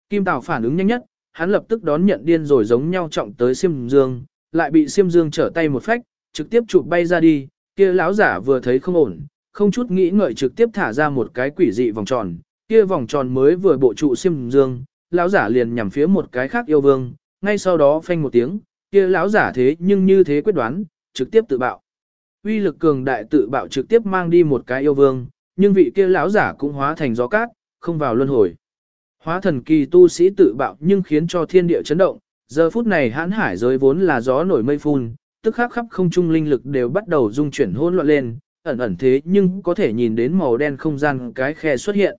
Kim Tào phản ứng nhanh nhất, hắn lập tức đón nhận điên rồi giống nhau trọng tới Siêm Dương, lại bị Siêm Dương trở tay một phách, trực tiếp chụp bay ra đi, kia lão giả vừa thấy không ổn, không chút nghĩ ngợi trực tiếp thả ra một cái quỷ dị vòng tròn, kia vòng tròn mới vừa bộ trụ Siêm Dương, lão giả liền nhằm phía một cái khác yêu vương, ngay sau đó phanh một tiếng, kia lão giả thế nhưng như thế quyết đoán, trực tiếp tự bạo uy lực cường đại tự bạo trực tiếp mang đi một cái yêu vương, nhưng vị kia lão giả cũng hóa thành gió cát, không vào luân hồi. Hóa thần kỳ tu sĩ tự bạo nhưng khiến cho thiên địa chấn động, giờ phút này hãn hải giới vốn là gió nổi mây phun, tức khắc khắp không trung linh lực đều bắt đầu dung chuyển hỗn loạn lên, ẩn ẩn thế nhưng có thể nhìn đến màu đen không gian cái khe xuất hiện.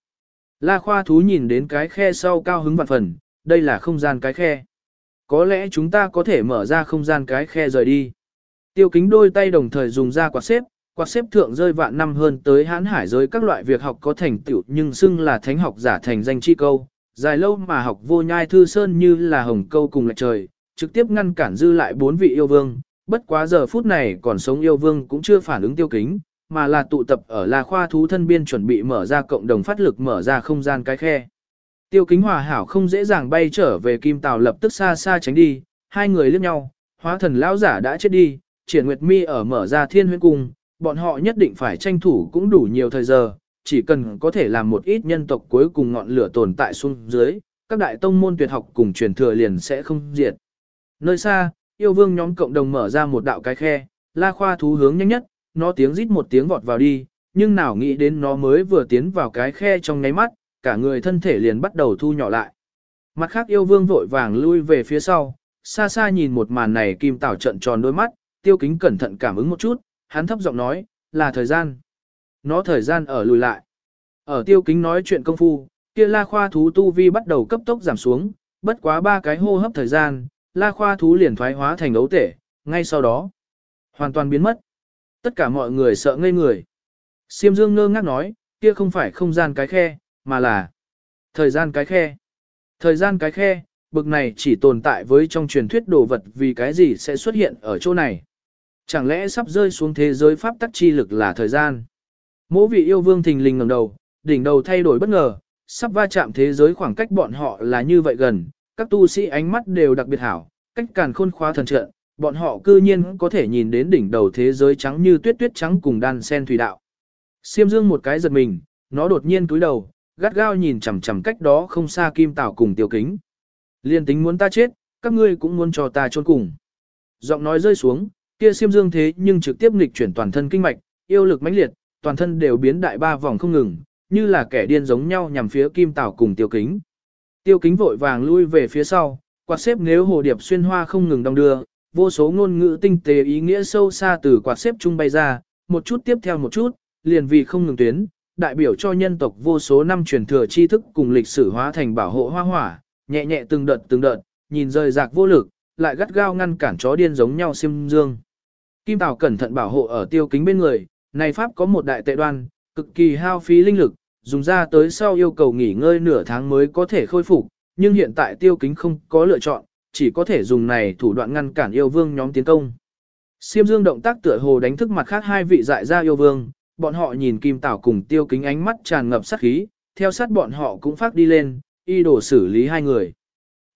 La khoa thú nhìn đến cái khe sau cao hứng vạn phần, đây là không gian cái khe. Có lẽ chúng ta có thể mở ra không gian cái khe rời đi. Tiêu kính đôi tay đồng thời dùng ra quạt xếp, quạt xếp thượng rơi vạn năm hơn tới hãn hải giới các loại việc học có thành tựu nhưng xưng là thánh học giả thành danh chi câu. Dài lâu mà học vô nhai thư sơn như là hồng câu cùng lại trời, trực tiếp ngăn cản dư lại bốn vị yêu vương. Bất quá giờ phút này còn sống yêu vương cũng chưa phản ứng tiêu kính, mà là tụ tập ở La Khoa thú thân biên chuẩn bị mở ra cộng đồng phát lực mở ra không gian cái khe. Tiêu kính hòa hảo không dễ dàng bay trở về kim tàu lập tức xa xa tránh đi, hai người liếc nhau, hóa thần lão giả đã chết đi, triển nguyệt mi ở mở ra thiên huyễn cung, bọn họ nhất định phải tranh thủ cũng đủ nhiều thời giờ, chỉ cần có thể làm một ít nhân tộc cuối cùng ngọn lửa tồn tại xuống dưới, các đại tông môn tuyệt học cùng truyền thừa liền sẽ không diệt. Nơi xa, yêu vương nhóm cộng đồng mở ra một đạo cái khe, la khoa thú hướng nhanh nhất, nó tiếng rít một tiếng vọt vào đi, nhưng nào nghĩ đến nó mới vừa tiến vào cái khe trong ngáy mắt, cả người thân thể liền bắt đầu thu nhỏ lại. Mặt khác yêu vương vội vàng lui về phía sau, xa xa nhìn một màn này kim tảo trận tròn đôi mắt, tiêu kính cẩn thận cảm ứng một chút, hắn thấp giọng nói, là thời gian. Nó thời gian ở lùi lại. Ở tiêu kính nói chuyện công phu, kia la khoa thú tu vi bắt đầu cấp tốc giảm xuống, bất quá ba cái hô hấp thời gian, la khoa thú liền thoái hóa thành ấu tể, ngay sau đó, hoàn toàn biến mất. Tất cả mọi người sợ ngây người. Siêm Dương ngơ ngác nói, kia không phải không gian cái khe, mà là thời gian cái khe. Thời gian cái khe, bực này chỉ tồn tại với trong truyền thuyết đồ vật vì cái gì sẽ xuất hiện ở chỗ này. Chẳng lẽ sắp rơi xuống thế giới pháp tắc chi lực là thời gian? Mỗ vị yêu vương thình lình ngẩng đầu, đỉnh đầu thay đổi bất ngờ, sắp va chạm thế giới khoảng cách bọn họ là như vậy gần, các tu sĩ ánh mắt đều đặc biệt hảo, cách càn khôn khóa thần trận, bọn họ cư nhiên có thể nhìn đến đỉnh đầu thế giới trắng như tuyết tuyết trắng cùng đan sen thủy đạo. Siêm dương một cái giật mình, nó đột nhiên cúi đầu, gắt gao nhìn chằm chằm cách đó không xa kim tảo cùng tiêu kính. Liên tính muốn ta chết, các ngươi cũng muốn cho ta chôn cùng. Giọng nói rơi xuống, kia xiêm dương thế nhưng trực tiếp nghịch chuyển toàn thân kinh mạch, yêu lực mãnh liệt, toàn thân đều biến đại ba vòng không ngừng, như là kẻ điên giống nhau nhằm phía kim tảo cùng tiêu kính. Tiêu kính vội vàng lui về phía sau, quạt xếp nếu hồ điệp xuyên hoa không ngừng đong đưa, vô số ngôn ngữ tinh tế ý nghĩa sâu xa từ quạt xếp trung bay ra, một chút tiếp theo một chút, liền vì không ngừng tuyến, đại biểu cho nhân tộc vô số năm truyền thừa tri thức cùng lịch sử hóa thành bảo hộ hoa hỏa, nhẹ nhẹ từng đợt từng đợt, nhìn rời rạc vô lực, lại gắt gao ngăn cản chó điên giống nhau xiêm dương. Kim Tào cẩn thận bảo hộ ở tiêu kính bên người, này pháp có một đại tệ đoan, cực kỳ hao phí linh lực, dùng ra tới sau yêu cầu nghỉ ngơi nửa tháng mới có thể khôi phục, nhưng hiện tại tiêu kính không có lựa chọn, chỉ có thể dùng này thủ đoạn ngăn cản yêu vương nhóm tiến công. xiêm dương động tác tựa hồ đánh thức mặt khác hai vị dại ra yêu vương, bọn họ nhìn kim tảo cùng tiêu kính ánh mắt tràn ngập sát khí, theo sát bọn họ cũng phát đi lên, y đổ xử lý hai người.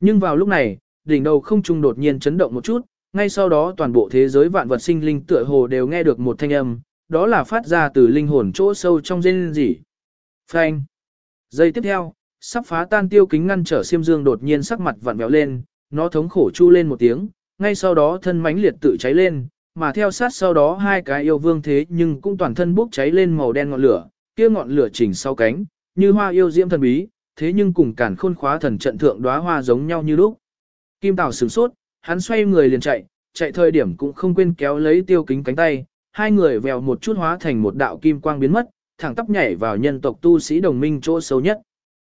Nhưng vào lúc này, đỉnh đầu không trung đột nhiên chấn động một chút, ngay sau đó toàn bộ thế giới vạn vật sinh linh tựa hồ đều nghe được một thanh âm, đó là phát ra từ linh hồn chỗ sâu trong dên gì. Phanh. Giây tiếp theo, sắp phá tan tiêu kính ngăn trở xiêm dương đột nhiên sắc mặt vặn vẹo lên, nó thống khổ chu lên một tiếng, ngay sau đó thân mãnh liệt tự cháy lên, mà theo sát sau đó hai cái yêu vương thế nhưng cũng toàn thân bốc cháy lên màu đen ngọn lửa, kia ngọn lửa chỉnh sau cánh, như hoa yêu diễm thần bí, thế nhưng cùng cản khôn khóa thần trận thượng đóa hoa giống nhau như lúc. Kim Tảo sửng sốt, hắn xoay người liền chạy, chạy thời điểm cũng không quên kéo lấy tiêu kính cánh tay, hai người vèo một chút hóa thành một đạo kim quang biến mất, thẳng tắp nhảy vào nhân tộc tu sĩ đồng minh chỗ sâu nhất.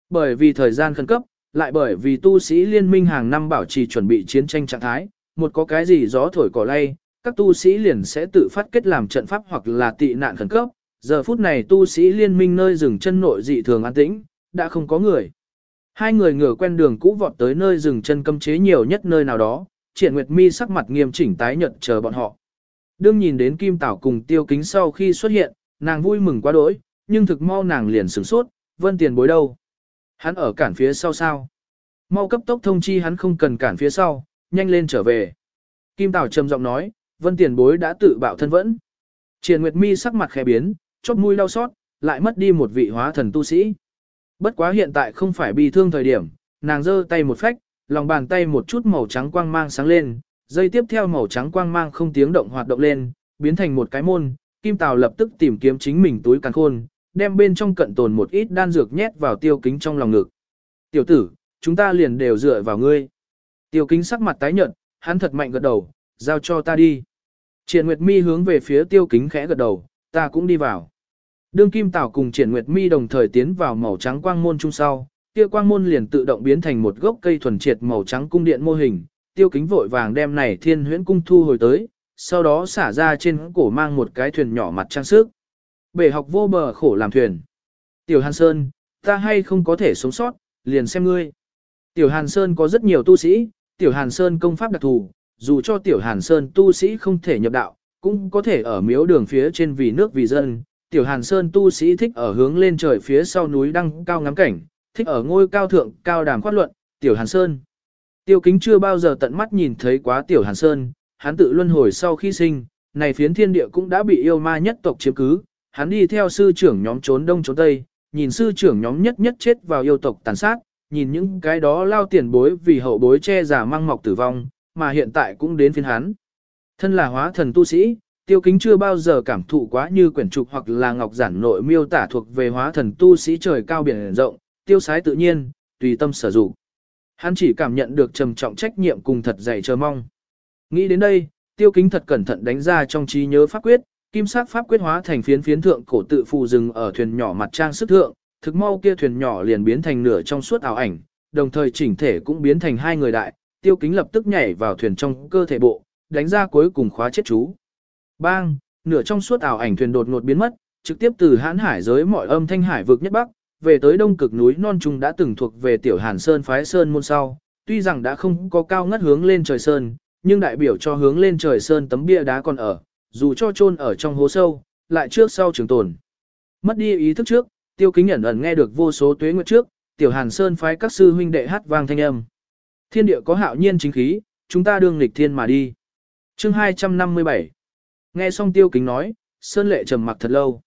Bởi vì thời gian khẩn cấp, lại bởi vì tu sĩ liên minh hàng năm bảo trì chuẩn bị chiến tranh trạng thái, một có cái gì gió thổi cỏ lay, các tu sĩ liền sẽ tự phát kết làm trận pháp hoặc là tị nạn khẩn cấp. Giờ phút này tu sĩ liên minh nơi dừng chân nội dị thường an tĩnh, đã không có người. Hai người ngửa quen đường cũ vọt tới nơi dừng chân cấm chế nhiều nhất nơi nào đó, triển nguyệt mi sắc mặt nghiêm chỉnh tái nhợt chờ bọn họ. Đương nhìn đến kim tảo cùng tiêu kính sau khi xuất hiện, nàng vui mừng quá đỗi, nhưng thực mau nàng liền sửng sốt, vân tiền bối đâu. Hắn ở cản phía sau sao? Mau cấp tốc thông chi hắn không cần cản phía sau, nhanh lên trở về. Kim Tảo trầm giọng nói, vân tiền bối đã tự bạo thân vẫn. Triển Nguyệt Mi sắc mặt khẽ biến, chóp mũi đau xót, lại mất đi một vị hóa thần tu sĩ. Bất quá hiện tại không phải bị thương thời điểm, nàng giơ tay một phách, lòng bàn tay một chút màu trắng quang mang sáng lên, dây tiếp theo màu trắng quang mang không tiếng động hoạt động lên, biến thành một cái môn, Kim Tào lập tức tìm kiếm chính mình túi càn khôn, đem bên trong cận tồn một ít đan dược nhét vào tiêu kính trong lòng ngực. Tiểu tử, chúng ta liền đều dựa vào ngươi. Tiêu kính sắc mặt tái nhợt, hắn thật mạnh gật đầu, giao cho ta đi. Triển Nguyệt Mi hướng về phía tiêu kính khẽ gật đầu, ta cũng đi vào. Đương Kim Tảo cùng Triển Nguyệt Mi đồng thời tiến vào màu trắng quang môn chung sau, kia quang môn liền tự động biến thành một gốc cây thuần triệt màu trắng cung điện mô hình, tiêu kính vội vàng đem này thiên huyễn cung thu hồi tới, sau đó xả ra trên cổ mang một cái thuyền nhỏ mặt trang sức. Bể học vô bờ khổ làm thuyền. Tiểu Hàn Sơn, ta hay không có thể sống sót, liền xem ngươi. Tiểu Hàn Sơn có rất nhiều tu sĩ, Tiểu Hàn Sơn công pháp đặc thù, dù cho Tiểu Hàn Sơn tu sĩ không thể nhập đạo, cũng có thể ở miếu đường phía trên vì nước vì dân. Tiểu Hàn Sơn tu sĩ thích ở hướng lên trời phía sau núi đăng cao ngắm cảnh, thích ở ngôi cao thượng cao đàm khoát luận, Tiểu Hàn Sơn. Tiêu kính chưa bao giờ tận mắt nhìn thấy quá Tiểu Hàn Sơn, hắn tự luân hồi sau khi sinh, này phiến thiên địa cũng đã bị yêu ma nhất tộc chiếm cứ, hắn đi theo sư trưởng nhóm trốn đông trốn tây, nhìn sư trưởng nhóm nhất nhất chết vào yêu tộc tàn sát, nhìn những cái đó lao tiền bối vì hậu bối che giả mang mọc tử vong, mà hiện tại cũng đến phiên hắn. Thân là hóa thần tu sĩ, tiêu kính chưa bao giờ cảm thụ quá như quyển trục hoặc là ngọc giản nội miêu tả thuộc về hóa thần tu sĩ trời cao biển rộng, tiêu sái tự nhiên, tùy tâm sở dụng. Hắn chỉ cảm nhận được trầm trọng trách nhiệm cùng thật dày chờ mong. Nghĩ đến đây, tiêu kính thật cẩn thận đánh ra trong trí nhớ pháp quyết, kim sắc pháp quyết hóa thành phiến phiến thượng cổ tự phù rừng ở thuyền nhỏ mặt trang sức thượng, thực mau kia thuyền nhỏ liền biến thành nửa trong suốt ảo ảnh, đồng thời chỉnh thể cũng biến thành hai người đại, tiêu kính lập tức nhảy vào thuyền trong cơ thể bộ, đánh ra cuối cùng khóa chết chú. Bang, nửa trong suốt ảo ảnh thuyền đột ngột biến mất, trực tiếp từ hãn hải giới mọi âm thanh hải vực nhất bắc, về tới đông cực núi non trung đã từng thuộc về tiểu hàn sơn phái sơn môn sau, tuy rằng đã không có cao ngất hướng lên trời sơn, nhưng đại biểu cho hướng lên trời sơn tấm bia đá còn ở, dù cho chôn ở trong hố sâu, lại trước sau trường tồn. Mất đi ý thức trước, tiêu kính ẩn ẩn nghe được vô số tuế nguyệt trước, tiểu hàn sơn phái các sư huynh đệ hát vang thanh âm. Thiên địa có hạo nhiên chính khí, chúng ta đương nghịch thiên mà đi. chương 257 Nghe xong tiêu kính nói, Sơn Lệ trầm mặc thật lâu.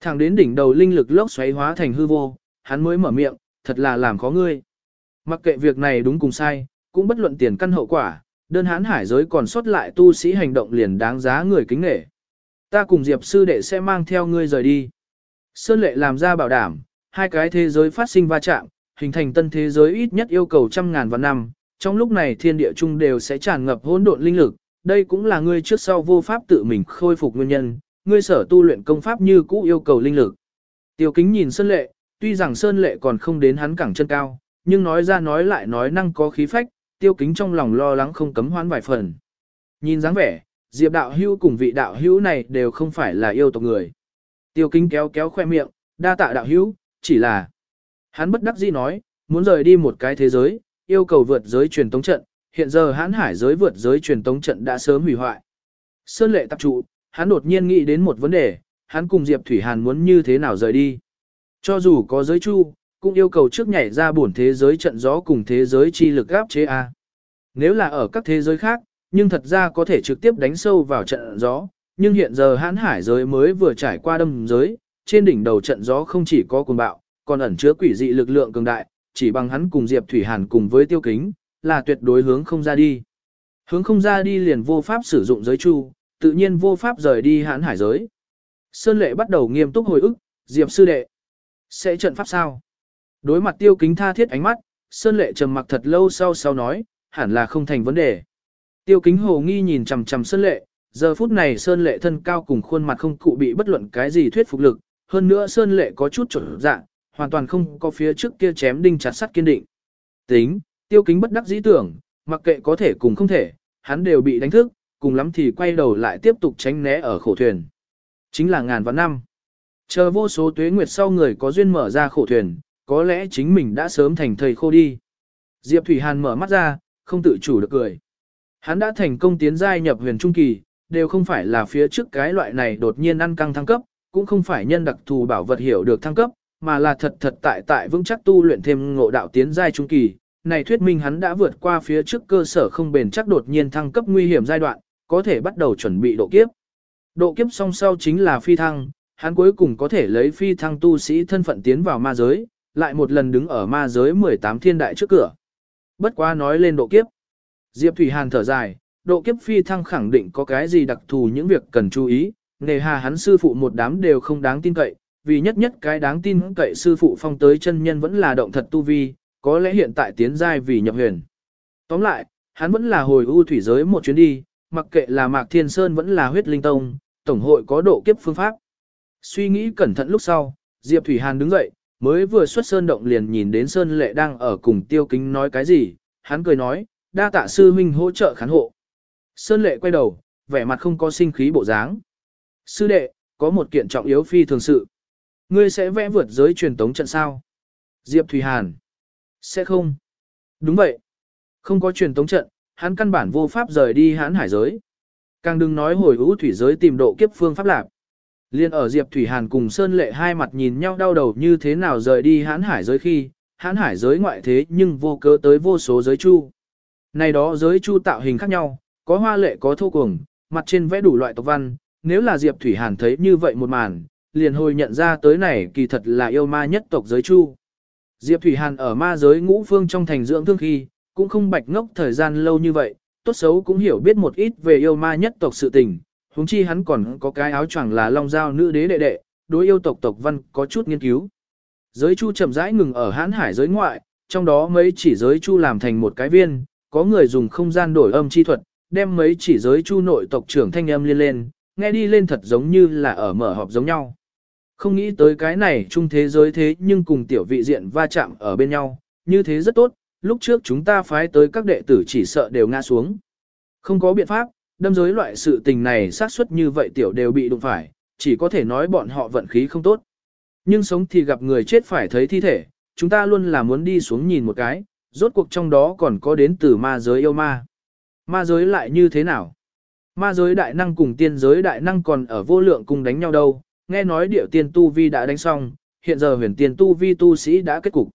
Thẳng đến đỉnh đầu linh lực lốc xoáy hóa thành hư vô, hắn mới mở miệng, thật là làm khó ngươi. Mặc kệ việc này đúng cùng sai, cũng bất luận tiền căn hậu quả, đơn hán hải giới còn sót lại tu sĩ hành động liền đáng giá người kính nể. Ta cùng Diệp sư đệ sẽ mang theo ngươi rời đi. Sơn lệ làm ra bảo đảm, hai cái thế giới phát sinh va chạm, hình thành tân thế giới ít nhất yêu cầu trăm ngàn vạn năm, trong lúc này thiên địa chung đều sẽ tràn ngập hỗn độn linh lực, đây cũng là ngươi trước sau vô pháp tự mình khôi phục nguyên nhân, ngươi sở tu luyện công pháp như cũ yêu cầu linh lực. Tiêu kính nhìn Sơn lệ, tuy rằng Sơn lệ còn không đến hắn cẳng chân cao, nhưng nói ra nói lại nói năng có khí phách, tiêu kính trong lòng lo lắng không cấm hoán vài phần. Nhìn dáng vẻ, Diệp đạo hữu cùng vị đạo hữu này đều không phải là yêu tộc người. Tiêu kính kéo kéo khoe miệng, đa tạ đạo hữu, chỉ là... Hắn bất đắc dĩ nói, muốn rời đi một cái thế giới, yêu cầu vượt giới truyền tống trận, hiện giờ hãn hải giới vượt giới truyền tống trận đã sớm hủy hoại. Sơn lệ tập trụ, hắn đột nhiên nghĩ đến một vấn đề, hắn cùng Diệp Thủy Hàn muốn như thế nào rời đi. Cho dù có giới chu, cũng yêu cầu trước nhảy ra bổn thế giới trận gió cùng thế giới chi lực áp chế A. Nếu là ở các thế giới khác, nhưng thật ra có thể trực tiếp đánh sâu vào trận gió, nhưng hiện giờ hãn hải giới mới vừa trải qua đâm giới, trên đỉnh đầu trận gió không chỉ có cuồng bạo, còn ẩn chứa quỷ dị lực lượng cường đại, chỉ bằng hắn cùng Diệp Thủy Hàn cùng với tiêu kính, là tuyệt đối hướng không ra đi. Hướng không ra đi liền vô pháp sử dụng giới chu, tự nhiên vô pháp rời đi hãn hải giới. Sơn lệ bắt đầu nghiêm túc hồi ức, Diệp sư đệ. Sẽ trận pháp sao? Đối mặt tiêu kính tha thiết ánh mắt, Sơn lệ trầm mặc thật lâu sau sau nói, hẳn là không thành vấn đề. Tiêu kính hồ nghi nhìn chằm chằm Sơn lệ, giờ phút này Sơn lệ thân cao cùng khuôn mặt không cụ bị bất luận cái gì thuyết phục lực, hơn nữa Sơn lệ có chút trở dạng, hoàn toàn không có phía trước kia chém đinh chặt sắt kiên định. Tính, tiêu kính bất đắc dĩ tưởng, mặc kệ có thể cùng không thể, hắn đều bị đánh thức, cùng lắm thì quay đầu lại tiếp tục tránh né ở khổ thuyền. Chính là ngàn vạn năm. Chờ vô số tuế nguyệt sau người có duyên mở ra khổ thuyền, có lẽ chính mình đã sớm thành thầy khô đi. Diệp Thủy Hàn mở mắt ra, không tự chủ được cười. Hắn đã thành công tiến giai nhập huyền trung kỳ, đều không phải là phía trước cái loại này đột nhiên ăn căng thăng cấp, cũng không phải nhân đặc thù bảo vật hiểu được thăng cấp, mà là thật thật tại tại vững chắc tu luyện thêm ngộ đạo tiến giai trung kỳ. Này thuyết minh hắn đã vượt qua phía trước cơ sở không bền chắc đột nhiên thăng cấp nguy hiểm giai đoạn, có thể bắt đầu chuẩn bị độ kiếp. Độ kiếp song sau chính là phi thăng, hắn cuối cùng có thể lấy phi thăng tu sĩ thân phận tiến vào ma giới, lại một lần đứng ở ma giới 18 thiên đại trước cửa. Bất quá nói lên độ kiếp. Diệp Thủy Hàn thở dài, độ kiếp phi thăng khẳng định có cái gì đặc thù những việc cần chú ý, nề hà hắn sư phụ một đám đều không đáng tin cậy, vì nhất nhất cái đáng tin cậy sư phụ phong tới chân nhân vẫn là động thật tu vi, có lẽ hiện tại tiến giai vì nhập huyền. Tóm lại, hắn vẫn là hồi ưu thủy giới một chuyến đi, mặc kệ là Mạc Thiên Sơn vẫn là huyết linh tông, tổng hội có độ kiếp phương pháp. Suy nghĩ cẩn thận lúc sau, Diệp Thủy Hàn đứng dậy, mới vừa xuất sơn động liền nhìn đến Sơn Lệ đang ở cùng Tiêu Kính nói cái gì, hắn cười nói, đa tạ sư huynh hỗ trợ khán hộ. Sơn Lệ quay đầu, vẻ mặt không có sinh khí bộ dáng. Sư đệ, có một kiện trọng yếu phi thường sự. Ngươi sẽ vẽ vượt giới truyền tống trận sao? Diệp Thủy Hàn. Sẽ không. Đúng vậy. Không có truyền tống trận, hắn căn bản vô pháp rời đi hãn hải giới. Càng đừng nói hồi hữu thủy giới tìm độ kiếp phương pháp lạc. Liên ở Diệp Thủy Hàn cùng Sơn Lệ hai mặt nhìn nhau đau đầu như thế nào rời đi hãn hải giới khi, hãn hải giới ngoại thế nhưng vô cớ tới vô số giới chu. Này đó giới chu tạo hình khác nhau, có hoa lệ có thô cuồng, mặt trên vẽ đủ loại tộc văn, nếu là Diệp Thủy Hàn thấy như vậy một màn, liền hồi nhận ra tới này kỳ thật là yêu ma nhất tộc giới chu. Diệp Thủy Hàn ở ma giới ngũ phương trong thành dưỡng thương khi, cũng không bạch ngốc thời gian lâu như vậy, tốt xấu cũng hiểu biết một ít về yêu ma nhất tộc sự tình, huống chi hắn còn có cái áo choàng là long giao nữ đế đệ đệ, đối yêu tộc tộc văn có chút nghiên cứu. Giới chu chậm rãi ngừng ở hãn hải giới ngoại, trong đó mấy chỉ giới chu làm thành một cái viên, có người dùng không gian đổi âm chi thuật, đem mấy chỉ giới chu nội tộc trưởng thanh âm liên lên, nghe đi lên thật giống như là ở mở họp giống nhau. Không nghĩ tới cái này chung thế giới thế nhưng cùng tiểu vị diện va chạm ở bên nhau, như thế rất tốt, lúc trước chúng ta phái tới các đệ tử chỉ sợ đều ngã xuống. Không có biện pháp, đâm giới loại sự tình này xác suất như vậy tiểu đều bị đụng phải, chỉ có thể nói bọn họ vận khí không tốt. Nhưng sống thì gặp người chết phải thấy thi thể, chúng ta luôn là muốn đi xuống nhìn một cái, rốt cuộc trong đó còn có đến từ ma giới yêu ma. Ma giới lại như thế nào? Ma giới đại năng cùng tiên giới đại năng còn ở vô lượng cùng đánh nhau đâu, nghe nói điệu tiên tu vi đã đánh xong, hiện giờ huyền tiên tu vi tu sĩ đã kết cục.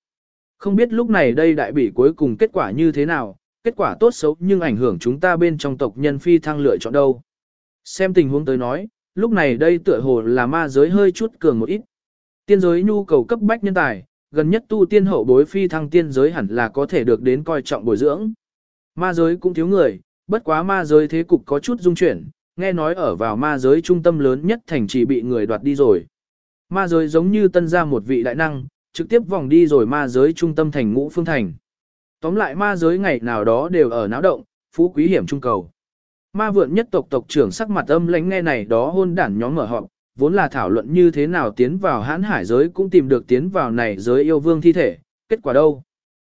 Không biết lúc này đây đại bỉ cuối cùng kết quả như thế nào, kết quả tốt xấu nhưng ảnh hưởng chúng ta bên trong tộc nhân phi thăng lựa chọn đâu. Xem tình huống tới nói, lúc này đây tựa hồ là ma giới hơi chút cường một ít. Tiên giới nhu cầu cấp bách nhân tài, gần nhất tu tiên hậu bối phi thăng tiên giới hẳn là có thể được đến coi trọng bồi dưỡng. Ma giới cũng thiếu người, bất quá ma giới thế cục có chút dung chuyển, nghe nói ở vào ma giới trung tâm lớn nhất thành trì bị người đoạt đi rồi. Ma giới giống như tân ra một vị đại năng, trực tiếp vòng đi rồi ma giới trung tâm thành ngũ phương thành. Tóm lại ma giới ngày nào đó đều ở náo động, phú quý hiểm trung cầu. Ma vượn nhất tộc tộc trưởng sắc mặt âm lãnh nghe này đó hôn đản nhóm mở họp, vốn là thảo luận như thế nào tiến vào hãn hải giới cũng tìm được tiến vào này giới yêu vương thi thể, kết quả đâu?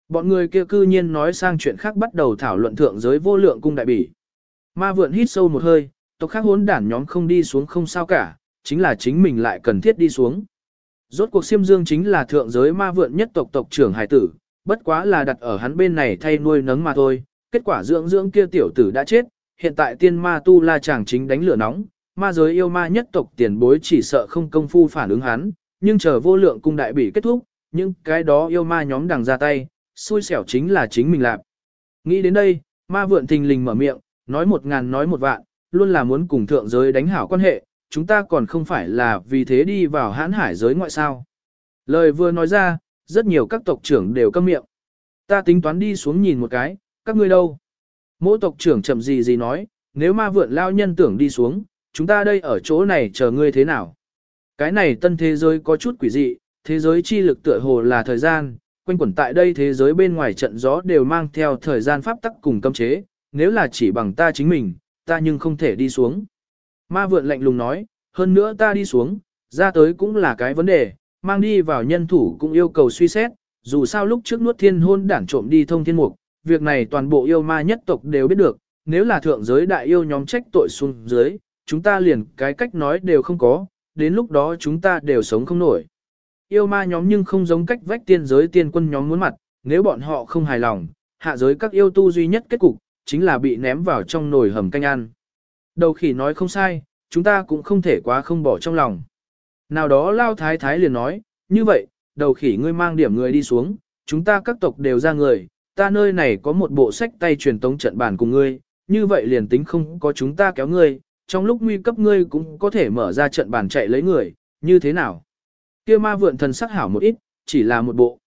Bọn người kia cư nhiên nói sang chuyện khác bắt đầu thảo luận thượng giới vô lượng cung đại bỉ. Ma vượn hít sâu một hơi, tộc khác hốn đản nhóm không đi xuống không sao cả, chính là chính mình lại cần thiết đi xuống. Rốt cuộc siêm dương chính là thượng giới ma vượn nhất tộc tộc trưởng hải tử, bất quá là đặt ở hắn bên này thay nuôi nấng mà thôi, kết quả dưỡng dưỡng kia tiểu tử đã chết, hiện tại tiên ma tu la chàng chính đánh lửa nóng, ma giới yêu ma nhất tộc tiền bối chỉ sợ không công phu phản ứng hắn, nhưng chờ vô lượng cung đại bị kết thúc, những cái đó yêu ma nhóm đằng ra tay, xui xẻo chính là chính mình làm. Nghĩ đến đây, ma vượn thình lình mở miệng, nói một ngàn nói một vạn, luôn là muốn cùng thượng giới đánh hảo quan hệ, chúng ta còn không phải là vì thế đi vào hãn hải giới ngoại sao. Lời vừa nói ra, rất nhiều các tộc trưởng đều câm miệng. Ta tính toán đi xuống nhìn một cái, các ngươi đâu? Mỗi tộc trưởng chậm gì gì nói, nếu ma vượn lao nhân tưởng đi xuống, chúng ta đây ở chỗ này chờ ngươi thế nào? Cái này tân thế giới có chút quỷ dị, thế giới chi lực tựa hồ là thời gian, quanh quẩn tại đây thế giới bên ngoài trận gió đều mang theo thời gian pháp tắc cùng cấm chế, nếu là chỉ bằng ta chính mình, ta nhưng không thể đi xuống. Ma vượn lạnh lùng nói, hơn nữa ta đi xuống, ra tới cũng là cái vấn đề, mang đi vào nhân thủ cũng yêu cầu suy xét, dù sao lúc trước nuốt thiên hôn đảng trộm đi thông thiên mục, việc này toàn bộ yêu ma nhất tộc đều biết được, nếu là thượng giới đại yêu nhóm trách tội xuống dưới, chúng ta liền cái cách nói đều không có, đến lúc đó chúng ta đều sống không nổi. Yêu ma nhóm nhưng không giống cách vách tiên giới tiên quân nhóm muốn mặt, nếu bọn họ không hài lòng, hạ giới các yêu tu duy nhất kết cục, chính là bị ném vào trong nồi hầm canh ăn. Đầu khỉ nói không sai, chúng ta cũng không thể quá không bỏ trong lòng. Nào đó lao thái thái liền nói, như vậy, đầu khỉ ngươi mang điểm người đi xuống, chúng ta các tộc đều ra người, ta nơi này có một bộ sách tay truyền tống trận bản cùng ngươi, như vậy liền tính không có chúng ta kéo ngươi, trong lúc nguy cấp ngươi cũng có thể mở ra trận bản chạy lấy người, như thế nào? Kia ma vượn thần sắc hảo một ít, chỉ là một bộ.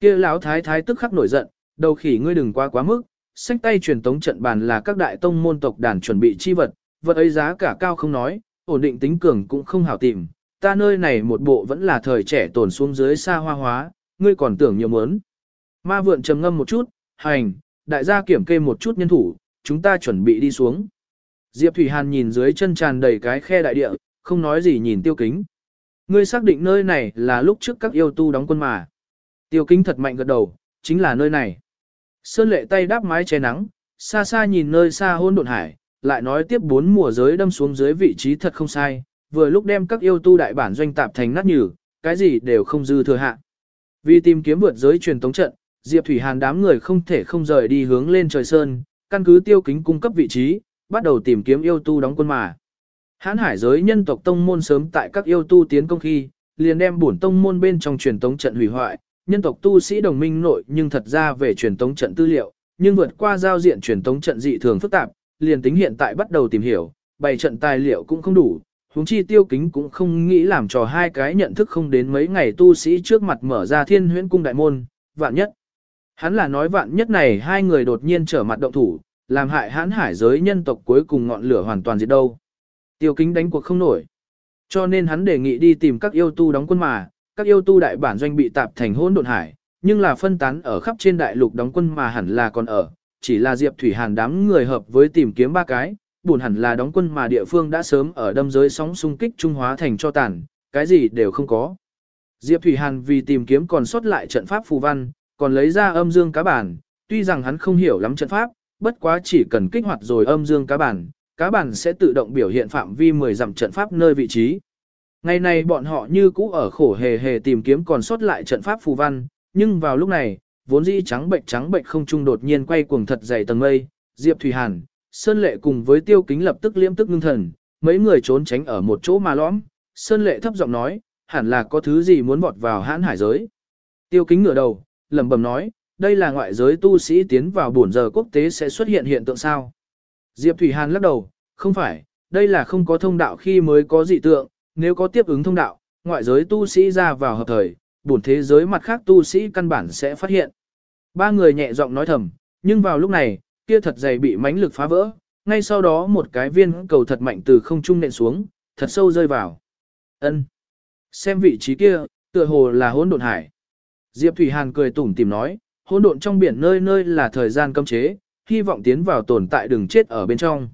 Kia lão thái thái tức khắc nổi giận, đầu khỉ ngươi đừng quá quá mức, sách tay truyền tống trận bàn là các đại tông môn tộc đàn chuẩn bị chi vật, vật ấy giá cả cao không nói, ổn định tính cường cũng không hảo tìm. Ta nơi này một bộ vẫn là thời trẻ tổn xuống dưới xa hoa hóa, ngươi còn tưởng nhiều muốn. Ma vượn trầm ngâm một chút, hành, đại gia kiểm kê một chút nhân thủ, chúng ta chuẩn bị đi xuống. Diệp Thủy Hàn nhìn dưới chân tràn đầy cái khe đại địa, không nói gì nhìn tiêu kính. Ngươi xác định nơi này là lúc trước các yêu tu đóng quân mà. Tiêu kính thật mạnh gật đầu, chính là nơi này. Sơn lệ tay đáp mái che nắng, xa xa nhìn nơi xa hôn độn hải, lại nói tiếp bốn mùa giới đâm xuống dưới vị trí thật không sai, vừa lúc đem các yêu tu đại bản doanh tạp thành nát nhừ, cái gì đều không dư thừa hạ. Vì tìm kiếm vượt giới truyền tống trận, Diệp Thủy Hàn đám người không thể không rời đi hướng lên trời sơn, căn cứ tiêu kính cung cấp vị trí, bắt đầu tìm kiếm yêu tu đóng quân mà. Hán hải giới nhân tộc tông môn sớm tại các yêu tu tiến công khi, liền đem bổn tông môn bên trong truyền tống trận hủy hoại, nhân tộc tu sĩ đồng minh nội nhưng thật ra về truyền tống trận tư liệu, nhưng vượt qua giao diện truyền tống trận dị thường phức tạp, liền tính hiện tại bắt đầu tìm hiểu, bày trận tài liệu cũng không đủ, huống chi tiêu kính cũng không nghĩ làm trò hai cái nhận thức không đến mấy ngày tu sĩ trước mặt mở ra thiên huyễn cung đại môn, vạn nhất. Hắn là nói vạn nhất này hai người đột nhiên trở mặt động thủ, làm hại hãn hải giới nhân tộc cuối cùng ngọn lửa hoàn toàn diệt đâu. Tiêu kính đánh cuộc không nổi. Cho nên hắn đề nghị đi tìm các yêu tu đóng quân mà, các yêu tu đại bản doanh bị tạp thành hỗn độn hải, nhưng là phân tán ở khắp trên đại lục đóng quân mà hẳn là còn ở, chỉ là Diệp Thủy Hàn đám người hợp với tìm kiếm ba cái, buồn hẳn là đóng quân mà địa phương đã sớm ở đâm giới sóng xung kích trung hóa thành cho tàn, cái gì đều không có. Diệp Thủy Hàn vì tìm kiếm còn sót lại trận pháp phù văn, còn lấy ra âm dương cá bản, tuy rằng hắn không hiểu lắm trận pháp, bất quá chỉ cần kích hoạt rồi âm dương cá bản, cá bản sẽ tự động biểu hiện phạm vi 10 dặm trận pháp nơi vị trí. Ngày này bọn họ như cũ ở khổ hề hề tìm kiếm còn sót lại trận pháp phù văn, nhưng vào lúc này, vốn dĩ trắng bệnh trắng bệnh không trung đột nhiên quay cuồng thật dày tầng mây, Diệp Thủy Hàn, Sơn Lệ cùng với Tiêu Kính lập tức liêm tức ngưng thần, mấy người trốn tránh ở một chỗ mà lõm, Sơn Lệ thấp giọng nói, hẳn là có thứ gì muốn vọt vào hãn hải giới. Tiêu Kính ngửa đầu, lẩm bẩm nói, đây là ngoại giới tu sĩ tiến vào buồn giờ quốc tế sẽ xuất hiện hiện tượng sao. Diệp Thủy Hàn lắc đầu, không phải, đây là không có thông đạo khi mới có dị tượng, nếu có tiếp ứng thông đạo, ngoại giới tu sĩ ra vào hợp thời, buồn thế giới mặt khác tu sĩ căn bản sẽ phát hiện. Ba người nhẹ giọng nói thầm, nhưng vào lúc này, kia thật dày bị mãnh lực phá vỡ, ngay sau đó một cái viên cầu thật mạnh từ không trung nện xuống, thật sâu rơi vào. Ân. Xem vị trí kia, tựa hồ là hỗn độn hải. Diệp Thủy Hàn cười tủm tìm nói, hỗn độn trong biển nơi nơi là thời gian cấm chế, hy vọng tiến vào tồn tại đừng chết ở bên trong.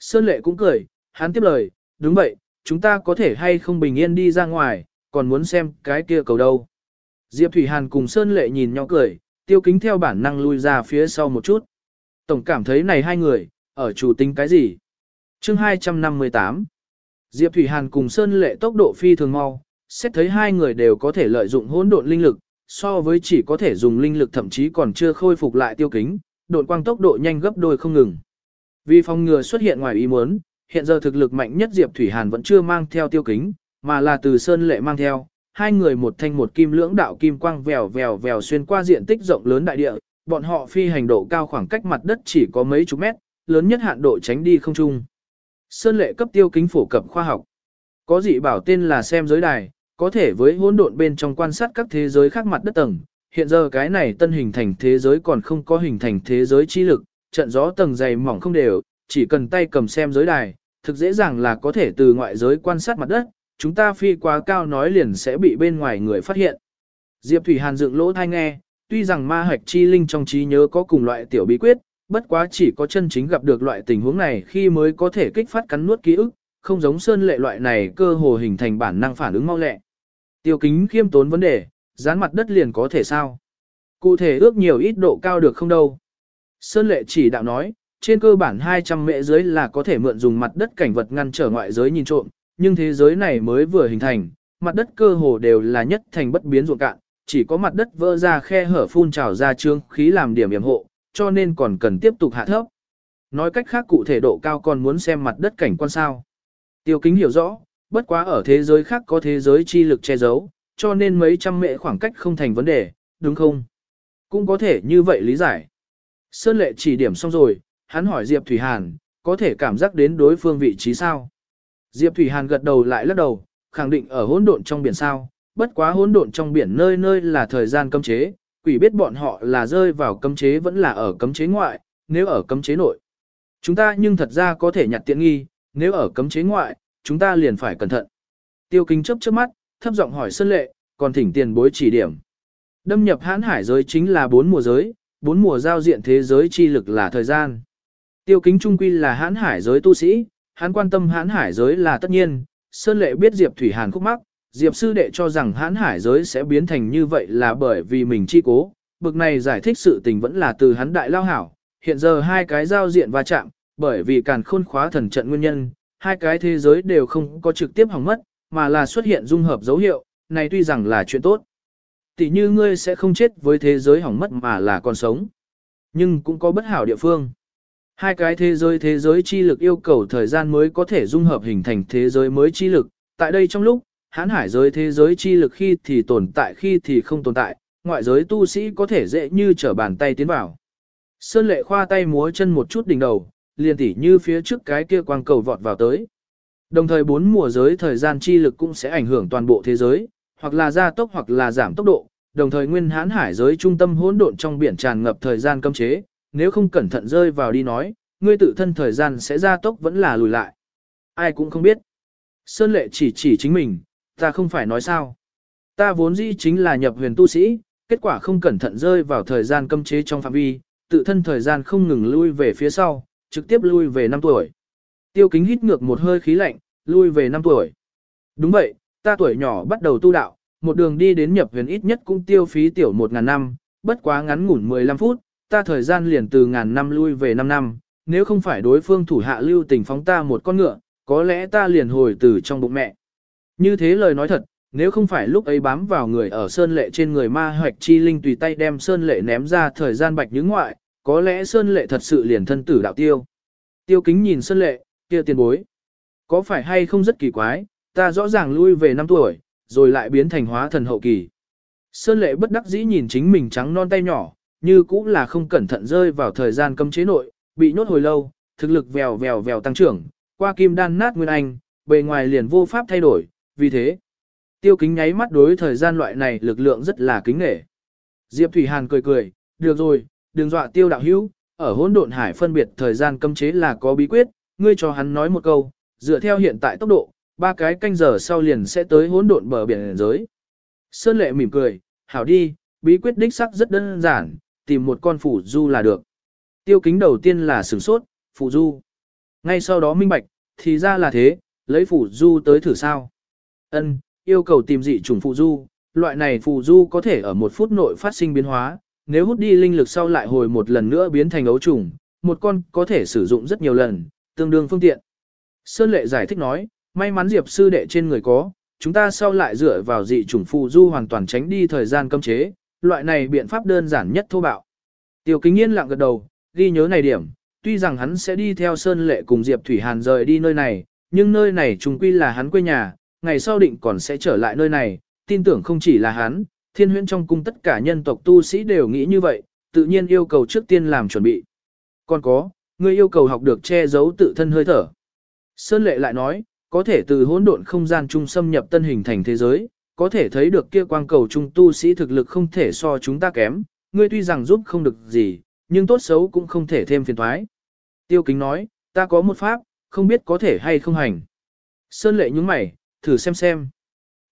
Sơn Lệ cũng cười, hắn tiếp lời, đúng vậy, chúng ta có thể hay không bình yên đi ra ngoài, còn muốn xem cái kia cầu đâu. Diệp Thủy Hàn cùng Sơn Lệ nhìn nhau cười, tiêu kính theo bản năng lui ra phía sau một chút. Tổng cảm thấy này hai người, ở chủ tính cái gì? chương 258 Diệp Thủy Hàn cùng Sơn Lệ tốc độ phi thường mau, xét thấy hai người đều có thể lợi dụng hỗn độn linh lực, so với chỉ có thể dùng linh lực thậm chí còn chưa khôi phục lại tiêu kính, độn quang tốc độ nhanh gấp đôi không ngừng. Vì phòng ngừa xuất hiện ngoài ý muốn, hiện giờ thực lực mạnh nhất Diệp Thủy Hàn vẫn chưa mang theo tiêu kính, mà là từ Sơn Lệ mang theo, hai người một thanh một kim lưỡng đạo kim quang vèo vèo vèo xuyên qua diện tích rộng lớn đại địa, bọn họ phi hành độ cao khoảng cách mặt đất chỉ có mấy chục mét, lớn nhất hạn độ tránh đi không trung. Sơn Lệ cấp tiêu kính phổ cập khoa học. Có dị bảo tên là xem giới đài, có thể với hỗn độn bên trong quan sát các thế giới khác mặt đất tầng. Hiện giờ cái này tân hình thành thế giới còn không có hình thành thế giới chi lực, trận gió tầng dày mỏng không đều, chỉ cần tay cầm xem giới đài, thực dễ dàng là có thể từ ngoại giới quan sát mặt đất, chúng ta phi quá cao nói liền sẽ bị bên ngoài người phát hiện. Diệp Thủy Hàn dựng lỗ thai nghe, tuy rằng ma hạch chi linh trong trí nhớ có cùng loại tiểu bí quyết, bất quá chỉ có chân chính gặp được loại tình huống này khi mới có thể kích phát cắn nuốt ký ức, không giống sơn lệ loại này cơ hồ hình thành bản năng phản ứng mau lẹ. Tiêu kính khiêm tốn vấn đề, dán mặt đất liền có thể sao? Cụ thể ước nhiều ít độ cao được không đâu? Sơn lệ chỉ đạo nói, trên cơ bản 200 mệ dưới là có thể mượn dùng mặt đất cảnh vật ngăn trở ngoại giới nhìn trộm, nhưng thế giới này mới vừa hình thành, mặt đất cơ hồ đều là nhất thành bất biến ruộng cạn, chỉ có mặt đất vỡ ra khe hở phun trào ra trương khí làm điểm yểm hộ, cho nên còn cần tiếp tục hạ thấp. Nói cách khác cụ thể độ cao còn muốn xem mặt đất cảnh quan sao. Tiêu kính hiểu rõ, bất quá ở thế giới khác có thế giới chi lực che giấu, cho nên mấy trăm mệ khoảng cách không thành vấn đề, đúng không? Cũng có thể như vậy lý giải. Sơn lệ chỉ điểm xong rồi, hắn hỏi Diệp Thủy Hàn, có thể cảm giác đến đối phương vị trí sao? Diệp Thủy Hàn gật đầu lại lắc đầu, khẳng định ở hỗn độn trong biển sao, bất quá hỗn độn trong biển nơi nơi là thời gian cấm chế, quỷ biết bọn họ là rơi vào cấm chế vẫn là ở cấm chế ngoại, nếu ở cấm chế nội. Chúng ta nhưng thật ra có thể nhặt tiện nghi, nếu ở cấm chế ngoại, chúng ta liền phải cẩn thận. Tiêu kính chớp chớp mắt, thấp giọng hỏi Sơn Lệ, còn thỉnh tiền bối chỉ điểm. Đâm nhập hãn hải giới chính là bốn mùa giới, bốn mùa giao diện thế giới chi lực là thời gian. Tiêu kính trung quy là hãn hải giới tu sĩ, hắn quan tâm hãn hải giới là tất nhiên, Sơn Lệ biết Diệp Thủy Hàn khúc mắc, Diệp sư đệ cho rằng hãn hải giới sẽ biến thành như vậy là bởi vì mình chi cố, bực này giải thích sự tình vẫn là từ hắn đại lao hảo, hiện giờ hai cái giao diện va chạm, bởi vì càn khôn khóa thần trận nguyên nhân, hai cái thế giới đều không có trực tiếp hỏng mất, mà là xuất hiện dung hợp dấu hiệu, này tuy rằng là chuyện tốt. Tỷ như ngươi sẽ không chết với thế giới hỏng mất mà là còn sống. Nhưng cũng có bất hảo địa phương. Hai cái thế giới thế giới chi lực yêu cầu thời gian mới có thể dung hợp hình thành thế giới mới chi lực. Tại đây trong lúc, hãn hải giới thế giới chi lực khi thì tồn tại khi thì không tồn tại, ngoại giới tu sĩ có thể dễ như trở bàn tay tiến vào. Sơn lệ khoa tay múa chân một chút đỉnh đầu, liền tỉ như phía trước cái kia quang cầu vọt vào tới. Đồng thời bốn mùa giới thời gian chi lực cũng sẽ ảnh hưởng toàn bộ thế giới, hoặc là gia tốc hoặc là giảm tốc độ, đồng thời nguyên hãn hải giới trung tâm hỗn độn trong biển tràn ngập thời gian cấm chế, nếu không cẩn thận rơi vào đi nói, ngươi tự thân thời gian sẽ gia tốc vẫn là lùi lại. Ai cũng không biết. Sơn lệ chỉ chỉ chính mình, ta không phải nói sao. Ta vốn dĩ chính là nhập huyền tu sĩ, kết quả không cẩn thận rơi vào thời gian cấm chế trong phạm vi, tự thân thời gian không ngừng lui về phía sau, trực tiếp lui về 5 tuổi. Tiêu kính hít ngược một hơi khí lạnh, lui về 5 tuổi. Đúng vậy, ta tuổi nhỏ bắt đầu tu đạo, một đường đi đến nhập huyền ít nhất cũng tiêu phí tiểu 1.000 năm, bất quá ngắn ngủn 15 phút, ta thời gian liền từ ngàn năm lui về năm năm, nếu không phải đối phương thủ hạ lưu tình phóng ta một con ngựa, có lẽ ta liền hồi từ trong bụng mẹ. Như thế lời nói thật, nếu không phải lúc ấy bám vào người ở Sơn Lệ trên người ma hoạch chi linh tùy tay đem Sơn Lệ ném ra thời gian bạch những ngoại, có lẽ Sơn Lệ thật sự liền thân tử đạo tiêu. Tiêu kính nhìn Sơn Lệ, kia tiền bối. Có phải hay không rất kỳ quái, ta rõ ràng lui về năm tuổi, rồi lại biến thành hóa thần hậu kỳ. Sơn Lệ bất đắc dĩ nhìn chính mình trắng non tay nhỏ, như cũng là không cẩn thận rơi vào thời gian cấm chế nội, bị nhốt hồi lâu, thực lực vèo vèo vèo tăng trưởng, qua kim đan nát nguyên anh, bề ngoài liền vô pháp thay đổi, vì thế, tiêu kính nháy mắt đối thời gian loại này lực lượng rất là kính nghệ. Diệp Thủy Hàn cười cười, được rồi, đừng dọa tiêu đạo hữu, ở hỗn độn hải phân biệt thời gian cấm chế là có bí quyết, ngươi cho hắn nói một câu, dựa theo hiện tại tốc độ, ba cái canh giờ sau liền sẽ tới hỗn độn bờ biển giới. Sơn lệ mỉm cười, hảo đi, bí quyết đích sắc rất đơn giản, tìm một con phủ du là được. Tiêu kính đầu tiên là sửng sốt, phủ du. Ngay sau đó minh bạch, thì ra là thế, lấy phủ du tới thử sao. Ân, yêu cầu tìm dị trùng phụ du, loại này phủ du có thể ở một phút nội phát sinh biến hóa, nếu hút đi linh lực sau lại hồi một lần nữa biến thành ấu trùng, một con có thể sử dụng rất nhiều lần, tương đương phương tiện. Sơn Lệ giải thích nói, may mắn Diệp sư đệ trên người có, chúng ta sau lại dựa vào dị trùng phụ du hoàn toàn tránh đi thời gian cấm chế, loại này biện pháp đơn giản nhất thô bạo. Tiêu Kính Yên lặng gật đầu, ghi nhớ này điểm, tuy rằng hắn sẽ đi theo Sơn Lệ cùng Diệp Thủy Hàn rời đi nơi này, nhưng nơi này trùng quy là hắn quê nhà, ngày sau định còn sẽ trở lại nơi này, tin tưởng không chỉ là hắn, thiên huyễn trong cung tất cả nhân tộc tu sĩ đều nghĩ như vậy, tự nhiên yêu cầu trước tiên làm chuẩn bị. Còn có, ngươi yêu cầu học được che giấu tự thân hơi thở. Sơn Lệ lại nói, có thể từ hỗn độn không gian trung xâm nhập tân hình thành thế giới, có thể thấy được kia quang cầu trung tu sĩ thực lực không thể so chúng ta kém, ngươi tuy rằng giúp không được gì, nhưng tốt xấu cũng không thể thêm phiền toái. Tiêu Kính nói, ta có một pháp, không biết có thể hay không hành. Sơn Lệ nhúng mày, thử xem xem.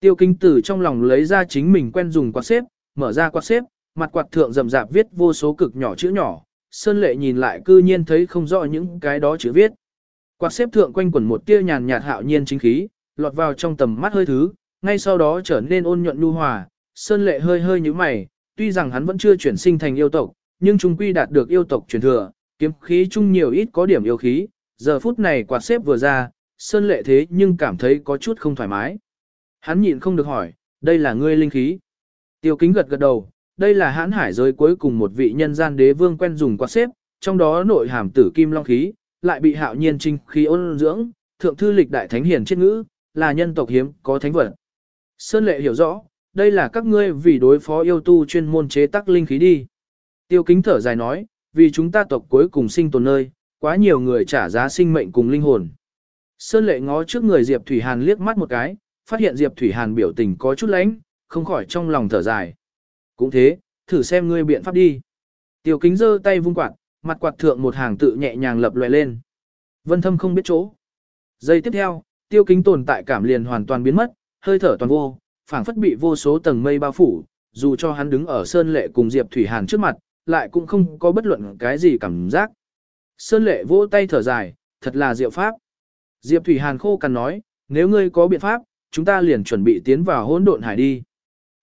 Tiêu Kính từ trong lòng lấy ra chính mình quen dùng quạt xếp, mở ra quạt xếp, mặt quạt thượng rầm rạp viết vô số cực nhỏ chữ nhỏ, Sơn Lệ nhìn lại cư nhiên thấy không rõ những cái đó chữ viết. Quạt xếp thượng quanh quẩn một tia nhàn nhạt hạo nhiên chính khí, lọt vào trong tầm mắt hơi thứ, ngay sau đó trở nên ôn nhuận nhu hòa, Sơn Lệ hơi hơi như mày, tuy rằng hắn vẫn chưa chuyển sinh thành yêu tộc, nhưng trung quy đạt được yêu tộc truyền thừa, kiếm khí chung nhiều ít có điểm yêu khí, giờ phút này quạt xếp vừa ra, Sơn Lệ thế nhưng cảm thấy có chút không thoải mái. Hắn nhịn không được hỏi, đây là ngươi linh khí. Tiêu kính gật gật đầu, đây là hãn hải giới cuối cùng một vị nhân gian đế vương quen dùng quạt xếp, trong đó nội hàm tử kim long khí, lại bị hạo nhiên trinh khí ôn dưỡng, thượng thư lịch đại thánh hiền chết ngữ, là nhân tộc hiếm có thánh vật. Sơn lệ hiểu rõ, đây là các ngươi vì đối phó yêu tu chuyên môn chế tác linh khí đi. Tiêu kính thở dài nói, vì chúng ta tộc cuối cùng sinh tồn nơi, quá nhiều người trả giá sinh mệnh cùng linh hồn. Sơn lệ ngó trước người Diệp Thủy Hàn liếc mắt một cái, phát hiện Diệp Thủy Hàn biểu tình có chút lánh, không khỏi trong lòng thở dài. Cũng thế, thử xem ngươi biện pháp đi. Tiêu kính giơ tay vung quạt, mặt quạt thượng một hàng tự nhẹ nhàng lập lòe lên. Vân thâm không biết chỗ. Giây tiếp theo, tiêu kính tồn tại cảm liền hoàn toàn biến mất, hơi thở toàn vô, phảng phất bị vô số tầng mây bao phủ, dù cho hắn đứng ở Sơn Lệ cùng Diệp Thủy Hàn trước mặt, lại cũng không có bất luận cái gì cảm giác. Sơn Lệ vỗ tay thở dài, thật là diệu pháp. Diệp Thủy Hàn khô cằn nói, nếu ngươi có biện pháp, chúng ta liền chuẩn bị tiến vào hỗn độn hải đi.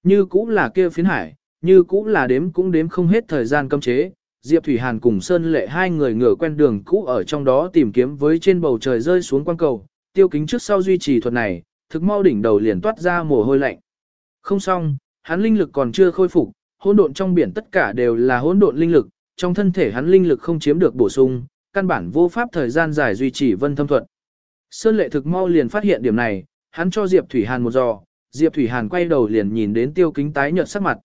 Như cũng là kia phiến hải, như cũng là đếm cũng đếm không hết thời gian cấm chế. Diệp Thủy Hàn cùng Sơn Lệ hai người ngửa quen đường cũ ở trong đó tìm kiếm với trên bầu trời rơi xuống quang cầu, tiêu kính trước sau duy trì thuật này, thực mau đỉnh đầu liền toát ra mồ hôi lạnh. Không xong, hắn linh lực còn chưa khôi phục, hỗn độn trong biển tất cả đều là hỗn độn linh lực, trong thân thể hắn linh lực không chiếm được bổ sung, căn bản vô pháp thời gian dài duy trì vân thâm thuật. Sơn Lệ thực mau liền phát hiện điểm này, hắn cho Diệp Thủy Hàn một giò, Diệp Thủy Hàn quay đầu liền nhìn đến tiêu kính tái nhợt sắc mặt.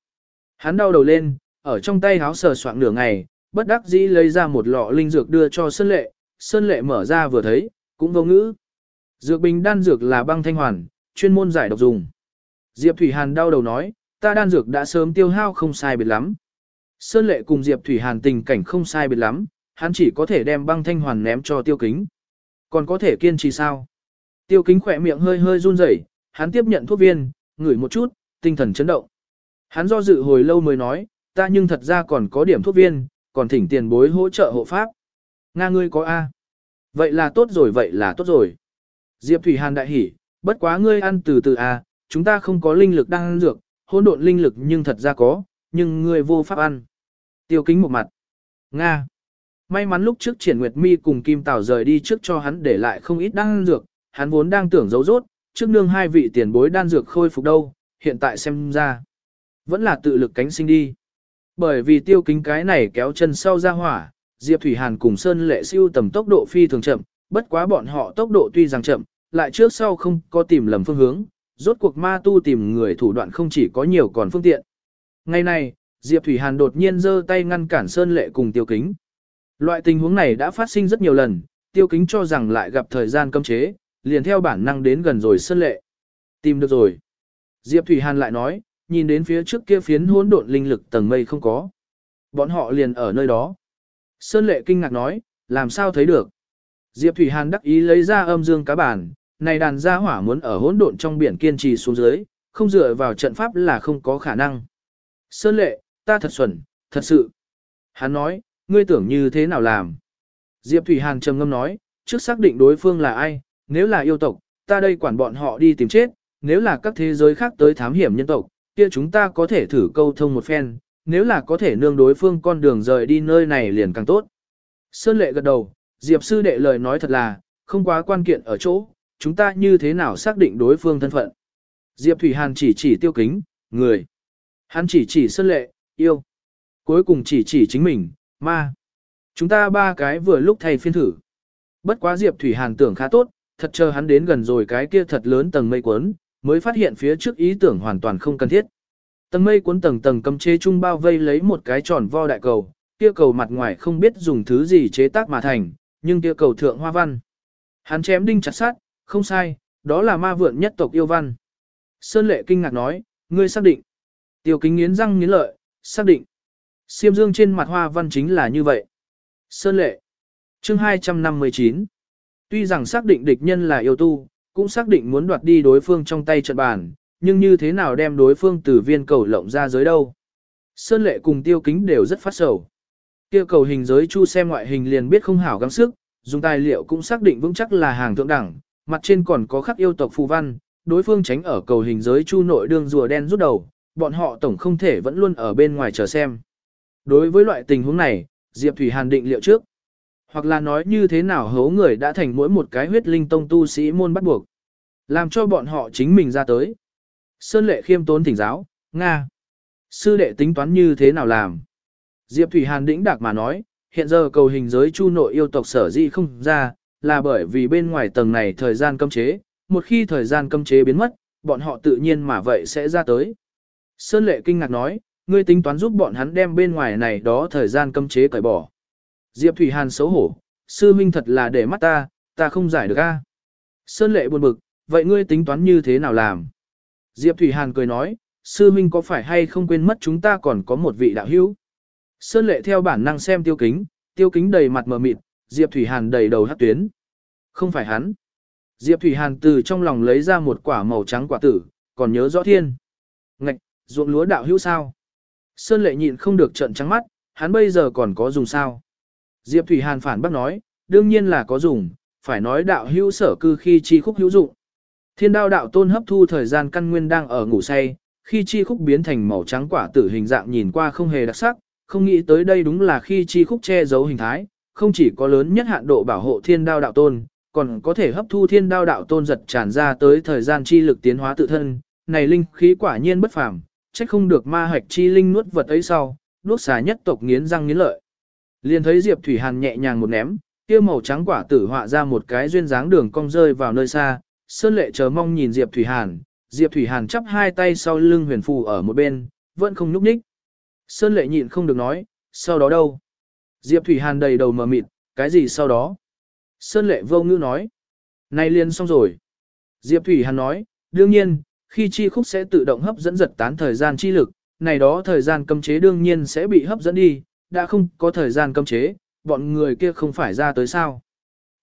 Hắn đau đầu lên, ở trong tay háo sờ soạng nửa ngày, bất đắc dĩ lấy ra một lọ linh dược đưa cho Sơn Lệ, Sơn Lệ mở ra vừa thấy, cũng vô ngữ. Dược bình đan dược là băng thanh hoàn, chuyên môn giải độc dùng. Diệp Thủy Hàn đau đầu nói, ta đan dược đã sớm tiêu hao không sai biệt lắm. Sơn Lệ cùng Diệp Thủy Hàn tình cảnh không sai biệt lắm, hắn chỉ có thể đem băng thanh hoàn ném cho tiêu kính. Còn có thể kiên trì sao? Tiêu kính khỏe miệng hơi hơi run rẩy, hắn tiếp nhận thuốc viên, ngửi một chút, tinh thần chấn động. Hắn do dự hồi lâu mới nói, ta nhưng thật ra còn có điểm thuốc viên, còn thỉnh tiền bối hỗ trợ hộ pháp. Nga ngươi có A. Vậy là tốt rồi vậy là tốt rồi. Diệp Thủy Hàn đại hỉ, bất quá ngươi ăn từ từ à? chúng ta không có linh lực đang ăn dược, hỗn độn linh lực nhưng thật ra có, nhưng ngươi vô pháp ăn. Tiêu kính một mặt. Nga. May mắn lúc trước triển nguyệt mi cùng Kim Tảo rời đi trước cho hắn để lại không ít đang ăn dược, hắn vốn đang tưởng giấu rốt, trước nương hai vị tiền bối đan dược khôi phục đâu, hiện tại xem ra. Vẫn là tự lực cánh sinh đi. Bởi vì tiêu kính cái này kéo chân sau ra hỏa, Diệp Thủy Hàn cùng Sơn Lệ siêu tầm tốc độ phi thường chậm, bất quá bọn họ tốc độ tuy rằng chậm, lại trước sau không có tìm lầm phương hướng, rốt cuộc ma tu tìm người thủ đoạn không chỉ có nhiều còn phương tiện. Ngày này, Diệp Thủy Hàn đột nhiên giơ tay ngăn cản Sơn Lệ cùng Tiêu Kính. Loại tình huống này đã phát sinh rất nhiều lần, Tiêu Kính cho rằng lại gặp thời gian cấm chế, liền theo bản năng đến gần rồi Sơn Lệ. Tìm được rồi. Diệp Thủy Hàn lại nói, nhìn đến phía trước kia phiến hỗn độn linh lực tầng mây không có. Bọn họ liền ở nơi đó. Sơn Lệ kinh ngạc nói, làm sao thấy được. Diệp Thủy Hàn đắc ý lấy ra âm dương cá bản, này đàn gia hỏa muốn ở hỗn độn trong biển kiên trì xuống dưới, không dựa vào trận pháp là không có khả năng. Sơn Lệ, ta thật xuẩn, thật sự. Hắn nói, ngươi tưởng như thế nào làm. Diệp Thủy Hàn trầm ngâm nói, trước xác định đối phương là ai, nếu là yêu tộc, ta đây quản bọn họ đi tìm chết, nếu là các thế giới khác tới thám hiểm nhân tộc, kia chúng ta có thể thử câu thông một phen, nếu là có thể nương đối phương con đường rời đi nơi này liền càng tốt. Sơn lệ gật đầu, Diệp sư đệ lời nói thật là, không quá quan kiện ở chỗ, chúng ta như thế nào xác định đối phương thân phận. Diệp Thủy Hàn chỉ chỉ tiêu kính, người. Hắn chỉ chỉ Sơn lệ, yêu. Cuối cùng chỉ chỉ chính mình, ma. Chúng ta ba cái vừa lúc thay phiên thử. Bất quá Diệp Thủy Hàn tưởng khá tốt, thật chờ hắn đến gần rồi cái kia thật lớn tầng mây cuốn, mới phát hiện phía trước ý tưởng hoàn toàn không cần thiết. Tầng mây cuốn tầng tầng cấm chế chung bao vây lấy một cái tròn vo đại cầu, kia cầu mặt ngoài không biết dùng thứ gì chế tác mà thành, nhưng kia cầu thượng hoa văn. Hắn chém đinh chặt sát, không sai, đó là ma vượn nhất tộc yêu văn. Sơn lệ kinh ngạc nói, ngươi xác định. Tiêu kính nghiến răng nghiến lợi, xác định. Siêm dương trên mặt hoa văn chính là như vậy. Sơn lệ. Chương 259. Tuy rằng xác định địch nhân là yêu tu, cũng xác định muốn đoạt đi đối phương trong tay trận bàn, nhưng như thế nào đem đối phương từ viên cầu lộng ra giới đâu. Sơn lệ cùng tiêu kính đều rất phát sầu. Kia cầu hình giới chu xem ngoại hình liền biết không hảo gắng sức, dùng tài liệu cũng xác định vững chắc là hàng thượng đẳng, mặt trên còn có khắc yêu tộc phù văn, đối phương tránh ở cầu hình giới chu nội đường rùa đen rút đầu, bọn họ tổng không thể vẫn luôn ở bên ngoài chờ xem. Đối với loại tình huống này, Diệp Thủy Hàn định liệu trước. Hoặc là nói như thế nào hấu người đã thành mỗi một cái huyết linh tông tu sĩ môn bắt buộc. Làm cho bọn họ chính mình ra tới. Sơn lệ khiêm tốn thỉnh giáo, Nga. Sư đệ tính toán như thế nào làm? Diệp Thủy Hàn đĩnh đạc mà nói, hiện giờ cầu hình giới chu nội yêu tộc sở di không ra, là bởi vì bên ngoài tầng này thời gian cấm chế, một khi thời gian cấm chế biến mất, bọn họ tự nhiên mà vậy sẽ ra tới. Sơn lệ kinh ngạc nói, ngươi tính toán giúp bọn hắn đem bên ngoài này đó thời gian cấm chế cởi bỏ. Diệp Thủy Hàn xấu hổ, sư minh thật là để mắt ta, ta không giải được a. Sơn lệ buồn bực, vậy ngươi tính toán như thế nào làm? Diệp Thủy Hàn cười nói, sư minh có phải hay không quên mất chúng ta còn có một vị đạo hữu? Sơn lệ theo bản năng xem tiêu kính, tiêu kính đầy mặt mờ mịt, Diệp Thủy Hàn đầy đầu hát tuyến. Không phải hắn. Diệp Thủy Hàn từ trong lòng lấy ra một quả màu trắng quả tử, còn nhớ rõ thiên. Ngạch, ruộng lúa đạo hữu sao? Sơn lệ nhịn không được trận trắng mắt, hắn bây giờ còn có dùng sao? Diệp Thủy Hàn phản bác nói, đương nhiên là có dùng, phải nói đạo hữu sở cư khi chi khúc hữu dụng. Thiên đao đạo tôn hấp thu thời gian căn nguyên đang ở ngủ say, khi chi khúc biến thành màu trắng quả tử hình dạng nhìn qua không hề đặc sắc, không nghĩ tới đây đúng là khi chi khúc che giấu hình thái, không chỉ có lớn nhất hạn độ bảo hộ thiên đao đạo tôn, còn có thể hấp thu thiên đao đạo tôn giật tràn ra tới thời gian chi lực tiến hóa tự thân, này linh khí quả nhiên bất phàm, trách không được ma hạch chi linh nuốt vật ấy sau, nuốt xà nhất tộc nghiến răng nghiến lợi. Liền thấy Diệp Thủy Hàn nhẹ nhàng một ném, kia màu trắng quả tử họa ra một cái duyên dáng đường cong rơi vào nơi xa, Sơn Lệ chờ mong nhìn Diệp Thủy Hàn, Diệp Thủy Hàn chắp hai tay sau lưng huyền phù ở một bên, vẫn không nhúc nhích. Sơn Lệ nhịn không được nói, sau đó đâu? Diệp Thủy Hàn đầy đầu mờ mịt, cái gì sau đó? Sơn Lệ vô ngữ nói, này liền xong rồi. Diệp Thủy Hàn nói, đương nhiên, khi chi khúc sẽ tự động hấp dẫn giật tán thời gian chi lực, này đó thời gian cấm chế đương nhiên sẽ bị hấp dẫn đi, đã không có thời gian cấm chế, bọn người kia không phải ra tới sao.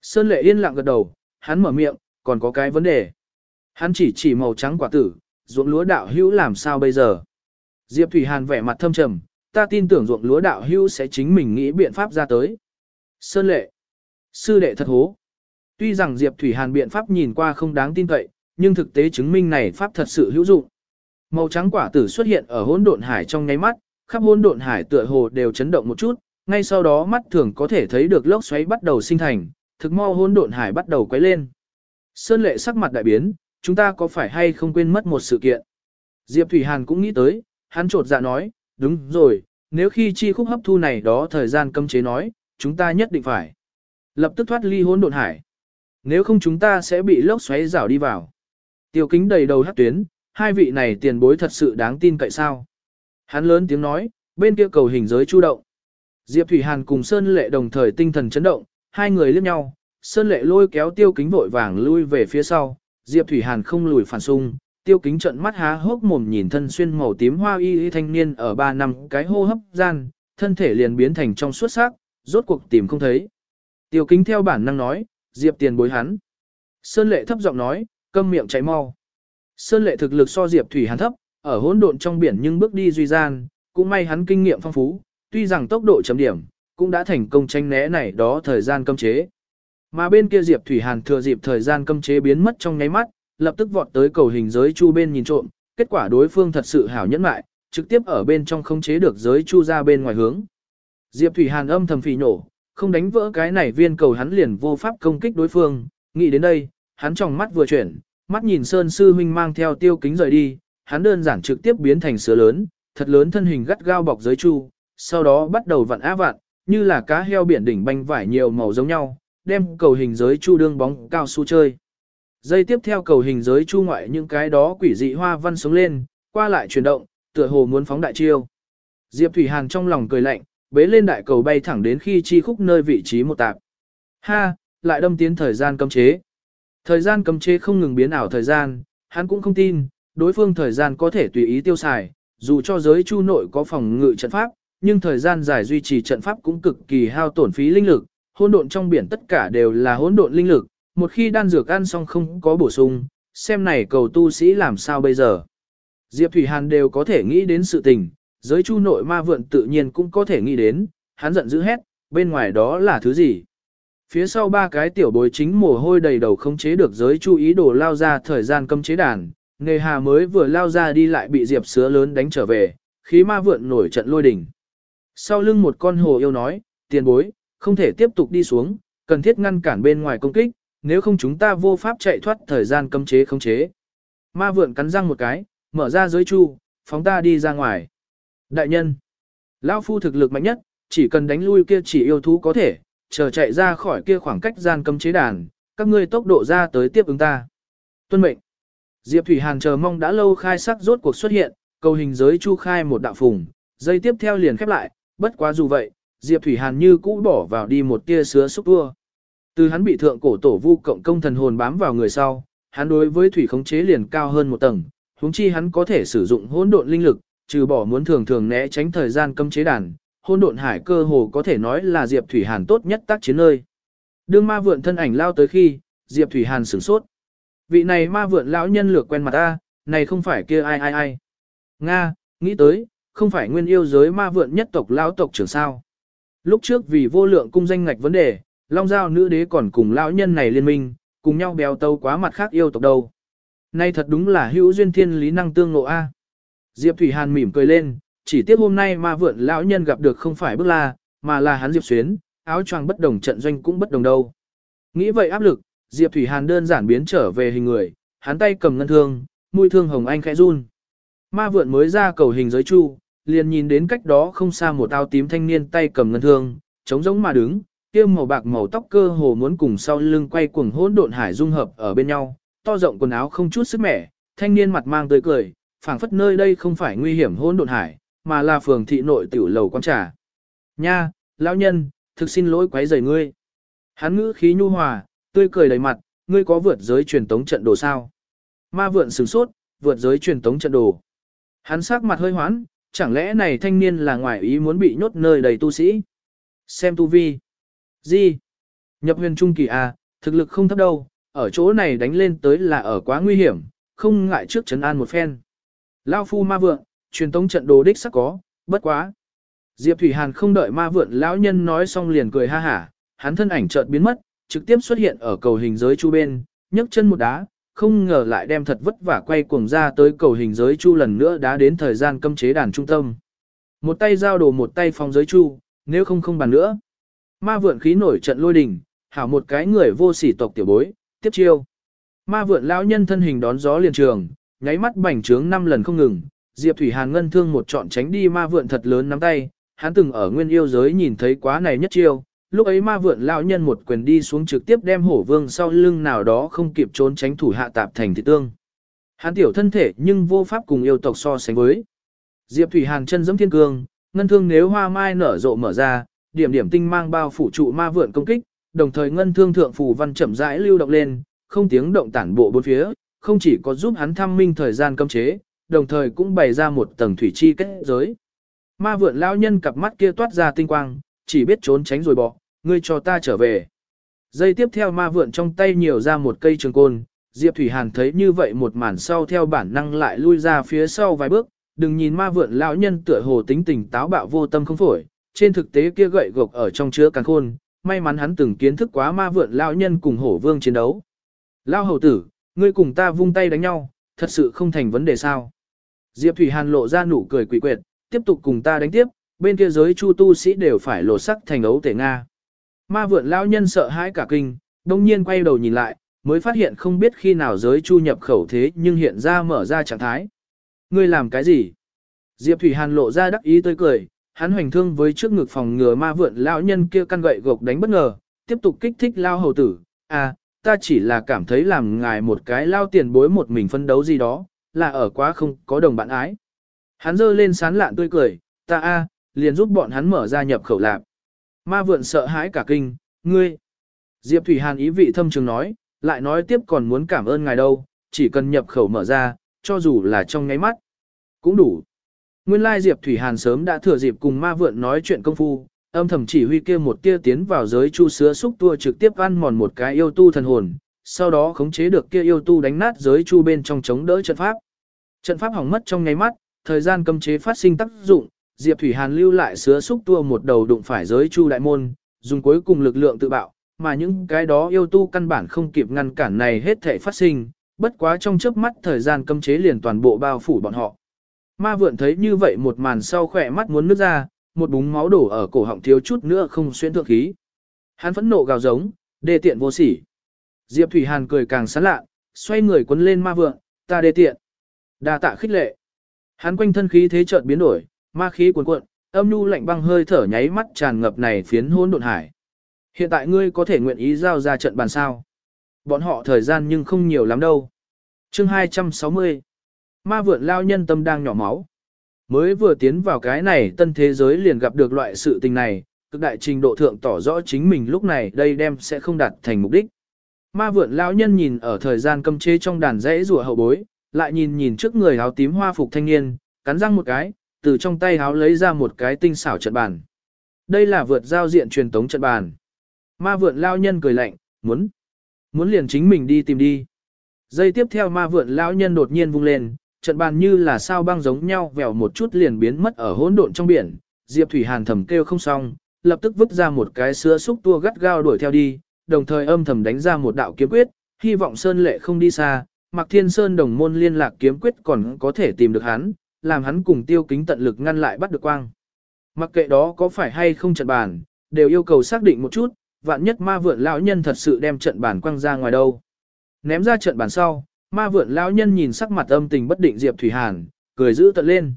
Sơn lệ yên lặng gật đầu, hắn mở miệng, còn có cái vấn đề. Hắn chỉ chỉ màu trắng quả tử, ruộng lúa đạo hữu làm sao bây giờ. Diệp Thủy Hàn vẻ mặt thâm trầm, ta tin tưởng ruộng lúa đạo hưu sẽ chính mình nghĩ biện pháp ra tới. Sơn lệ, sư đệ thật hố. Tuy rằng Diệp Thủy Hàn biện pháp nhìn qua không đáng tin cậy, nhưng thực tế chứng minh này pháp thật sự hữu dụng. Màu trắng quả tử xuất hiện ở hỗn độn hải trong nháy mắt, khắp hỗn độn hải tựa hồ đều chấn động một chút, ngay sau đó mắt thường có thể thấy được lốc xoáy bắt đầu sinh thành, thực mau hỗn độn hải bắt đầu quấy lên. Sơn lệ sắc mặt đại biến, chúng ta có phải hay không quên mất một sự kiện? Diệp Thủy Hàn cũng nghĩ tới, hắn trột dạ nói, đúng rồi, nếu khi chi khúc hấp thu này đó thời gian cấm chế nói, chúng ta nhất định phải lập tức thoát ly hỗn độn hải. Nếu không chúng ta sẽ bị lốc xoáy rảo đi vào. Tiêu kính đầy đầu hát tuyến, hai vị này tiền bối thật sự đáng tin cậy sao? Hắn lớn tiếng nói, bên kia cầu hình giới chu động. Diệp Thủy Hàn cùng Sơn Lệ đồng thời tinh thần chấn động, hai người liếc nhau, Sơn Lệ lôi kéo tiêu kính vội vàng lui về phía sau, Diệp Thủy Hàn không lùi phản xung, tiêu kính trận mắt há hốc mồm nhìn thân xuyên màu tím hoa y y thanh niên ở ba năm cái hô hấp gian, thân thể liền biến thành trong suốt sắc, rốt cuộc tìm không thấy. Tiêu kính theo bản năng nói, Diệp tiền bối hắn. Sơn Lệ thấp giọng nói, câm miệng cháy mau. Sơn Lệ thực lực so Diệp Thủy Hàn thấp, ở hỗn độn trong biển nhưng bước đi duy gian, cũng may hắn kinh nghiệm phong phú, tuy rằng tốc độ chấm điểm, cũng đã thành công tranh né này đó thời gian cấm chế. Mà bên kia Diệp Thủy Hàn thừa dịp thời gian cấm chế biến mất trong nháy mắt, lập tức vọt tới cầu hình giới chu bên nhìn trộm, kết quả đối phương thật sự hảo nhẫn mại, trực tiếp ở bên trong không chế được giới chu ra bên ngoài hướng. Diệp Thủy Hàn âm thầm phỉ nổ, không đánh vỡ cái này viên cầu hắn liền vô pháp công kích đối phương, nghĩ đến đây, hắn trong mắt vừa chuyển, mắt nhìn Sơn Sư Huynh mang theo tiêu kính rời đi, hắn đơn giản trực tiếp biến thành sứa lớn, thật lớn thân hình gắt gao bọc giới chu, sau đó bắt đầu vặn á vặn, như là cá heo biển đỉnh banh vải nhiều màu giống nhau, đem cầu hình giới chu đương bóng cao su chơi. Dây tiếp theo cầu hình giới chu ngoại những cái đó quỷ dị hoa văn sống lên, qua lại chuyển động, tựa hồ muốn phóng đại chiêu. Diệp Thủy Hàn trong lòng cười lạnh, bế lên đại cầu bay thẳng đến khi chi khúc nơi vị trí một tạp. Ha, lại đâm tiến thời gian cấm chế. Thời gian cấm chế không ngừng biến ảo thời gian, hắn cũng không tin, đối phương thời gian có thể tùy ý tiêu xài, dù cho giới chu nội có phòng ngự trận pháp, nhưng thời gian dài duy trì trận pháp cũng cực kỳ hao tổn phí linh lực, hỗn độn trong biển tất cả đều là hỗn độn linh lực, một khi đan dược ăn xong không có bổ sung, xem này cầu tu sĩ làm sao bây giờ. Diệp Thủy Hàn đều có thể nghĩ đến sự tình, giới chu nội ma vượn tự nhiên cũng có thể nghĩ đến, hắn giận dữ hét, bên ngoài đó là thứ gì. Phía sau ba cái tiểu bối chính mồ hôi đầy đầu không chế được giới chu ý đồ lao ra thời gian cấm chế đàn, nghề hà mới vừa lao ra đi lại bị diệp sứa lớn đánh trở về, khí ma vượn nổi trận lôi đỉnh. Sau lưng một con hồ yêu nói, tiền bối, không thể tiếp tục đi xuống, cần thiết ngăn cản bên ngoài công kích, nếu không chúng ta vô pháp chạy thoát thời gian cấm chế không chế. Ma vượn cắn răng một cái, mở ra giới chu, phóng ta đi ra ngoài. Đại nhân, lão phu thực lực mạnh nhất, chỉ cần đánh lui kia chỉ yêu thú có thể, chờ chạy ra khỏi kia khoảng cách gian cấm chế đàn, các ngươi tốc độ ra tới tiếp ứng ta. Tuân mệnh. Diệp Thủy Hàn chờ mong đã lâu khai sắc rốt cuộc xuất hiện, cầu hình giới chu khai một đạo phùng, dây tiếp theo liền khép lại, bất quá dù vậy, Diệp Thủy Hàn như cũ bỏ vào đi một tia sứa xúc tua. Từ hắn bị thượng cổ tổ vu cộng công thần hồn bám vào người sau, hắn đối với thủy khống chế liền cao hơn một tầng, huống chi hắn có thể sử dụng hỗn độn linh lực, trừ bỏ muốn thường thường né tránh thời gian cấm chế đàn, hỗn độn hải cơ hồ có thể nói là Diệp Thủy Hàn tốt nhất tác chiến nơi. Đương ma vượn thân ảnh lao tới khi, Diệp Thủy Hàn sửng sốt. Vị này ma vượn lão nhân lược quen mặt ta, này không phải kia ai ai ai. Nga, nghĩ tới, không phải nguyên yêu giới ma vượn nhất tộc lão tộc trưởng sao. Lúc trước vì vô lượng cung danh ngạch vấn đề, Long Giao nữ đế còn cùng lão nhân này liên minh, cùng nhau béo tâu quá mặt khác yêu tộc đâu. Nay thật đúng là hữu duyên thiên lý năng tương ngộ A. À. Diệp Thủy Hàn mỉm cười lên, chỉ tiếc hôm nay ma vượn lão nhân gặp được không phải bức la, mà là hắn Diệp Xuyến, áo choàng bất đồng trận doanh cũng bất đồng đâu. Nghĩ vậy áp lực, Diệp Thủy Hàn đơn giản biến trở về hình người, hắn tay cầm ngân thương, mũi thương hồng anh khẽ run. Ma vượn mới ra cầu hình giới chu, liền nhìn đến cách đó không xa một ao tím thanh niên tay cầm ngân thương, chống giống mà đứng, kia màu bạc màu tóc cơ hồ muốn cùng sau lưng quay cuồng hỗn độn hải dung hợp ở bên nhau, to rộng quần áo không chút sức mẻ, thanh niên mặt mang tươi cười, phảng phất nơi đây không phải nguy hiểm hỗn độn hải, mà là phường thị nội tiểu lầu quán trà. Nha, lão nhân, thực xin lỗi quấy rầy ngươi. Hắn ngữ khí nhu hòa, tươi cười đầy mặt, ngươi có vượt giới truyền tống trận đồ sao? Ma vượn sửng sốt, vượt giới truyền tống trận đồ. Hắn sắc mặt hơi hoán, chẳng lẽ này thanh niên là ngoại ý muốn bị nhốt nơi đầy tu sĩ? Xem tu vi. Gì? Nhập huyền trung kỳ à, thực lực không thấp đâu, ở chỗ này đánh lên tới là ở quá nguy hiểm, không ngại trước trấn an một phen. Lao phu ma vượng, truyền tống trận đồ đích sắc có, bất quá. Diệp Thủy Hàn không đợi ma vượn lão nhân nói xong liền cười ha hả, hắn thân ảnh chợt biến mất, trực tiếp xuất hiện ở cầu hình giới chu bên, nhấc chân một đá, không ngờ lại đem thật vất vả quay cuồng ra tới cầu hình giới chu lần nữa đá đến thời gian cấm chế đàn trung tâm. Một tay giao đồ một tay phong giới chu, nếu không không bàn nữa. Ma vượn khí nổi trận lôi đình, hảo một cái người vô sỉ tộc tiểu bối, tiếp chiêu. Ma vượn lão nhân thân hình đón gió liền trường, nháy mắt bành trướng năm lần không ngừng, Diệp Thủy Hàn ngân thương một trọn tránh đi ma vượn thật lớn nắm tay, hắn từng ở nguyên yêu giới nhìn thấy quá này nhất chiêu, lúc ấy ma vượn lão nhân một quyền đi xuống trực tiếp đem hổ vương sau lưng nào đó không kịp trốn tránh thủ hạ tạp thành thị tương. Hắn tiểu thân thể nhưng vô pháp cùng yêu tộc so sánh với. Diệp Thủy Hàn chân giẫm thiên cương, ngân thương nếu hoa mai nở rộ mở ra, điểm điểm tinh mang bao phủ trụ ma vượn công kích, đồng thời ngân thương thượng phù văn chậm rãi lưu động lên, không tiếng động tản bộ bốn phía, không chỉ có giúp hắn thăm minh thời gian cấm chế, đồng thời cũng bày ra một tầng thủy chi kết giới. Ma vượn lão nhân cặp mắt kia toát ra tinh quang, chỉ biết trốn tránh rồi bỏ, ngươi cho ta trở về. Giây tiếp theo ma vượn trong tay nhiều ra một cây trường côn, Diệp Thủy Hàn thấy như vậy một màn sau theo bản năng lại lui ra phía sau vài bước, đừng nhìn ma vượn lão nhân tựa hồ tính tình táo bạo vô tâm không phổi, trên thực tế kia gậy gộc ở trong chứa càng khôn, may mắn hắn từng kiến thức quá ma vượn lão nhân cùng hổ vương chiến đấu. Lao hầu tử, ngươi cùng ta vung tay đánh nhau, thật sự không thành vấn đề sao. Diệp Thủy Hàn lộ ra nụ cười quỷ quyệt, tiếp tục cùng ta đánh tiếp, bên kia giới chu tu sĩ đều phải lộ sắc thành ấu tể Nga. Ma vượn lão nhân sợ hãi cả kinh, đồng nhiên quay đầu nhìn lại, mới phát hiện không biết khi nào giới chu nhập khẩu thế nhưng hiện ra mở ra trạng thái. Ngươi làm cái gì? Diệp Thủy Hàn lộ ra đắc ý tươi cười, hắn hoành thương với trước ngực phòng ngừa ma vượn lão nhân kia căn gậy gộc đánh bất ngờ, tiếp tục kích thích lao hầu tử. À, ta chỉ là cảm thấy làm ngài một cái lao tiền bối một mình phân đấu gì đó, là ở quá không có đồng bạn ái. Hắn giơ lên sán lạn tươi cười, ta a, liền giúp bọn hắn mở ra nhập khẩu lạp. Ma vượn sợ hãi cả kinh, ngươi. Diệp Thủy Hàn ý vị thâm trường nói, lại nói tiếp còn muốn cảm ơn ngài đâu, chỉ cần nhập khẩu mở ra, cho dù là trong ngáy mắt. Cũng đủ. Nguyên lai Diệp Thủy Hàn sớm đã thừa dịp cùng ma vượn nói chuyện công phu, âm thầm chỉ huy kia một tia tiến vào giới chu sứa xúc tua trực tiếp ăn mòn một cái yêu tu thần hồn, sau đó khống chế được kia yêu tu đánh nát giới chu bên trong chống đỡ trận pháp. Trận pháp hỏng mất trong nháy mắt, thời gian cấm chế phát sinh tác dụng, Diệp Thủy Hàn lưu lại sứa xúc tua một đầu đụng phải giới chu đại môn, dùng cuối cùng lực lượng tự bạo, mà những cái đó yêu tu căn bản không kịp ngăn cản này hết thể phát sinh, bất quá trong chớp mắt thời gian cấm chế liền toàn bộ bao phủ bọn họ. Ma vượn thấy như vậy một màn sau khỏe mắt muốn nước ra, một búng máu đổ ở cổ họng thiếu chút nữa không xuyên thượng khí. Hắn phẫn nộ gào giống, đê tiện vô sỉ. Diệp Thủy Hàn cười càng sán lạ, xoay người quấn lên ma vượn, ta đê tiện. đa tạ khích lệ. Hắn quanh thân khí thế chợt biến đổi, ma khí cuồn cuộn, âm nhu lạnh băng hơi thở nháy mắt tràn ngập này phiến hỗn độn hải. Hiện tại ngươi có thể nguyện ý giao ra trận bàn sao? Bọn họ thời gian nhưng không nhiều lắm đâu. Chương 260 Ma vượn lao nhân tâm đang nhỏ máu. Mới vừa tiến vào cái này tân thế giới liền gặp được loại sự tình này, cực đại trình độ thượng tỏ rõ chính mình lúc này đây đem sẽ không đạt thành mục đích. Ma vượn lão nhân nhìn ở thời gian cấm chế trong đàn rẽ rùa hậu bối, lại nhìn nhìn trước người áo tím hoa phục thanh niên, cắn răng một cái, từ trong tay áo lấy ra một cái tinh xảo trận bàn. Đây là vượt giao diện truyền tống trận bàn. Ma vượn lão nhân cười lạnh, muốn, muốn liền chính mình đi tìm đi. Giây tiếp theo ma vượn lão nhân đột nhiên vung lên, trận bàn như là sao băng giống nhau vèo một chút liền biến mất ở hỗn độn trong biển. Diệp Thủy Hàn thầm kêu không xong, lập tức vứt ra một cái sữa xúc tua gắt gao đuổi theo đi, đồng thời âm thầm đánh ra một đạo kiếm quyết, hy vọng Sơn Lệ không đi xa, Mạc Thiên Sơn đồng môn liên lạc kiếm quyết còn có thể tìm được hắn, làm hắn cùng tiêu kính tận lực ngăn lại bắt được quang. Mặc kệ đó có phải hay không trận bàn, đều yêu cầu xác định một chút, vạn nhất ma vượn lão nhân thật sự đem trận bàn quăng ra ngoài đâu. Ném ra trận bàn sau, ma vượn lão nhân nhìn sắc mặt âm tình bất định Diệp Thủy Hàn, cười giữ tận lên.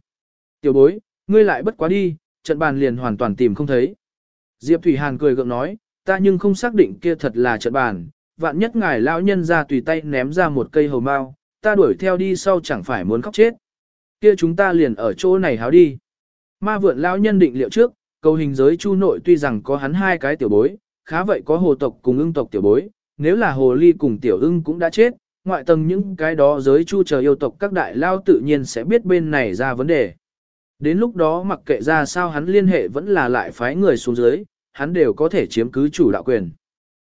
Tiểu bối, ngươi lại bất quá đi, trận bàn liền hoàn toàn tìm không thấy. Diệp Thủy Hàn cười gượng nói, ta nhưng không xác định kia thật là trận bàn, vạn nhất ngài lão nhân ra tùy tay ném ra một cây hầu mao, ta đuổi theo đi sau chẳng phải muốn khóc chết. Kia chúng ta liền ở chỗ này háo đi. Ma vượn lão nhân định liệu trước, cầu hình giới chu nội tuy rằng có hắn hai cái tiểu bối, khá vậy có hồ tộc cùng ưng tộc tiểu bối, nếu là hồ ly cùng tiểu ưng cũng đã chết, ngoại tầng những cái đó giới chu chờ yêu tộc các đại lao tự nhiên sẽ biết bên này ra vấn đề. Đến lúc đó mặc kệ ra sao hắn liên hệ vẫn là lại phái người xuống dưới, hắn đều có thể chiếm cứ chủ đạo quyền.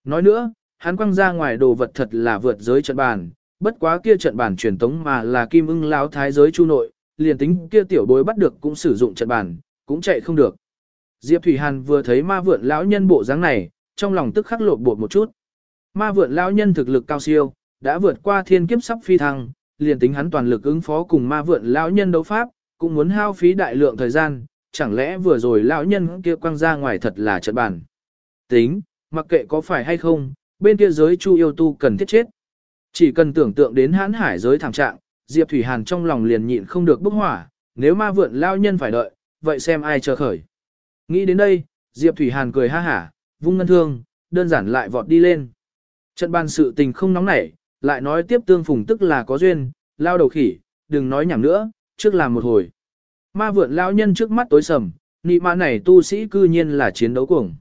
Nói nữa, hắn quăng ra ngoài đồ vật thật là vượt giới trận bàn, bất quá kia trận bàn truyền tống mà là kim ưng lão thái giới chu nội, liền tính kia tiểu bối bắt được cũng sử dụng trận bàn, cũng chạy không được. Diệp Thủy Hàn vừa thấy ma vượn lão nhân bộ dáng này, trong lòng tức khắc lột bột một chút. Ma vượn lão nhân thực lực cao siêu, đã vượt qua thiên kiếp sắp phi thăng, liền tính hắn toàn lực ứng phó cùng ma vượn lão nhân đấu pháp, cũng muốn hao phí đại lượng thời gian, chẳng lẽ vừa rồi lão nhân kia quăng ra ngoài thật là trận bàn. Tính, mặc kệ có phải hay không, bên kia giới chu yêu tu cần thiết chết. Chỉ cần tưởng tượng đến hãn hải giới thảm trạng, Diệp Thủy Hàn trong lòng liền nhịn không được bốc hỏa, nếu ma vượn lão nhân phải đợi, vậy xem ai chờ khởi. Nghĩ đến đây, Diệp Thủy Hàn cười ha hả, vung ngân thương, đơn giản lại vọt đi lên. Trận bàn sự tình không nóng nảy, lại nói tiếp tương phùng tức là có duyên, lao đầu khỉ, đừng nói nhảm nữa, trước làm một hồi. Ma vượn lao nhân trước mắt tối sầm, nị ma này tu sĩ cư nhiên là chiến đấu cuồng.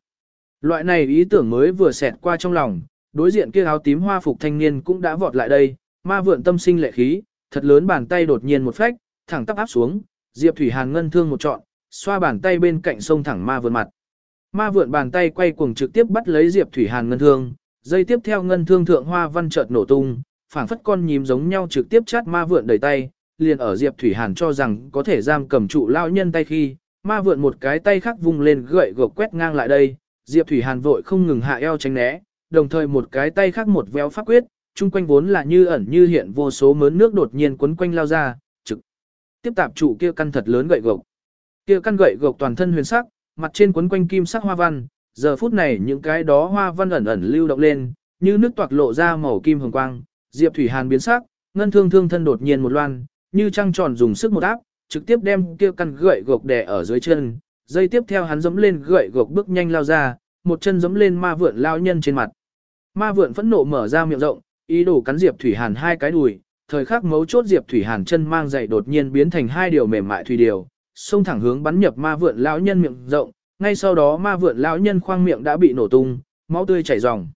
Loại này ý tưởng mới vừa xẹt qua trong lòng, đối diện kia áo tím hoa phục thanh niên cũng đã vọt lại đây, ma vượn tâm sinh lệ khí, thật lớn bàn tay đột nhiên một phách, thẳng tắp áp xuống, Diệp Thủy Hàn ngân thương một trọn, xoa bàn tay bên cạnh sông thẳng ma vượn mặt. Ma vượn bàn tay quay cuồng trực tiếp bắt lấy Diệp Thủy Hàn ngân thương, dây tiếp theo ngân thương thượng hoa văn chợt nổ tung, phảng phất con nhím giống nhau trực tiếp chát ma vượn đầy tay, liền ở Diệp Thủy Hàn cho rằng có thể giam cầm trụ lao nhân tay khi, ma vượn một cái tay khác vung lên gậy gộc quét ngang lại đây, Diệp Thủy Hàn vội không ngừng hạ eo tránh né, đồng thời một cái tay khác một véo pháp quyết, chung quanh vốn là như ẩn như hiện vô số mớn nước đột nhiên quấn quanh lao ra, trực tiếp tạp trụ kia căn thật lớn gậy gộc. Kia căn gậy gộc toàn thân huyền sắc, mặt trên quấn quanh kim sắc hoa văn, giờ phút này những cái đó hoa văn ẩn ẩn lưu động lên, như nước toạc lộ ra màu kim hồng quang, Diệp Thủy Hàn biến sắc, ngân thương thương thân đột nhiên một loan, như trăng tròn dùng sức một áp, trực tiếp đem kia căn gậy gộc đè ở dưới chân, dây tiếp theo hắn giẫm lên gậy gộc bước nhanh lao ra, một chân giẫm lên ma vượn lao nhân trên mặt. Ma vượn phẫn nộ mở ra miệng rộng, ý đồ cắn Diệp Thủy Hàn hai cái đùi, thời khắc mấu chốt Diệp Thủy Hàn chân mang dày đột nhiên biến thành hai điều mềm mại thủy điều, xông thẳng hướng bắn nhập ma vượn lão nhân miệng rộng, ngay sau đó ma vượn lão nhân khoang miệng đã bị nổ tung, máu tươi chảy ròng.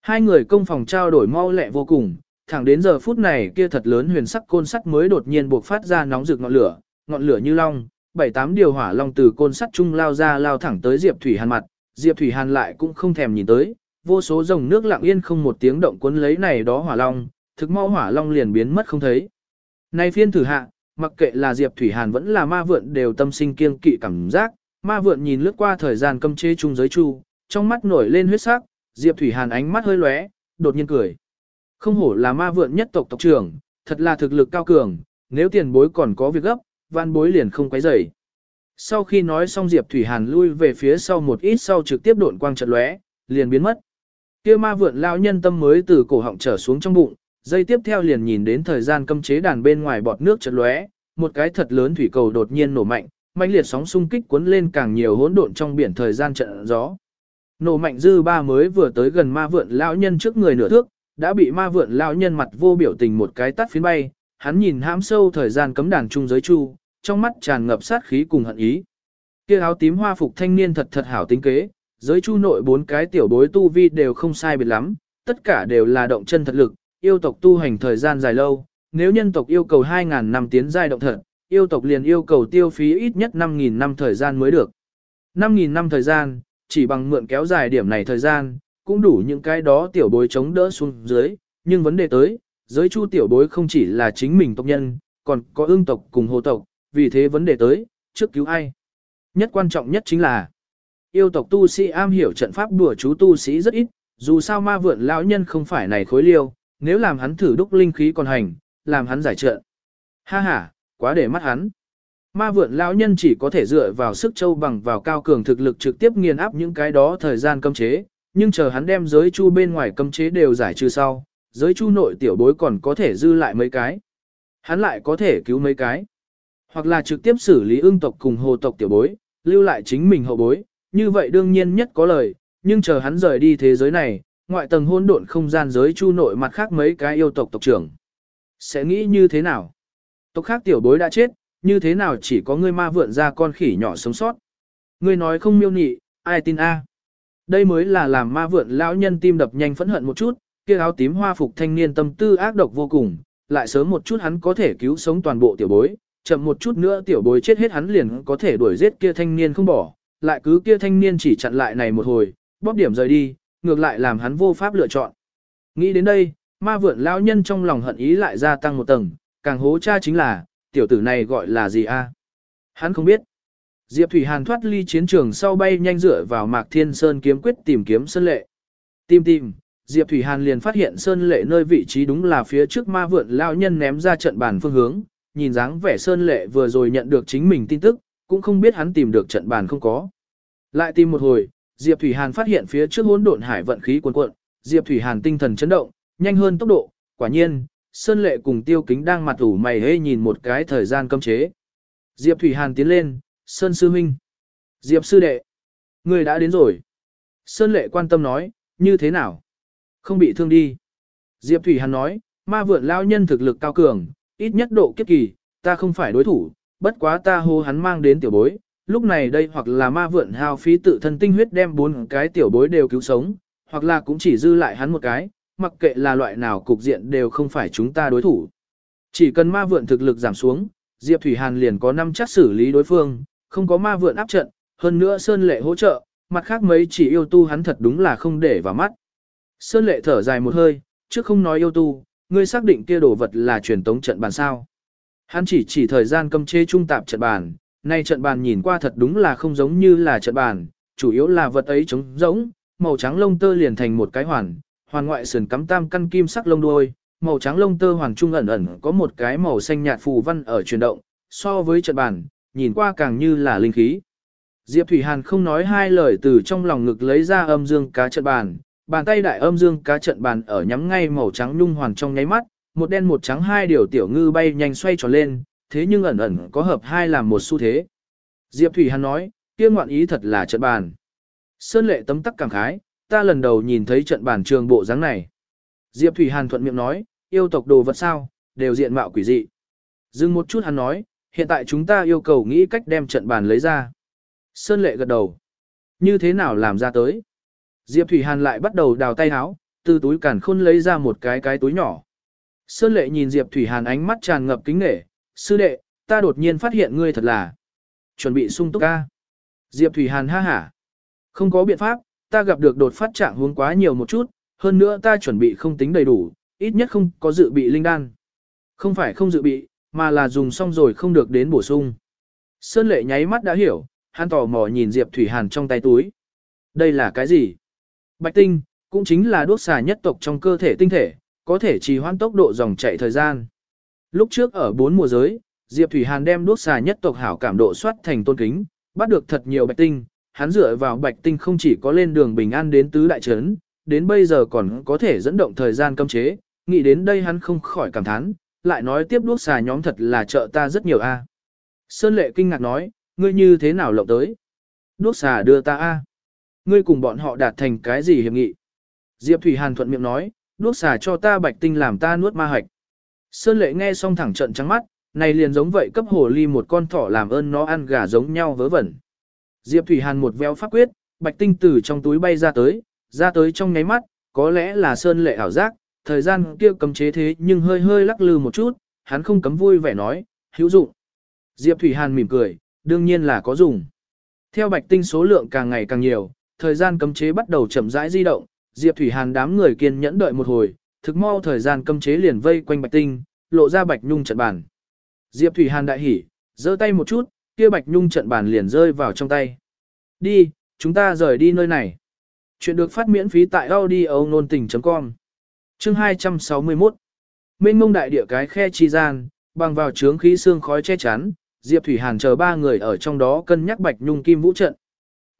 Hai người công phòng trao đổi mau lẹ vô cùng, thẳng đến giờ phút này kia thật lớn huyền sắc côn sắt mới đột nhiên buộc phát ra nóng rực ngọn lửa, ngọn lửa như long, bảy tám điều hỏa long từ côn sắt chung lao ra lao thẳng tới Diệp Thủy Hàn mặt, Diệp Thủy Hàn lại cũng không thèm nhìn tới, vô số dòng nước lặng yên không một tiếng động cuốn lấy này đó hỏa long, thực mau hỏa long liền biến mất không thấy. Nay phiên thử hạ, mặc kệ là Diệp Thủy Hàn vẫn là ma vượn đều tâm sinh kiêng kỵ cảm giác, ma vượn nhìn lướt qua thời gian cấm chế trung giới chu, trong mắt nổi lên huyết sắc, Diệp Thủy Hàn ánh mắt hơi lóe, đột nhiên cười. Không hổ là ma vượn nhất tộc tộc trưởng, thật là thực lực cao cường, nếu tiền bối còn có việc gấp, van bối liền không quấy rầy. Sau khi nói xong Diệp Thủy Hàn lui về phía sau một ít sau trực tiếp độn quang chợt lóe, liền biến mất. Kia ma vượn lão nhân tâm mới từ cổ họng trở xuống trong bụng, dây tiếp theo liền nhìn đến thời gian cấm chế đàn bên ngoài bọt nước chợt lóe, một cái thật lớn thủy cầu đột nhiên nổ mạnh, mãnh liệt sóng xung kích cuốn lên càng nhiều hỗn độn trong biển thời gian trận gió. Nổ mạnh dư ba mới vừa tới gần ma vượn lão nhân trước người nửa thước, đã bị ma vượn lão nhân mặt vô biểu tình một cái tắt phiến bay, hắn nhìn hãm sâu thời gian cấm đàn trung giới chu, trong mắt tràn ngập sát khí cùng hận ý. Kia áo tím hoa phục thanh niên thật thật hảo tính kế, giới chu nội bốn cái tiểu bối tu vi đều không sai biệt lắm, tất cả đều là động chân thật lực, yêu tộc tu hành thời gian dài lâu, nếu nhân tộc yêu cầu 2000 năm tiến giai động thật, yêu tộc liền yêu cầu tiêu phí ít nhất 5.000 năm thời gian mới được. 5.000 năm thời gian, chỉ bằng mượn kéo dài điểm này thời gian, cũng đủ những cái đó tiểu bối chống đỡ xuống dưới, nhưng vấn đề tới, giới chu tiểu bối không chỉ là chính mình tộc nhân, còn có ương tộc cùng hồ tộc, vì thế vấn đề tới, trước cứu ai. Nhất quan trọng nhất chính là, yêu tộc tu sĩ am hiểu trận pháp đùa chú tu sĩ rất ít, dù sao ma vượn lão nhân không phải này khối liêu, nếu làm hắn thử đúc linh khí còn hành, làm hắn giải trận. Ha ha, quá để mắt hắn. Ma vượn lão nhân chỉ có thể dựa vào sức châu bằng vào cao cường thực lực trực tiếp nghiền áp những cái đó thời gian cấm chế, nhưng chờ hắn đem giới chu bên ngoài cấm chế đều giải trừ sau, giới chu nội tiểu bối còn có thể dư lại mấy cái. Hắn lại có thể cứu mấy cái. Hoặc là trực tiếp xử lý ương tộc cùng hồ tộc tiểu bối, lưu lại chính mình hậu bối, như vậy đương nhiên nhất có lời, nhưng chờ hắn rời đi thế giới này, ngoại tầng hôn độn không gian giới chu nội mặt khác mấy cái yêu tộc tộc trưởng. Sẽ nghĩ như thế nào? Tộc khác tiểu bối đã chết, như thế nào chỉ có ngươi ma vượn ra con khỉ nhỏ sống sót? Ngươi nói không miêu nị, ai tin a? Đây mới là làm ma vượn lão nhân tim đập nhanh phẫn hận một chút, kia áo tím hoa phục thanh niên tâm tư ác độc vô cùng, lại sớm một chút hắn có thể cứu sống toàn bộ tiểu bối, chậm một chút nữa tiểu bối chết hết hắn liền có thể đuổi giết kia thanh niên không bỏ, lại cứ kia thanh niên chỉ chặn lại này một hồi, bóp điểm rời đi, ngược lại làm hắn vô pháp lựa chọn. Nghĩ đến đây, ma vượn lão nhân trong lòng hận ý lại gia tăng một tầng, càng hố cha chính là, tiểu tử này gọi là gì a? Hắn không biết. Diệp Thủy Hàn thoát ly chiến trường sau bay nhanh dựa vào Mạc Thiên Sơn kiếm quyết tìm kiếm Sơn Lệ. Tìm tìm, Diệp Thủy Hàn liền phát hiện Sơn Lệ nơi vị trí đúng là phía trước ma vượn lao nhân ném ra trận bàn phương hướng, nhìn dáng vẻ Sơn Lệ vừa rồi nhận được chính mình tin tức, cũng không biết hắn tìm được trận bàn không có. Lại tìm một hồi, Diệp Thủy Hàn phát hiện phía trước hỗn độn hải vận khí cuồn cuộn, Diệp Thủy Hàn tinh thần chấn động, nhanh hơn tốc độ, quả nhiên, Sơn Lệ cùng Tiêu Kính đang mặt ủ mày hê nhìn một cái thời gian cấm chế. Diệp Thủy Hàn tiến lên, Sơn Sư Minh. Diệp Sư Đệ. Người đã đến rồi. Sơn Lệ quan tâm nói, như thế nào? Không bị thương đi. Diệp Thủy Hàn nói, ma vượn lao nhân thực lực cao cường, ít nhất độ kiếp kỳ, ta không phải đối thủ, bất quá ta hô hắn mang đến tiểu bối, lúc này đây hoặc là ma vượn hao phí tự thân tinh huyết đem bốn cái tiểu bối đều cứu sống, hoặc là cũng chỉ dư lại hắn một cái, mặc kệ là loại nào cục diện đều không phải chúng ta đối thủ. Chỉ cần ma vượn thực lực giảm xuống, Diệp Thủy Hàn liền có năm chắc xử lý đối phương, không có ma vượn áp trận, hơn nữa Sơn Lệ hỗ trợ, mặt khác mấy chỉ yêu tu hắn thật đúng là không để vào mắt. Sơn Lệ thở dài một hơi, trước không nói yêu tu, ngươi xác định kia đồ vật là truyền tống trận bàn sao. Hắn chỉ chỉ thời gian cầm chế trung tạp trận bàn, nay trận bàn nhìn qua thật đúng là không giống như là trận bàn, chủ yếu là vật ấy trống giống, màu trắng lông tơ liền thành một cái hoàn, hoàn ngoại sườn cắm tam căn kim sắc lông đuôi, màu trắng lông tơ hoàn trung ẩn ẩn có một cái màu xanh nhạt phù văn ở chuyển động, so với trận bàn, nhìn qua càng như là linh khí. Diệp Thủy Hàn không nói hai lời từ trong lòng ngực lấy ra âm dương cá trận bàn, bàn tay đại âm dương cá trận bàn ở nhắm ngay màu trắng nhung hoàn trong nháy mắt, một đen một trắng hai điều tiểu ngư bay nhanh xoay tròn lên, thế nhưng ẩn ẩn có hợp hai làm một xu thế. Diệp Thủy Hàn nói, kia ngoạn ý thật là trận bàn. Sơn lệ tấm tắc cảm khái, ta lần đầu nhìn thấy trận bản trường bộ dáng này. Diệp Thủy Hàn thuận miệng nói, yêu tộc đồ vật sao, đều diện mạo quỷ dị. Dừng một chút hắn nói, hiện tại chúng ta yêu cầu nghĩ cách đem trận bàn lấy ra. Sơn lệ gật đầu. Như thế nào làm ra tới? Diệp Thủy Hàn lại bắt đầu đào tay áo, từ túi cản khôn lấy ra một cái cái túi nhỏ. Sơn lệ nhìn Diệp Thủy Hàn ánh mắt tràn ngập kính nể, sư đệ, ta đột nhiên phát hiện ngươi thật là chuẩn bị sung túc ca. Diệp Thủy Hàn ha hả. Không có biện pháp, ta gặp được đột phát trạng huống quá nhiều một chút, hơn nữa ta chuẩn bị không tính đầy đủ, ít nhất không có dự bị linh đan. Không phải không dự bị, mà là dùng xong rồi không được đến bổ sung. Sơn lệ nháy mắt đã hiểu, hắn tò mò nhìn Diệp Thủy Hàn trong tay túi. Đây là cái gì? Bạch tinh, cũng chính là đuốc xà nhất tộc trong cơ thể tinh thể, có thể trì hoãn tốc độ dòng chảy thời gian. Lúc trước ở bốn mùa giới, Diệp Thủy Hàn đem đuốc xà nhất tộc hảo cảm độ soát thành tôn kính, bắt được thật nhiều bạch tinh, hắn dựa vào bạch tinh không chỉ có lên đường bình an đến tứ đại trấn, đến bây giờ còn có thể dẫn động thời gian cấm chế, nghĩ đến đây hắn không khỏi cảm thán, lại nói tiếp đuốc xà nhóm thật là trợ ta rất nhiều a. Sơn lệ kinh ngạc nói, ngươi như thế nào lộng tới? Đuốc xà đưa ta a. Ngươi cùng bọn họ đạt thành cái gì hiệp nghị? Diệp Thủy Hàn thuận miệng nói, đuốc xà cho ta bạch tinh làm ta nuốt ma hạch. Sơn lệ nghe xong thẳng trận trắng mắt, này liền giống vậy cấp hồ ly một con thỏ làm ơn nó ăn gà giống nhau vớ vẩn. Diệp Thủy Hàn một véo pháp quyết, bạch tinh từ trong túi bay ra tới, ra tới trong nháy mắt, có lẽ là Sơn lệ ảo giác, thời gian kia cấm chế thế nhưng hơi hơi lắc lư một chút, hắn không cấm vui vẻ nói, hữu dụng. Diệp Thủy Hàn mỉm cười, đương nhiên là có dùng. Theo bạch tinh số lượng càng ngày càng nhiều, thời gian cấm chế bắt đầu chậm rãi di động, Diệp Thủy Hàn đám người kiên nhẫn đợi một hồi, thực mau thời gian cấm chế liền vây quanh bạch tinh, lộ ra bạch nhung trận bàn. Diệp Thủy Hàn đại hỉ, giơ tay một chút, kia bạch nhung trận bàn liền rơi vào trong tay. Đi, chúng ta rời đi nơi này. Chuyện được phát miễn phí tại audio nôn tình.com Chương 261 Mênh mông đại địa cái khe chi gian, bằng vào trướng khí xương khói che chắn, Diệp Thủy Hàn chờ ba người ở trong đó cân nhắc bạch nhung kim vũ trận.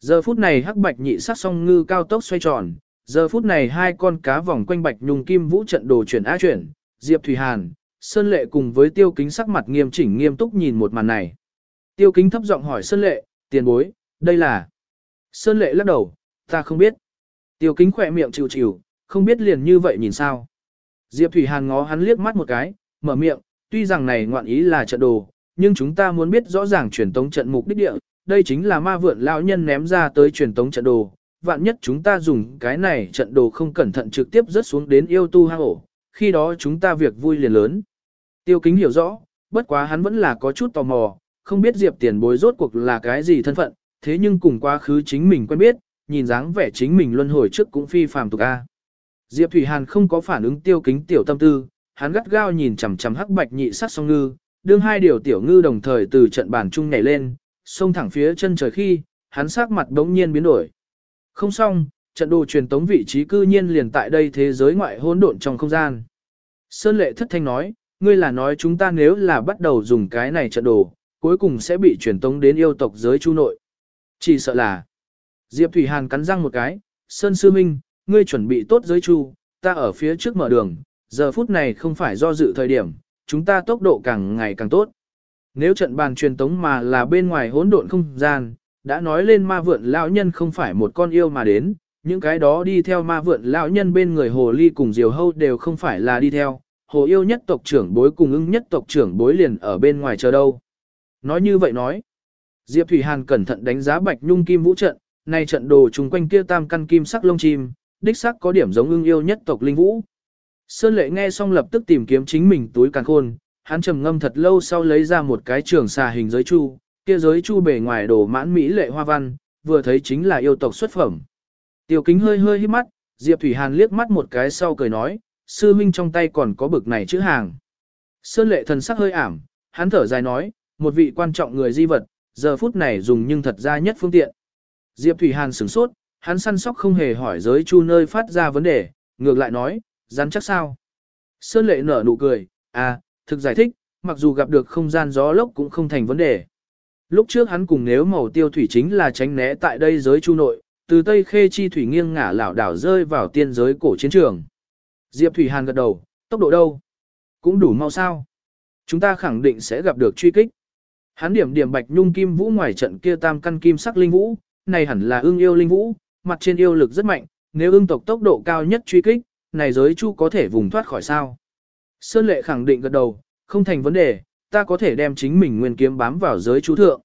Giờ phút này hắc bạch nhị sắc song ngư cao tốc xoay tròn, giờ phút này hai con cá vòng quanh bạch nhung kim vũ trận đồ chuyển á chuyển, Diệp Thủy Hàn, Sơn Lệ cùng với Tiêu Kính sắc mặt nghiêm chỉnh nghiêm túc nhìn một màn này. Tiêu Kính thấp giọng hỏi Sơn Lệ, tiền bối, đây là... Sơn Lệ lắc đầu, ta không biết. Tiêu Kính khỏe miệng chịu chịu, không biết liền như vậy nhìn sao. Diệp Thủy Hàn ngó hắn liếc mắt một cái, mở miệng, tuy rằng này ngoạn ý là trận đồ, nhưng chúng ta muốn biết rõ ràng truyền tống trận mục đích địa, đây chính là ma vượn lão nhân ném ra tới truyền tống trận đồ. Vạn nhất chúng ta dùng cái này trận đồ không cẩn thận trực tiếp rớt xuống đến yêu tu hang ổ, khi đó chúng ta việc vui liền lớn. Tiêu kính hiểu rõ, bất quá hắn vẫn là có chút tò mò, không biết Diệp tiền bối rốt cuộc là cái gì thân phận, thế nhưng cùng quá khứ chính mình quen biết, nhìn dáng vẻ chính mình luân hồi trước cũng phi phàm tục a. Diệp Thủy Hàn không có phản ứng tiêu kính tiểu tâm tư, hắn gắt gao nhìn chằm chằm hắc bạch nhị sắc song ngư, đương hai điều tiểu ngư đồng thời từ trận bàn chung nhảy lên, xông thẳng phía chân trời khi, hắn sắc mặt đống nhiên biến đổi. Không xong, trận đồ truyền tống vị trí cư nhiên liền tại đây thế giới ngoại hỗn độn trong không gian. Sơn lệ thất thanh nói, ngươi là nói chúng ta nếu là bắt đầu dùng cái này trận đồ, cuối cùng sẽ bị truyền tống đến yêu tộc giới chu nội. Chỉ sợ là. Diệp Thủy Hàn cắn răng một cái, Sơn Sư Minh, ngươi chuẩn bị tốt giới chu, ta ở phía trước mở đường, giờ phút này không phải do dự thời điểm, chúng ta tốc độ càng ngày càng tốt. Nếu trận bàn truyền tống mà là bên ngoài hỗn độn không gian, đã nói lên ma vượn lão nhân không phải một con yêu mà đến, những cái đó đi theo ma vượn lão nhân bên người hồ ly cùng diều hâu đều không phải là đi theo, hồ yêu nhất tộc trưởng bối cùng ưng nhất tộc trưởng bối liền ở bên ngoài chờ đâu. Nói như vậy nói, Diệp Thủy Hàn cẩn thận đánh giá Bạch Nhung Kim Vũ trận, này trận đồ trùng quanh kia tam căn kim sắc lông chim, đích sắc có điểm giống ưng yêu nhất tộc linh vũ. Sơn Lệ nghe xong lập tức tìm kiếm chính mình túi càng khôn, hắn trầm ngâm thật lâu sau lấy ra một cái trường xà hình giới chu, kia giới chu bề ngoài đồ mãn mỹ lệ hoa văn, vừa thấy chính là yêu tộc xuất phẩm. Tiêu kính hơi hơi híp mắt, Diệp Thủy Hàn liếc mắt một cái sau cười nói, sư minh trong tay còn có bực này chữ hàng. Sơn lệ thần sắc hơi ảm, hắn thở dài nói, một vị quan trọng người di vật, giờ phút này dùng nhưng thật ra nhất phương tiện. Diệp Thủy Hàn sửng sốt, hắn săn sóc không hề hỏi giới chu nơi phát ra vấn đề, ngược lại nói, rắn chắc sao. Sơn lệ nở nụ cười, à, thực giải thích, mặc dù gặp được không gian gió lốc cũng không thành vấn đề. Lúc trước hắn cùng nếu màu tiêu thủy chính là tránh né tại đây giới chu nội, từ Tây Khê Chi Thủy nghiêng ngả lảo đảo rơi vào tiên giới cổ chiến trường. Diệp Thủy Hàn gật đầu, tốc độ đâu? Cũng đủ mau sao? Chúng ta khẳng định sẽ gặp được truy kích. Hắn điểm điểm bạch nhung kim vũ ngoài trận kia tam căn kim sắc linh vũ, này hẳn là ương yêu linh vũ, mặt trên yêu lực rất mạnh, nếu ương tộc tốc độ cao nhất truy kích, này giới chu có thể vùng thoát khỏi sao? Sơn Lệ khẳng định gật đầu, không thành vấn đề, ta có thể đem chính mình nguyên kiếm bám vào giới chu thượng.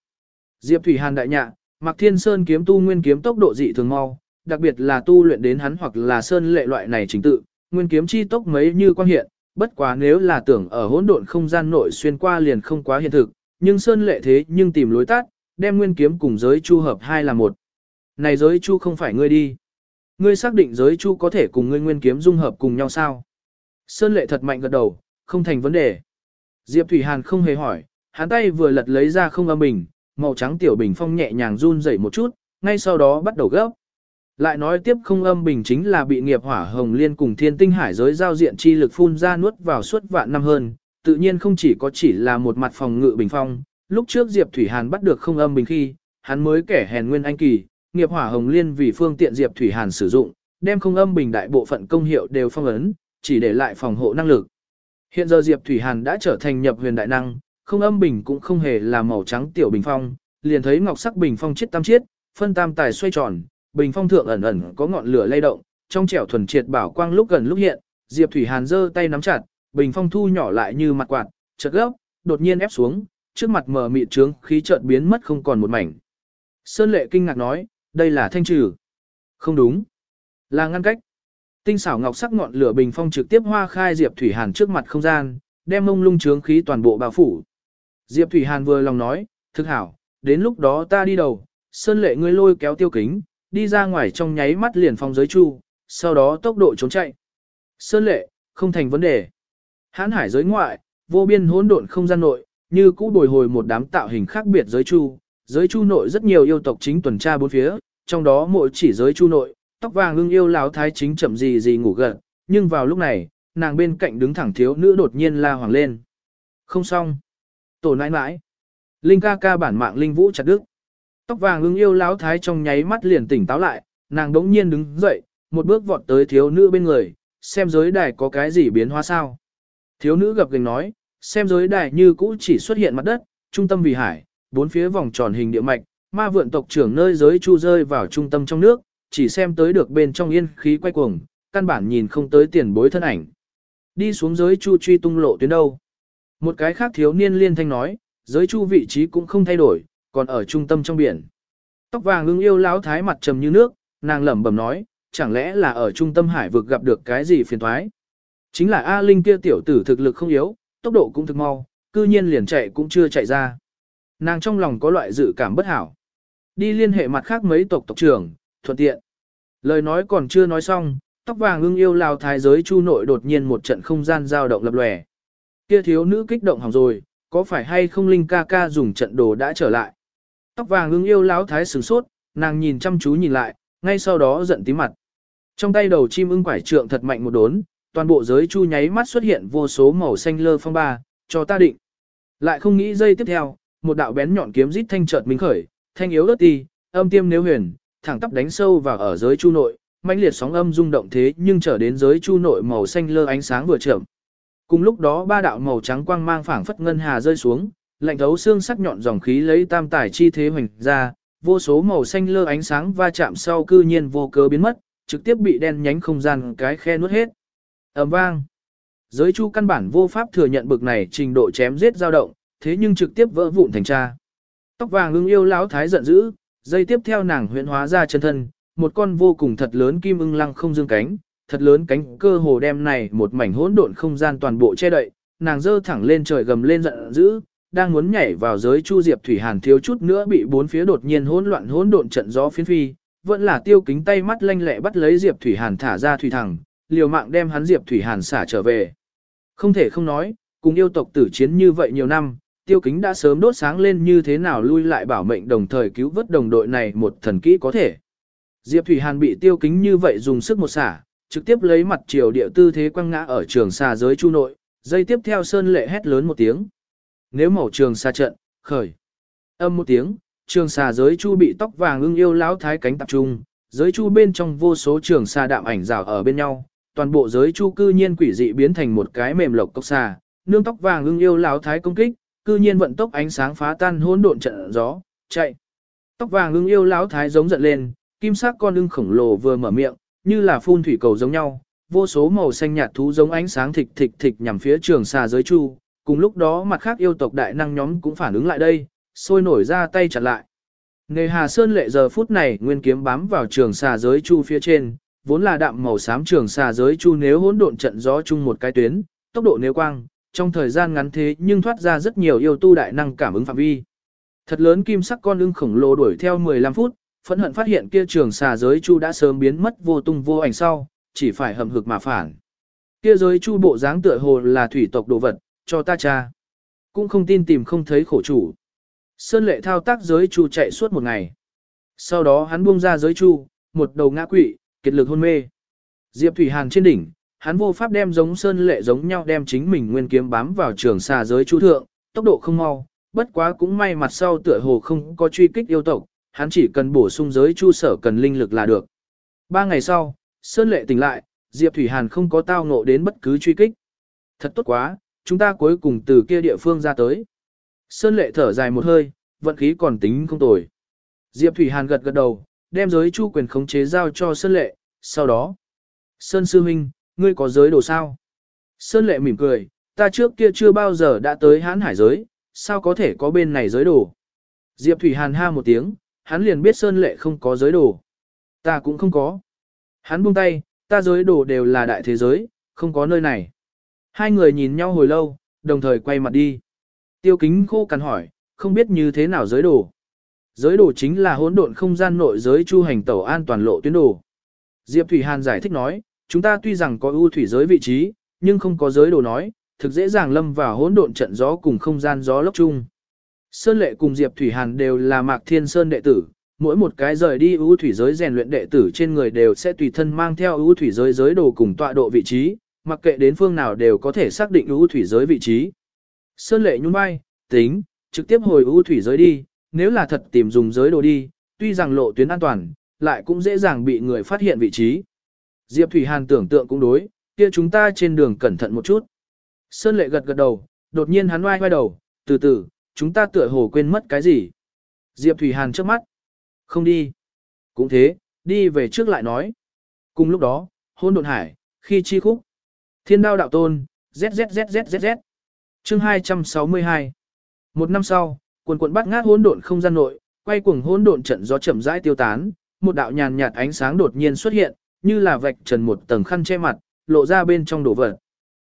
Diệp Thủy Hàn đại nhạ, Mạc Thiên Sơn kiếm tu nguyên kiếm tốc độ dị thường mau, đặc biệt là tu luyện đến hắn hoặc là sơn lệ loại này chính tự, nguyên kiếm chi tốc mấy như quan hiện, bất quá nếu là tưởng ở hỗn độn không gian nội xuyên qua liền không quá hiện thực, nhưng sơn lệ thế nhưng tìm lối tắt, đem nguyên kiếm cùng giới chu hợp hai là một. Này giới chu không phải ngươi đi. Ngươi xác định giới chu có thể cùng ngươi nguyên kiếm dung hợp cùng nhau sao? Sơn lệ thật mạnh gật đầu, không thành vấn đề. Diệp Thủy Hàn không hề hỏi, hắn tay vừa lật lấy ra không âm bình, màu trắng tiểu bình phong nhẹ nhàng run rẩy một chút, ngay sau đó bắt đầu gấp. Lại nói tiếp không âm bình chính là bị nghiệp hỏa hồng liên cùng thiên tinh hải giới giao diện chi lực phun ra nuốt vào suốt vạn năm hơn, tự nhiên không chỉ có chỉ là một mặt phòng ngự bình phong, lúc trước Diệp Thủy Hàn bắt được không âm bình khi, hắn mới kẻ hèn nguyên anh kỳ, nghiệp hỏa hồng liên vì phương tiện Diệp Thủy Hàn sử dụng, đem không âm bình đại bộ phận công hiệu đều phong ấn, chỉ để lại phòng hộ năng lực. Hiện giờ Diệp Thủy Hàn đã trở thành nhập huyền đại năng, không âm bình cũng không hề là màu trắng tiểu bình phong, liền thấy ngọc sắc bình phong chiết tam chiết, phân tam tài xoay tròn, bình phong thượng ẩn ẩn có ngọn lửa lay động, trong trẻo thuần triệt bảo quang lúc gần lúc hiện, Diệp Thủy Hàn giơ tay nắm chặt, bình phong thu nhỏ lại như mặt quạt, chợt gấp, đột nhiên ép xuống, trước mặt mờ mịt trướng khí chợt biến mất không còn một mảnh. Sơn Lệ kinh ngạc nói, đây là thanh trừ. Không đúng, là ngăn cách. Tinh xảo ngọc sắc ngọn lửa bình phong trực tiếp hoa khai Diệp Thủy Hàn trước mặt không gian, đem mông lung trướng khí toàn bộ bao phủ. Diệp Thủy Hàn vừa lòng nói, thực hảo, đến lúc đó ta đi đầu, sơn lệ ngươi lôi kéo tiêu kính, đi ra ngoài trong nháy mắt liền phong giới chu, sau đó tốc độ trốn chạy. Sơn lệ, không thành vấn đề. Hán hải giới ngoại, vô biên hỗn độn không gian nội, như cũ bồi hồi một đám tạo hình khác biệt giới chu, giới chu nội rất nhiều yêu tộc chính tuần tra bốn phía, trong đó mỗi chỉ giới chu nội, tóc vàng ưng yêu láo thái chính chậm gì gì ngủ gật, nhưng vào lúc này, nàng bên cạnh đứng thẳng thiếu nữ đột nhiên la hoàng lên. Không xong. Tổ nãi nãi. Linh ca ca bản mạng linh vũ chặt đứt. Tóc vàng ưng yêu láo thái trong nháy mắt liền tỉnh táo lại, nàng đống nhiên đứng dậy, một bước vọt tới thiếu nữ bên người, xem giới đài có cái gì biến hóa sao. Thiếu nữ gặp gành nói, xem giới đài như cũ chỉ xuất hiện mặt đất, trung tâm vì hải, bốn phía vòng tròn hình địa mạch, ma vượn tộc trưởng nơi giới chu rơi vào trung tâm trong nước, chỉ xem tới được bên trong yên khí quay cuồng, căn bản nhìn không tới tiền bối thân ảnh. Đi xuống giới chu truy tung lộ tuyến đâu. Một cái khác thiếu niên liên thanh nói, giới chu vị trí cũng không thay đổi, còn ở trung tâm trong biển. Tóc vàng ưng yêu lão thái mặt trầm như nước, nàng lẩm bẩm nói, chẳng lẽ là ở trung tâm hải vực gặp được cái gì phiền thoái. Chính là A Linh kia tiểu tử thực lực không yếu, tốc độ cũng thực mau, cư nhiên liền chạy cũng chưa chạy ra. Nàng trong lòng có loại dự cảm bất hảo. Đi liên hệ mặt khác mấy tộc tộc trưởng, thuận tiện. Lời nói còn chưa nói xong, tóc vàng ưng yêu lao thái giới chu nội đột nhiên một trận không gian dao động lập lòe. Kia thiếu nữ kích động hỏng rồi, có phải hay không linh ca ca dùng trận đồ đã trở lại. Tóc vàng ưng yêu lão thái sửng sốt, nàng nhìn chăm chú nhìn lại, ngay sau đó giận tím mặt. Trong tay đầu chim ưng quải trượng thật mạnh một đốn, toàn bộ giới chu nháy mắt xuất hiện vô số màu xanh lơ phong ba, cho ta định. Lại không nghĩ giây tiếp theo, một đạo bén nhọn kiếm rít thanh chợt minh khởi, thanh yếu ớt ti, âm tiêm nếu huyền, thẳng tắp đánh sâu vào ở giới chu nội, mãnh liệt sóng âm rung động thế nhưng trở đến giới chu nội màu xanh lơ ánh sáng vừa chậm. Cùng lúc đó ba đạo màu trắng quang mang phảng phất ngân hà rơi xuống, lạnh thấu xương sắc nhọn dòng khí lấy tam tải chi thế hoành ra, vô số màu xanh lơ ánh sáng va chạm sau cư nhiên vô cớ biến mất, trực tiếp bị đen nhánh không gian cái khe nuốt hết ầm vang. Giới chu căn bản vô pháp thừa nhận bực này trình độ chém giết dao động, thế nhưng trực tiếp vỡ vụn thành cha. Tóc vàng ưng yêu lão thái giận dữ, dây tiếp theo nàng huyễn hóa ra chân thân, một con vô cùng thật lớn kim ưng lăng không dương cánh, thật lớn cánh cơ hồ đem này một mảnh hỗn độn không gian toàn bộ che đậy, nàng dơ thẳng lên trời gầm lên giận dữ, đang muốn nhảy vào giới chu diệp thủy hàn thiếu chút nữa bị bốn phía đột nhiên hỗn loạn hỗn độn trận gió phiến phi, vẫn là tiêu kính tay mắt lanh lẹ bắt lấy diệp thủy hàn thả ra thủy thẳng, liều mạng đem hắn diệp thủy hàn xả trở về. Không thể không nói, cùng yêu tộc tử chiến như vậy nhiều năm, tiêu kính đã sớm đốt sáng lên như thế nào lui lại bảo mệnh đồng thời cứu vớt đồng đội này một thần kỹ có thể. Diệp Thủy Hàn bị tiêu kính như vậy dùng sức một xả, trực tiếp lấy mặt chiều địa tư thế quăng ngã ở trường xa giới chu nội, dây tiếp theo sơn lệ hét lớn một tiếng. Nếu màu trường xa trận, khởi. Âm một tiếng, trường xa giới chu bị tóc vàng ưng yêu lão thái cánh tập trung, giới chu bên trong vô số trường xa đạm ảnh rào ở bên nhau, toàn bộ giới chu cư nhiên quỷ dị biến thành một cái mềm lộc cốc xà, nương tóc vàng ưng yêu lão thái công kích, cư nhiên vận tốc ánh sáng phá tan hỗn độn trận gió, chạy. Tóc vàng ưng yêu lão thái giống giận lên, kim sắc con ưng khổng lồ vừa mở miệng, như là phun thủy cầu giống nhau, vô số màu xanh nhạt thú giống ánh sáng thịch thịch thịch nhằm phía trường xà giới chu, cùng lúc đó mặt khác yêu tộc đại năng nhóm cũng phản ứng lại đây, sôi nổi ra tay chặn lại. Nề Hà Sơn lệ giờ phút này nguyên kiếm bám vào trường xà giới chu phía trên, vốn là đạm màu xám trường xà giới chu nếu hỗn độn trận gió chung một cái tuyến, tốc độ nếu quang, trong thời gian ngắn thế nhưng thoát ra rất nhiều yêu tu đại năng cảm ứng phạm vi. Thật lớn kim sắc con lưng khổng lồ đuổi theo 15 phút, phẫn hận phát hiện kia trường xà giới chu đã sớm biến mất vô tung vô ảnh sau, chỉ phải hầm hực mà phản. Kia giới chu bộ dáng tựa hồ là thủy tộc đồ vật, cho ta cha. Cũng không tin tìm không thấy khổ chủ. Sơn lệ thao tác giới chu chạy suốt một ngày. Sau đó hắn buông ra giới chu, một đầu ngã quỵ, kiệt lực hôn mê. Diệp Thủy Hàn trên đỉnh, hắn vô pháp đem giống sơn lệ giống nhau đem chính mình nguyên kiếm bám vào trường xa giới chu thượng, tốc độ không mau, bất quá cũng may mặt sau tựa hồ không có truy kích yêu tộc, hắn chỉ cần bổ sung giới chu sở cần linh lực là được. Ba ngày sau, sơn lệ tỉnh lại, Diệp Thủy Hàn không có tao ngộ đến bất cứ truy kích. Thật tốt quá, chúng ta cuối cùng từ kia địa phương ra tới. Sơn lệ thở dài một hơi, vận khí còn tính không tồi. Diệp Thủy Hàn gật gật đầu, đem giới chu quyền khống chế giao cho Sơn lệ, sau đó. Sơn sư huynh, ngươi có giới đồ sao? Sơn lệ mỉm cười, ta trước kia chưa bao giờ đã tới hán hải giới, sao có thể có bên này giới đồ? Diệp Thủy Hàn ha một tiếng, hắn liền biết Sơn lệ không có giới đồ. Ta cũng không có. Hắn buông tay, ta giới đồ đều là đại thế giới, không có nơi này. Hai người nhìn nhau hồi lâu, đồng thời quay mặt đi. Tiêu kính khô cằn hỏi, không biết như thế nào giới đồ. Giới đồ chính là hỗn độn không gian nội giới chu hành tẩu an toàn lộ tuyến đồ. Diệp Thủy Hàn giải thích nói, chúng ta tuy rằng có ưu thủy giới vị trí, nhưng không có giới đồ nói, thực dễ dàng lâm vào hỗn độn trận gió cùng không gian gió lốc chung. Sơn Lệ cùng Diệp Thủy Hàn đều là Mạc Thiên Sơn đệ tử, mỗi một cái rời đi ưu thủy giới rèn luyện đệ tử trên người đều sẽ tùy thân mang theo ưu thủy giới giới đồ cùng tọa độ vị trí, mặc kệ đến phương nào đều có thể xác định ưu thủy giới vị trí. Sơn Lệ nhún vai, tính, trực tiếp hồi ưu thủy giới đi, nếu là thật tìm dùng giới đồ đi, tuy rằng lộ tuyến an toàn, lại cũng dễ dàng bị người phát hiện vị trí. Diệp Thủy Hàn tưởng tượng cũng đối, kia chúng ta trên đường cẩn thận một chút. Sơn Lệ gật gật đầu, đột nhiên hắn oai oai đầu, từ từ, chúng ta tựa hồ quên mất cái gì. Diệp Thủy Hàn trước mắt. Không đi. Cũng thế, đi về trước lại nói. Cùng lúc đó, hôn độn hải, khi chi khúc. Thiên đao đạo tôn, zzzzzzz. Chương 262. Một năm sau, quần quần bắt ngát hỗn độn không gian nội, quay cuồng hỗn độn trận gió chậm rãi tiêu tán, một đạo nhàn nhạt ánh sáng đột nhiên xuất hiện, như là vạch trần một tầng khăn che mặt, lộ ra bên trong đồ vật.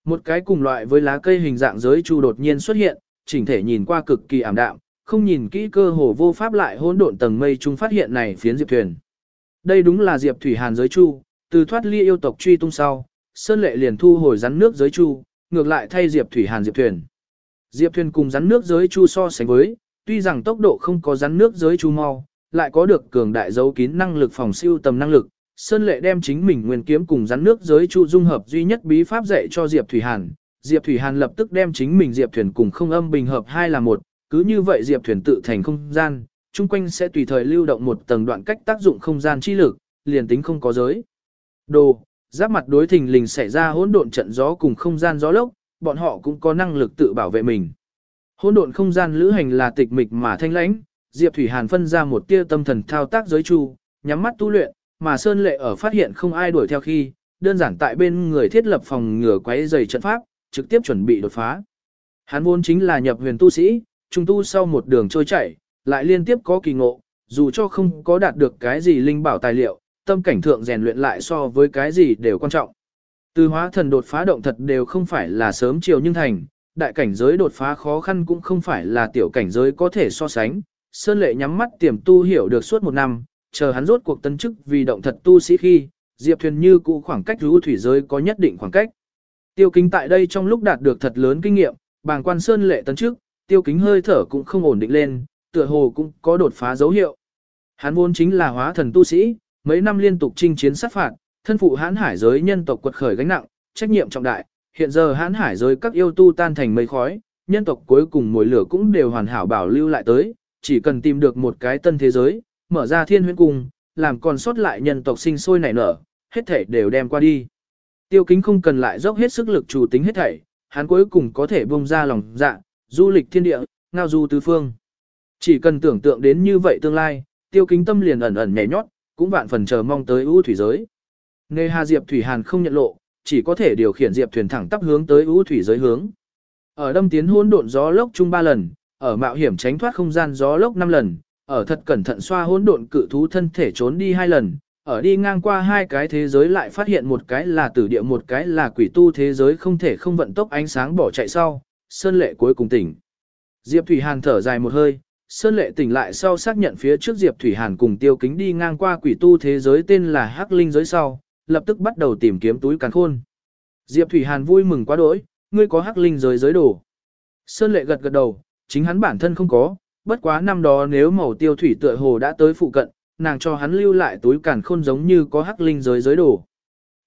Một cái cùng loại với lá cây hình dạng giới chu đột nhiên xuất hiện, chỉnh thể nhìn qua cực kỳ ảm đạm, không nhìn kỹ cơ hồ vô pháp lại hỗn độn tầng mây trung phát hiện này phiến diệp thuyền. Đây đúng là diệp thủy hàn giới chu, từ thoát ly yêu tộc truy tung sau, sơn lệ liền thu hồi rắn nước giới chu, ngược lại thay diệp thủy hàn diệp thuyền. Diệp thuyền cùng rắn nước giới chu so sánh với, tuy rằng tốc độ không có rắn nước giới chu mau, lại có được cường đại dấu kín năng lực phòng siêu tầm năng lực. Sơn lệ đem chính mình nguyên kiếm cùng rắn nước giới chu dung hợp duy nhất bí pháp dạy cho Diệp Thủy Hàn. Diệp Thủy Hàn lập tức đem chính mình Diệp Thuyền cùng không âm bình hợp hai là một, cứ như vậy Diệp Thuyền tự thành không gian, chung quanh sẽ tùy thời lưu động một tầng đoạn cách tác dụng không gian chi lực, liền tính không có giới. Đồ, giáp mặt đối thình lình xảy ra hỗn độn trận gió cùng không gian gió lốc, bọn họ cũng có năng lực tự bảo vệ mình. Hỗn độn không gian lữ hành là tịch mịch mà thanh lãnh, Diệp Thủy Hàn phân ra một tia tâm thần thao tác giới chu, nhắm mắt tu luyện, mà Sơn Lệ ở phát hiện không ai đuổi theo khi, đơn giản tại bên người thiết lập phòng ngừa quấy dày trận pháp, trực tiếp chuẩn bị đột phá. Hắn vốn chính là nhập huyền tu sĩ, trung tu sau một đường trôi chảy, lại liên tiếp có kỳ ngộ, dù cho không có đạt được cái gì linh bảo tài liệu, tâm cảnh thượng rèn luyện lại so với cái gì đều quan trọng. Từ hóa thần đột phá động thật đều không phải là sớm chiều nhưng thành, đại cảnh giới đột phá khó khăn cũng không phải là tiểu cảnh giới có thể so sánh. Sơn lệ nhắm mắt tiềm tu hiểu được suốt một năm, chờ hắn rốt cuộc tân chức vì động thật tu sĩ khi, Diệp Thuyền như cũ khoảng cách lưu thủy giới có nhất định khoảng cách. Tiêu kính tại đây trong lúc đạt được thật lớn kinh nghiệm, bàng quan Sơn lệ tân chức, tiêu kính hơi thở cũng không ổn định lên, tựa hồ cũng có đột phá dấu hiệu. Hắn vốn chính là hóa thần tu sĩ, mấy năm liên tục chinh chiến sát phạt, thân phụ hãn hải giới nhân tộc quật khởi gánh nặng, trách nhiệm trọng đại, hiện giờ hãn hải giới các yêu tu tan thành mây khói, nhân tộc cuối cùng mùi lửa cũng đều hoàn hảo bảo lưu lại tới, chỉ cần tìm được một cái tân thế giới, mở ra thiên huyễn cung, làm còn sót lại nhân tộc sinh sôi nảy nở, hết thảy đều đem qua đi. Tiêu kính không cần lại dốc hết sức lực chủ tính hết thảy, hắn cuối cùng có thể bông ra lòng dạ, du lịch thiên địa, ngao du tứ phương. Chỉ cần tưởng tượng đến như vậy tương lai, tiêu kính tâm liền ẩn ẩn nhảy nhót, cũng vạn phần chờ mong tới ưu thủy giới. Nghe Hà Diệp Thủy Hàn không nhận lộ, chỉ có thể điều khiển Diệp thuyền thẳng tắp hướng tới ưu thủy giới hướng. Ở đâm tiến hỗn độn gió lốc chung ba lần, ở mạo hiểm tránh thoát không gian gió lốc năm lần, ở thật cẩn thận xoa hỗn độn cự thú thân thể trốn đi hai lần, ở đi ngang qua hai cái thế giới lại phát hiện một cái là tử địa một cái là quỷ tu thế giới không thể không vận tốc ánh sáng bỏ chạy sau, Sơn Lệ cuối cùng tỉnh. Diệp Thủy Hàn thở dài một hơi, Sơn Lệ tỉnh lại sau xác nhận phía trước Diệp Thủy Hàn cùng Tiêu Kính đi ngang qua quỷ tu thế giới tên là Hắc Linh giới sau, lập tức bắt đầu tìm kiếm túi càn khôn. Diệp Thủy Hàn vui mừng quá đỗi, ngươi có Hắc Linh giới giới đồ. Sơn Lệ gật gật đầu, chính hắn bản thân không có, bất quá năm đó nếu màu tiêu thủy tựa hồ đã tới phụ cận, nàng cho hắn lưu lại túi càn khôn giống như có Hắc Linh giới giới đồ.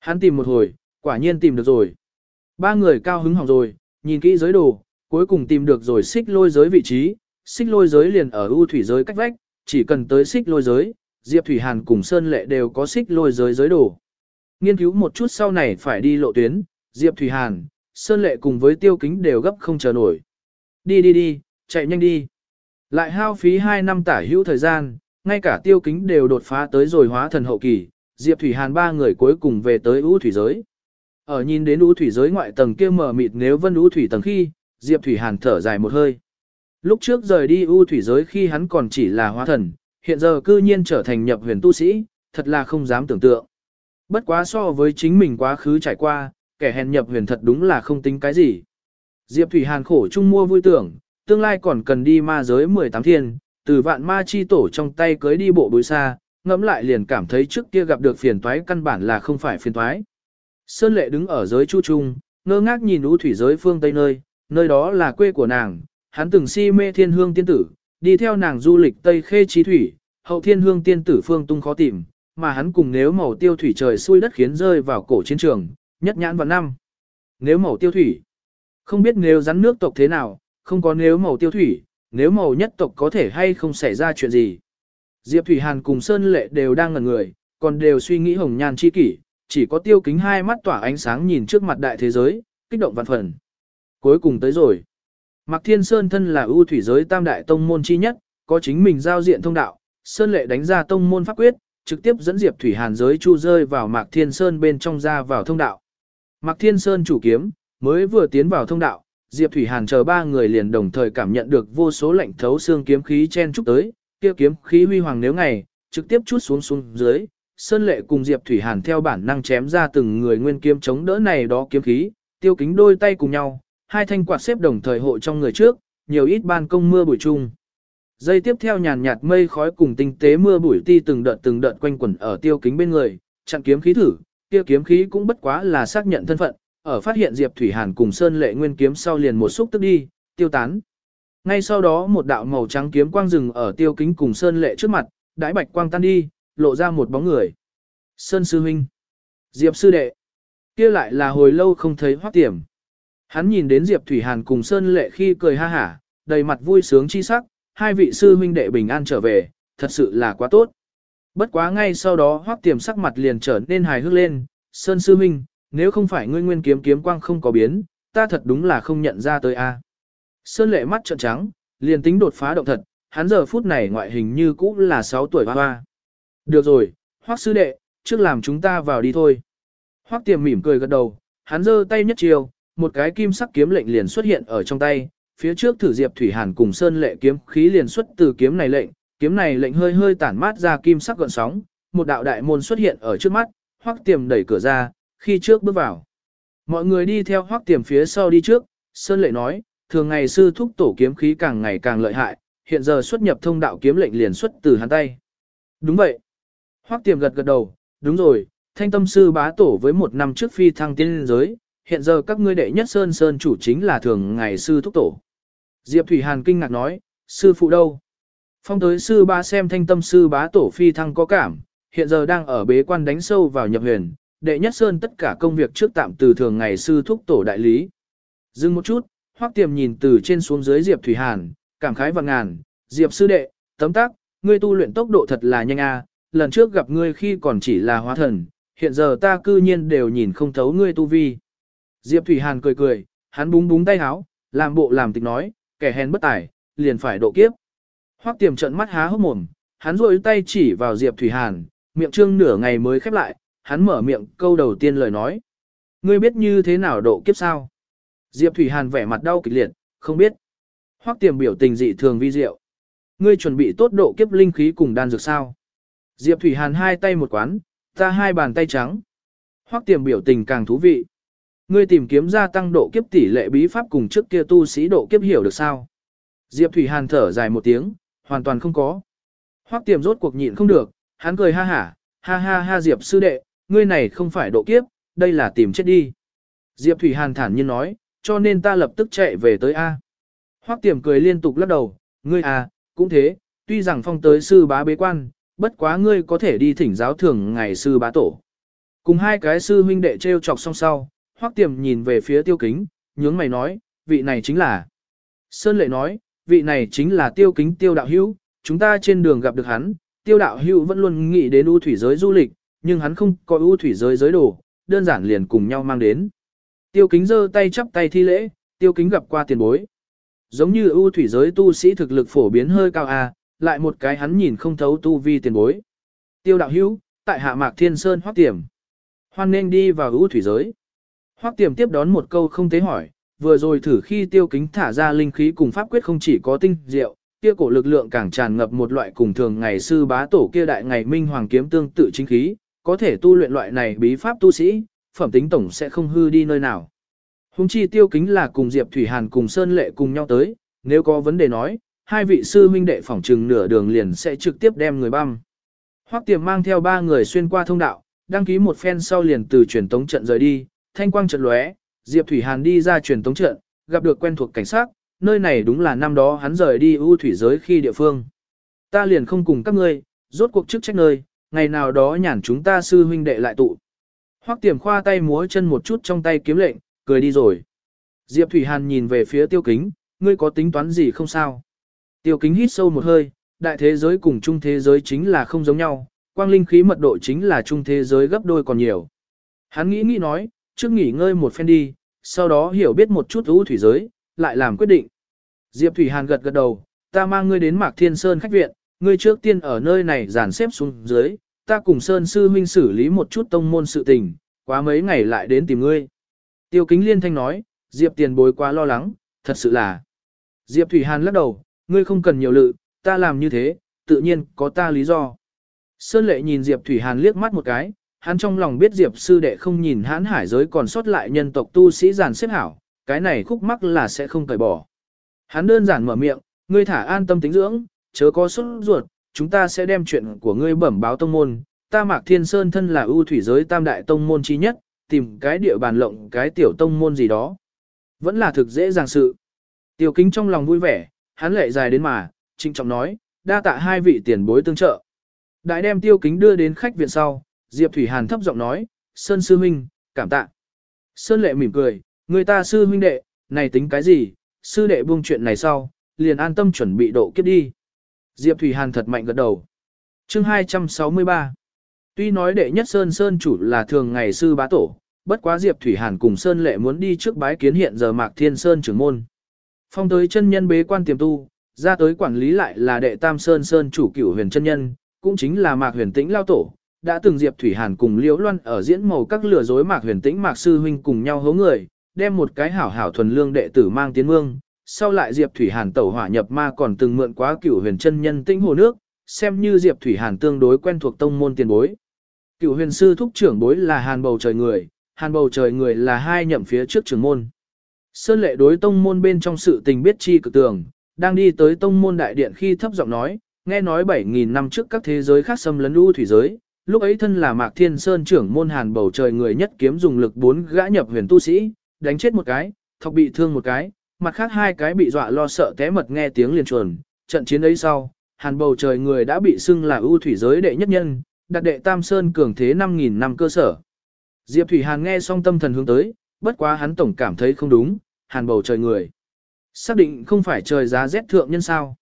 Hắn tìm một hồi, quả nhiên tìm được rồi. Ba người cao hứng hỏng rồi, nhìn kỹ giới đồ, cuối cùng tìm được rồi xích lôi giới vị trí, xích lôi giới liền ở ưu thủy giới cách vách, chỉ cần tới xích lôi giới, Diệp Thủy Hàn cùng Sơn Lệ đều có xích lôi giới giới đồ. Nghiên cứu một chút sau này phải đi lộ tuyến, Diệp Thủy Hàn, Sơn Lệ cùng với Tiêu Kính đều gấp không chờ nổi. Đi đi đi, chạy nhanh đi. Lại hao phí 2 năm tả hữu thời gian, ngay cả Tiêu Kính đều đột phá tới rồi hóa thần hậu kỳ, Diệp Thủy Hàn ba người cuối cùng về tới U thủy giới. Ở nhìn đến U thủy giới ngoại tầng kia mở mịt nếu vân U thủy tầng khi, Diệp Thủy Hàn thở dài một hơi. Lúc trước rời đi U thủy giới khi hắn còn chỉ là hóa thần, hiện giờ cư nhiên trở thành nhập huyền tu sĩ, thật là không dám tưởng tượng. Bất quá so với chính mình quá khứ trải qua, kẻ hèn nhập huyền thật đúng là không tính cái gì. Diệp Thủy Hàn khổ chung mua vui tưởng, tương lai còn cần đi ma giới 18 thiên, từ vạn ma chi tổ trong tay cưới đi bộ bối xa, ngẫm lại liền cảm thấy trước kia gặp được phiền toái căn bản là không phải phiền toái. Sơn Lệ đứng ở giới chu trung, ngơ ngác nhìn ú thủy giới phương Tây nơi, nơi đó là quê của nàng, hắn từng si mê thiên hương tiên tử, đi theo nàng du lịch Tây Khê Chi Thủy, hậu thiên hương tiên tử phương tung khó tìm, mà hắn cùng nếu màu tiêu thủy trời xuôi đất khiến rơi vào cổ chiến trường, nhất nhãn vào năm. Nếu màu tiêu thủy, không biết nếu rắn nước tộc thế nào, không có nếu màu tiêu thủy, nếu màu nhất tộc có thể hay không xảy ra chuyện gì. Diệp Thủy Hàn cùng Sơn Lệ đều đang ngẩn người, còn đều suy nghĩ hồng nhan chi kỷ, chỉ có tiêu kính hai mắt tỏa ánh sáng nhìn trước mặt đại thế giới, kích động vạn phần. Cuối cùng tới rồi. Mạc Thiên Sơn thân là ưu thủy giới tam đại tông môn chi nhất, có chính mình giao diện thông đạo, Sơn Lệ đánh ra tông môn pháp quyết, trực tiếp dẫn Diệp Thủy Hàn giới chu rơi vào Mạc Thiên Sơn bên trong ra vào thông đạo. Mạc Thiên Sơn chủ kiếm, mới vừa tiến vào thông đạo, Diệp Thủy Hàn chờ ba người liền đồng thời cảm nhận được vô số lạnh thấu xương kiếm khí chen chúc tới, kia kiếm khí huy hoàng nếu ngày, trực tiếp chút xuống xuống dưới. Sơn Lệ cùng Diệp Thủy Hàn theo bản năng chém ra từng người nguyên kiếm chống đỡ này đó kiếm khí, tiêu kính đôi tay cùng nhau, hai thanh quạt xếp đồng thời hộ trong người trước, nhiều ít ban công mưa bụi chung. Dây tiếp theo nhàn nhạt mây khói cùng tinh tế mưa bụi ti từng đợt từng đợt quanh quẩn ở tiêu kính bên người, chặn kiếm khí thử, kia kiếm khí cũng bất quá là xác nhận thân phận, ở phát hiện Diệp Thủy Hàn cùng Sơn Lệ Nguyên kiếm sau liền một xúc tức đi, tiêu tán. Ngay sau đó một đạo màu trắng kiếm quang rừng ở tiêu kính cùng Sơn Lệ trước mặt, đãi bạch quang tan đi, lộ ra một bóng người. Sơn Sư Huynh, Diệp Sư Đệ, kia lại là hồi lâu không thấy hoác Tiểm. Hắn nhìn đến Diệp Thủy Hàn cùng Sơn Lệ khi cười ha hả, đầy mặt vui sướng chi sắc, hai vị sư huynh đệ bình an trở về, thật sự là quá tốt. Bất quá ngay sau đó hoắc tiềm sắc mặt liền trở nên hài hước lên, Sơn sư huynh, nếu không phải ngươi nguyên kiếm kiếm quang không có biến, ta thật đúng là không nhận ra tới a. Sơn lệ mắt trợn trắng, liền tính đột phá động thật, hắn giờ phút này ngoại hình như cũ là 6 tuổi hoa hoa. Được rồi, hoắc sư đệ, trước làm chúng ta vào đi thôi. Hoắc tiềm mỉm cười gật đầu, hắn giơ tay nhất chiều, một cái kim sắc kiếm lệnh liền xuất hiện ở trong tay, phía trước thử Diệp Thủy Hàn cùng Sơn Lệ kiếm khí liền xuất từ kiếm này lệnh, kiếm này lệnh hơi hơi tản mát ra kim sắc gợn sóng, một đạo đại môn xuất hiện ở trước mắt, Hoắc Tiềm đẩy cửa ra, khi trước bước vào. Mọi người đi theo Hoắc Tiềm phía sau đi trước, Sơn Lệ nói, thường ngày sư thúc tổ kiếm khí càng ngày càng lợi hại, hiện giờ xuất nhập thông đạo kiếm lệnh liền xuất từ hắn tay. Đúng vậy. Hoắc Tiềm gật gật đầu, đúng rồi, thanh tâm sư bá tổ với một năm trước phi thăng tiên giới, hiện giờ các ngươi đệ nhất sơn sơn chủ chính là thường ngày sư thúc tổ. Diệp Thủy Hàn kinh ngạc nói, sư phụ đâu? Phong tới sư bá xem thanh tâm sư bá tổ phi thăng có cảm, hiện giờ đang ở bế quan đánh sâu vào nhập huyền, đệ nhất sơn tất cả công việc trước tạm từ thường ngày sư thúc tổ đại lý. Dừng một chút, hoắc tiềm nhìn từ trên xuống dưới Diệp Thủy Hàn, cảm khái và ngàn, Diệp sư đệ, tấm tác, ngươi tu luyện tốc độ thật là nhanh a. lần trước gặp ngươi khi còn chỉ là hóa thần, hiện giờ ta cư nhiên đều nhìn không thấu ngươi tu vi. Diệp Thủy Hàn cười cười, hắn búng búng tay háo, làm bộ làm tịch nói, kẻ hèn bất tài, liền phải độ kiếp. Hoắc tiềm trợn mắt há hốc mồm, hắn rôi tay chỉ vào Diệp Thủy Hàn, miệng trương nửa ngày mới khép lại, hắn mở miệng câu đầu tiên lời nói. Ngươi biết như thế nào độ kiếp sao? Diệp Thủy Hàn vẻ mặt đau kịch liệt, không biết. Hoắc tiềm biểu tình dị thường vi diệu. Ngươi chuẩn bị tốt độ kiếp linh khí cùng đan dược sao? Diệp Thủy Hàn hai tay một quán, ta hai bàn tay trắng. Hoắc tiềm biểu tình càng thú vị. Ngươi tìm kiếm gia tăng độ kiếp tỷ lệ bí pháp cùng trước kia tu sĩ độ kiếp hiểu được sao? Diệp Thủy Hàn thở dài một tiếng, hoàn toàn không có. Hoắc tiềm rốt cuộc nhịn không được, hắn cười ha hả, ha ha ha Diệp sư đệ, ngươi này không phải độ kiếp, đây là tìm chết đi. Diệp Thủy Hàn thản nhiên nói, cho nên ta lập tức chạy về tới A. Hoắc tiềm cười liên tục lắc đầu, ngươi à, cũng thế, tuy rằng phong tới sư bá bế quan, bất quá ngươi có thể đi thỉnh giáo thường ngày sư bá tổ. Cùng hai cái sư huynh đệ treo chọc song sau, Hoắc tiềm nhìn về phía tiêu kính, nhướng mày nói, vị này chính là. Sơn lệ nói, vị này chính là tiêu kính tiêu đạo hữu, chúng ta trên đường gặp được hắn, tiêu đạo hữu vẫn luôn nghĩ đến ưu thủy giới du lịch, nhưng hắn không có ưu thủy giới giới đồ, đơn giản liền cùng nhau mang đến. Tiêu kính giơ tay chắp tay thi lễ, tiêu kính gặp qua tiền bối. Giống như ưu thủy giới tu sĩ thực lực phổ biến hơi cao à, lại một cái hắn nhìn không thấu tu vi tiền bối. Tiêu đạo hữu, tại hạ mạc thiên sơn hoác tiềm. Hoan nên đi vào ưu thủy giới. Hoắc tiềm tiếp đón một câu không tế hỏi, vừa rồi thử khi tiêu kính thả ra linh khí cùng pháp quyết không chỉ có tinh diệu, kia cổ lực lượng càng tràn ngập một loại cùng thường ngày sư bá tổ kia đại ngày minh hoàng kiếm tương tự chính khí, có thể tu luyện loại này bí pháp tu sĩ, phẩm tính tổng sẽ không hư đi nơi nào. Hùng chi tiêu kính là cùng Diệp Thủy Hàn cùng Sơn Lệ cùng nhau tới, nếu có vấn đề nói, hai vị sư huynh đệ phỏng trừng nửa đường liền sẽ trực tiếp đem người băm. Hoắc tiềm mang theo ba người xuyên qua thông đạo, đăng ký một phen sau liền từ truyền tống trận rời đi, thanh quang trận lóe, Diệp Thủy Hàn đi ra truyền tống trận, gặp được quen thuộc cảnh sát, nơi này đúng là năm đó hắn rời đi ưu thủy giới khi địa phương. Ta liền không cùng các ngươi, rốt cuộc chức trách nơi, ngày nào đó nhàn chúng ta sư huynh đệ lại tụ. Hoắc tiềm khoa tay múa chân một chút trong tay kiếm lệnh, cười đi rồi. Diệp Thủy Hàn nhìn về phía tiêu kính, ngươi có tính toán gì không sao? Tiêu kính hít sâu một hơi, đại thế giới cùng trung thế giới chính là không giống nhau, quang linh khí mật độ chính là trung thế giới gấp đôi còn nhiều. Hắn nghĩ nghĩ nói, trước nghỉ ngơi một phen đi, sau đó hiểu biết một chút ưu thủy giới, lại làm quyết định. Diệp Thủy Hàn gật gật đầu, ta mang ngươi đến Mạc Thiên Sơn khách viện, ngươi trước tiên ở nơi này dàn xếp xuống dưới, ta cùng Sơn Sư Huynh xử lý một chút tông môn sự tình, quá mấy ngày lại đến tìm ngươi. Tiêu kính liên thanh nói, Diệp tiền bối quá lo lắng, thật sự là. Diệp Thủy Hàn lắc đầu, ngươi không cần nhiều lự, ta làm như thế, tự nhiên có ta lý do. Sơn lệ nhìn Diệp Thủy Hàn liếc mắt một cái, hắn trong lòng biết Diệp sư đệ không nhìn hãn hải giới còn sót lại nhân tộc tu sĩ giàn xếp hảo, cái này khúc mắc là sẽ không cởi bỏ. Hắn đơn giản mở miệng, ngươi thả an tâm tính dưỡng, chớ có xuất ruột, chúng ta sẽ đem chuyện của ngươi bẩm báo tông môn. Ta Mạc Thiên Sơn thân là ưu thủy giới tam đại tông môn chi nhất, tìm cái địa bàn lộng cái tiểu tông môn gì đó. Vẫn là thực dễ dàng sự. Tiểu kính trong lòng vui vẻ, hắn lệ dài đến mà, trinh trọng nói, đa tạ hai vị tiền bối tương trợ. Đại đem tiêu kính đưa đến khách viện sau, Diệp Thủy Hàn thấp giọng nói, Sơn sư huynh, cảm tạ. Sơn lệ mỉm cười, người ta sư huynh đệ, này tính cái gì, sư đệ buông chuyện này sau, liền an tâm chuẩn bị độ kiếp đi. Diệp Thủy Hàn thật mạnh gật đầu. Chương 263 Tuy nói đệ nhất Sơn Sơn chủ là thường ngày sư bá tổ, bất quá Diệp Thủy Hàn cùng Sơn Lệ muốn đi trước bái kiến hiện giờ Mạc Thiên Sơn trưởng môn. Phong tới chân nhân bế quan tiềm tu, ra tới quản lý lại là đệ Tam Sơn Sơn chủ cửu huyền chân nhân, cũng chính là Mạc Huyền Tĩnh lao tổ. Đã từng Diệp Thủy Hàn cùng Liễu Loan ở diễn màu các lừa dối Mạc Huyền Tĩnh Mạc sư huynh cùng nhau hố người, đem một cái hảo hảo thuần lương đệ tử mang tiến mương, sau lại Diệp Thủy Hàn tẩu hỏa nhập ma còn từng mượn quá cửu huyền chân nhân tinh hồ nước, xem như Diệp Thủy Hàn tương đối quen thuộc tông môn tiền bối. Cửu huyền sư thúc trưởng bối là Hàn bầu trời người, Hàn bầu trời người là hai nhậm phía trước trưởng môn. Sơn lệ đối tông môn bên trong sự tình biết chi cực tường, đang đi tới tông môn đại điện khi thấp giọng nói, nghe nói 7.000 năm trước các thế giới khác xâm lấn u thủy giới, lúc ấy thân là Mạc Thiên Sơn trưởng môn hàn bầu trời người nhất kiếm dùng lực bốn gã nhập huyền tu sĩ, đánh chết một cái, thọc bị thương một cái, mặt khác hai cái bị dọa lo sợ té mật nghe tiếng liền chuồn, trận chiến ấy sau, hàn bầu trời người đã bị xưng là ưu thủy giới đệ nhất nhân, đặt đệ Tam Sơn cường thế 5.000 năm cơ sở. Diệp Thủy Hàn nghe xong tâm thần hướng tới, bất quá hắn tổng cảm thấy không đúng, hàn bầu trời người. Xác định không phải trời giá rét thượng nhân sao.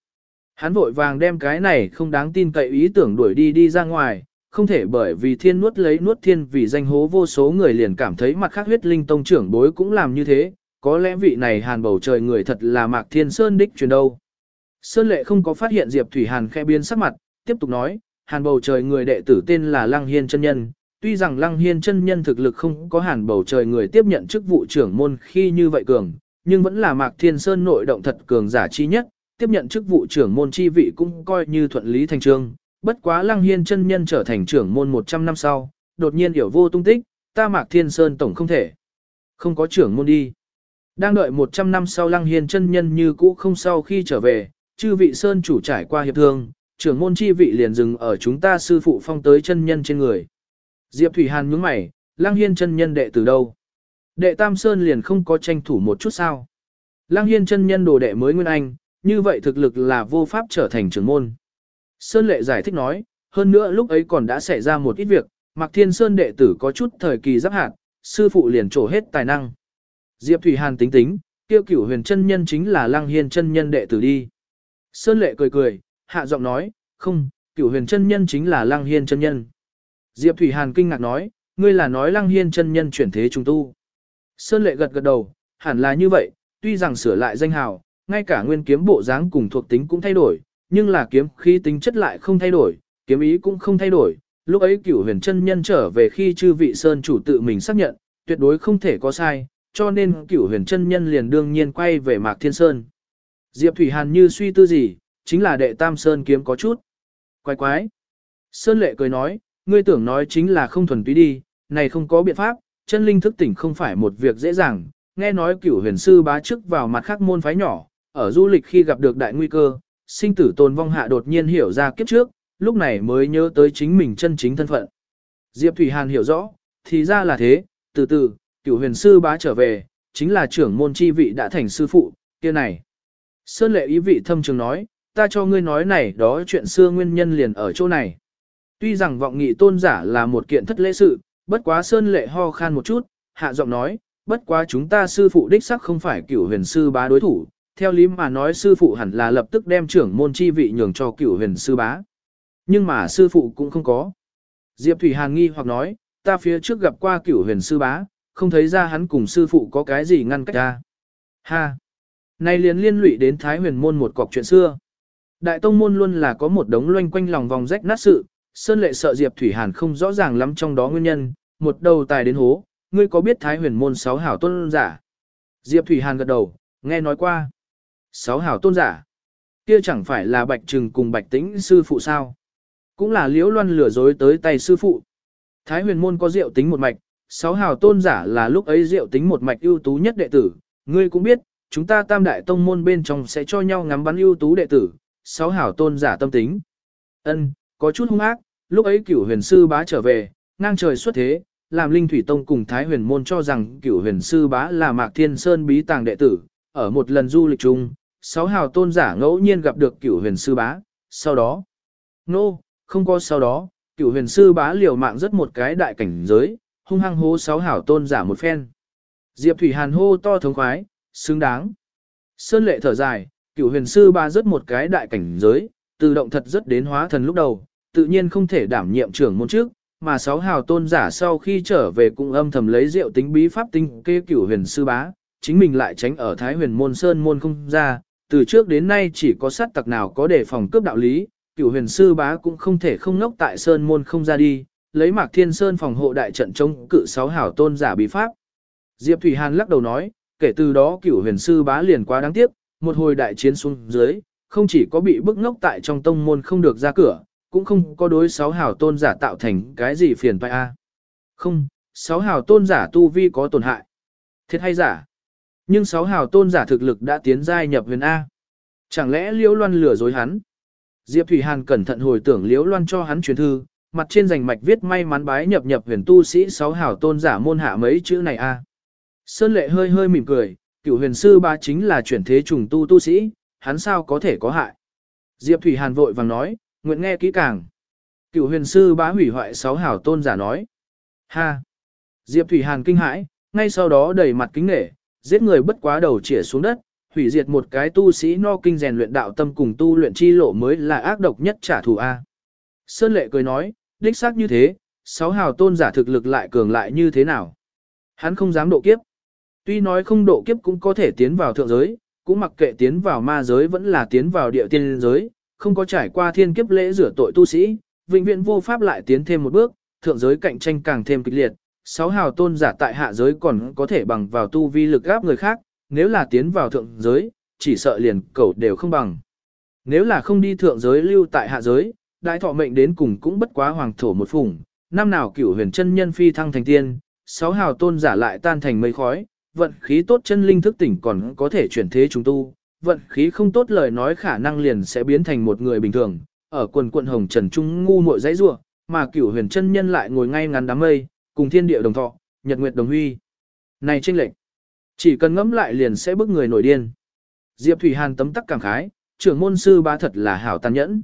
Hắn vội vàng đem cái này không đáng tin cậy ý tưởng đuổi đi đi ra ngoài, không thể bởi vì thiên nuốt lấy nuốt thiên vì danh hố vô số người liền cảm thấy mặt khác huyết linh tông trưởng bối cũng làm như thế, có lẽ vị này hàn bầu trời người thật là mạc thiên sơn đích truyền đâu. Sơn lệ không có phát hiện Diệp Thủy Hàn khẽ biến sắc mặt, tiếp tục nói, hàn bầu trời người đệ tử tên là Lăng Hiên chân Nhân. Tuy rằng Lăng Hiên chân Nhân thực lực không có hàn bầu trời người tiếp nhận chức vụ trưởng môn khi như vậy cường, nhưng vẫn là Mạc Thiên Sơn nội động thật cường giả chi nhất, tiếp nhận chức vụ trưởng môn chi vị cũng coi như thuận lý thành trương. Bất quá Lăng Hiên chân nhân trở thành trưởng môn 100 năm sau, đột nhiên hiểu vô tung tích, ta Mạc Thiên Sơn tổng không thể. Không có trưởng môn đi. Đang đợi 100 năm sau Lăng Hiên chân nhân như cũ không sau khi trở về, chư vị Sơn chủ trải qua hiệp thương, trưởng môn chi vị liền dừng ở chúng ta sư phụ phong tới chân nhân trên người. Diệp Thủy Hàn nhướng mày, Lăng Hiên chân nhân đệ từ đâu? Đệ Tam Sơn liền không có tranh thủ một chút sao? Lăng Hiên chân nhân đồ đệ mới nguyên anh, như vậy thực lực là vô pháp trở thành trưởng môn. Sơn Lệ giải thích nói, hơn nữa lúc ấy còn đã xảy ra một ít việc, Mạc Thiên Sơn đệ tử có chút thời kỳ giáp hạt, sư phụ liền trổ hết tài năng. Diệp Thủy Hàn tính tính, tiêu cửu huyền chân nhân chính là Lăng Hiên chân nhân đệ tử đi. Sơn Lệ cười cười, hạ giọng nói, không, cửu huyền chân nhân chính là Lăng Hiên chân nhân. Diệp Thủy Hàn kinh ngạc nói, ngươi là nói Lăng Hiên chân nhân chuyển thế trung tu. Sơn Lệ gật gật đầu, hẳn là như vậy, tuy rằng sửa lại danh hào, ngay cả nguyên kiếm bộ dáng cùng thuộc tính cũng thay đổi, nhưng là kiếm khí tính chất lại không thay đổi, kiếm ý cũng không thay đổi. Lúc ấy cửu huyền chân nhân trở về khi chư vị sơn chủ tự mình xác nhận, tuyệt đối không thể có sai, cho nên cửu huyền chân nhân liền đương nhiên quay về Mạc Thiên Sơn. Diệp Thủy Hàn như suy tư gì, chính là đệ tam sơn kiếm có chút. Quái quái. Sơn lệ cười nói, ngươi tưởng nói chính là không thuần túy đi, này không có biện pháp, chân linh thức tỉnh không phải một việc dễ dàng, nghe nói cửu huyền sư bá trước vào mặt khác môn phái nhỏ, ở du lịch khi gặp được đại nguy cơ, sinh tử tồn vong hạ đột nhiên hiểu ra kiếp trước, lúc này mới nhớ tới chính mình chân chính thân phận. Diệp Thủy Hàn hiểu rõ, thì ra là thế, từ từ, cửu huyền sư bá trở về, chính là trưởng môn chi vị đã thành sư phụ, kia này. Sơn lệ ý vị thâm trường nói, ta cho ngươi nói này đó chuyện xưa nguyên nhân liền ở chỗ này. Tuy rằng vọng nghị tôn giả là một kiện thất lễ sự, bất quá Sơn lệ ho khan một chút, hạ giọng nói, bất quá chúng ta sư phụ đích sắc không phải cửu huyền sư bá đối thủ, theo lý mà nói sư phụ hẳn là lập tức đem trưởng môn chi vị nhường cho cửu huyền sư bá. Nhưng mà sư phụ cũng không có. Diệp Thủy Hàn nghi hoặc nói, ta phía trước gặp qua cửu huyền sư bá, không thấy ra hắn cùng sư phụ có cái gì ngăn cách ra. Ha! Này liền liên lụy đến Thái huyền môn một cọc chuyện xưa. Đại tông môn luôn là có một đống loanh quanh lòng vòng rách nát sự, Sơn Lệ sợ Diệp Thủy Hàn không rõ ràng lắm trong đó nguyên nhân, một đầu tài đến hố, ngươi có biết Thái huyền môn sáu hảo tôn giả? Diệp Thủy Hàn gật đầu, nghe nói qua. Sáu hảo tôn giả. Kia chẳng phải là bạch trừng cùng bạch tĩnh sư phụ sao? Cũng là liễu loan lừa dối tới tay sư phụ. Thái huyền môn có diệu tính một mạch, sáu hảo tôn giả là lúc ấy diệu tính một mạch ưu tú nhất đệ tử. Ngươi cũng biết, chúng ta tam đại tông môn bên trong sẽ cho nhau ngắm bắn ưu tú đệ tử, sáu hảo tôn giả tâm tính. Ân, có chút hung ác, lúc ấy cửu huyền sư bá trở về, ngang trời xuất thế, làm Linh Thủy Tông cùng Thái Huyền Môn cho rằng cửu huyền sư bá là Mạc Thiên Sơn bí tàng đệ tử, ở một lần du lịch chung, sáu hào tôn giả ngẫu nhiên gặp được cửu huyền sư bá, sau đó, nô, no, không có sau đó, cửu huyền sư bá liều mạng rất một cái đại cảnh giới, hung hăng hô sáu hào tôn giả một phen. Diệp Thủy Hàn hô to thống khoái, xứng đáng. Sơn lệ thở dài, cửu huyền sư bá rất một cái đại cảnh giới, tự động thật rất đến hóa thần lúc đầu, tự nhiên không thể đảm nhiệm trưởng môn trước, mà sáu hào tôn giả sau khi trở về cũng âm thầm lấy rượu tính bí pháp tinh kê cửu huyền sư bá, chính mình lại tránh ở Thái huyền môn sơn môn không ra, từ trước đến nay chỉ có sát tặc nào có đề phòng cướp đạo lý, cửu huyền sư bá cũng không thể không ngốc tại sơn môn không ra đi, lấy mạc thiên sơn phòng hộ đại trận chống cự sáu hảo tôn giả bí pháp. Diệp Thủy Hàn lắc đầu nói, kể từ đó cửu huyền sư bá liền quá đáng tiếc, một hồi đại chiến xuống dưới, không chỉ có bị bức ngốc tại trong tông môn không được ra cửa, cũng không có đối sáu hảo tôn giả tạo thành cái gì phiền toái a. Không, sáu hảo tôn giả tu vi có tổn hại. Thiệt hay giả? Nhưng sáu hào tôn giả thực lực đã tiến giai nhập huyền A. Chẳng lẽ Liễu Loan lừa dối hắn? Diệp Thủy Hàn cẩn thận hồi tưởng Liễu Loan cho hắn truyền thư, mặt trên rành mạch viết may mắn bái nhập nhập huyền tu sĩ sáu hào tôn giả môn hạ mấy chữ này a. Sơn lệ hơi hơi mỉm cười, cựu huyền sư ba chính là chuyển thế trùng tu tu sĩ, hắn sao có thể có hại. Diệp Thủy Hàn vội vàng nói, nguyện nghe kỹ càng. Cựu huyền sư bá hủy hoại sáu hảo tôn giả nói. Ha! Diệp Thủy Hàn kinh hãi, ngay sau đó đầy mặt kính nể, giết người bất quá đầu chĩa xuống đất, hủy diệt một cái tu sĩ no kinh rèn luyện đạo tâm cùng tu luyện chi lộ mới là ác độc nhất trả thù A. Sơn lệ cười nói, đích xác như thế, sáu hào tôn giả thực lực lại cường lại như thế nào. Hắn không dám độ kiếp. Tuy nói không độ kiếp cũng có thể tiến vào thượng giới, cũng mặc kệ tiến vào ma giới vẫn là tiến vào địa tiên giới, không có trải qua thiên kiếp lễ rửa tội tu sĩ, vĩnh viễn vô pháp lại tiến thêm một bước, thượng giới cạnh tranh càng thêm kịch liệt, sáu hào tôn giả tại hạ giới còn có thể bằng vào tu vi lực gáp người khác, nếu là tiến vào thượng giới, chỉ sợ liền cầu đều không bằng. Nếu là không đi thượng giới lưu tại hạ giới, đại thọ mệnh đến cùng cũng bất quá hoàng thổ một phủng, năm nào cửu huyền chân nhân phi thăng thành tiên, sáu hào tôn giả lại tan thành mây khói, vận khí tốt chân linh thức tỉnh còn có thể chuyển thế chúng tu, vận khí không tốt lời nói khả năng liền sẽ biến thành một người bình thường, ở quần quận hồng trần trung ngu muội dãy rủa, mà cửu huyền chân nhân lại ngồi ngay ngắn đám mây, cùng thiên địa đồng thọ, nhật nguyệt đồng huy. Này trinh lệch, chỉ cần ngẫm lại liền sẽ bức người nổi điên. Diệp Thủy Hàn tấm tắc cảm khái, trưởng môn sư ba thật là hảo tàn nhẫn.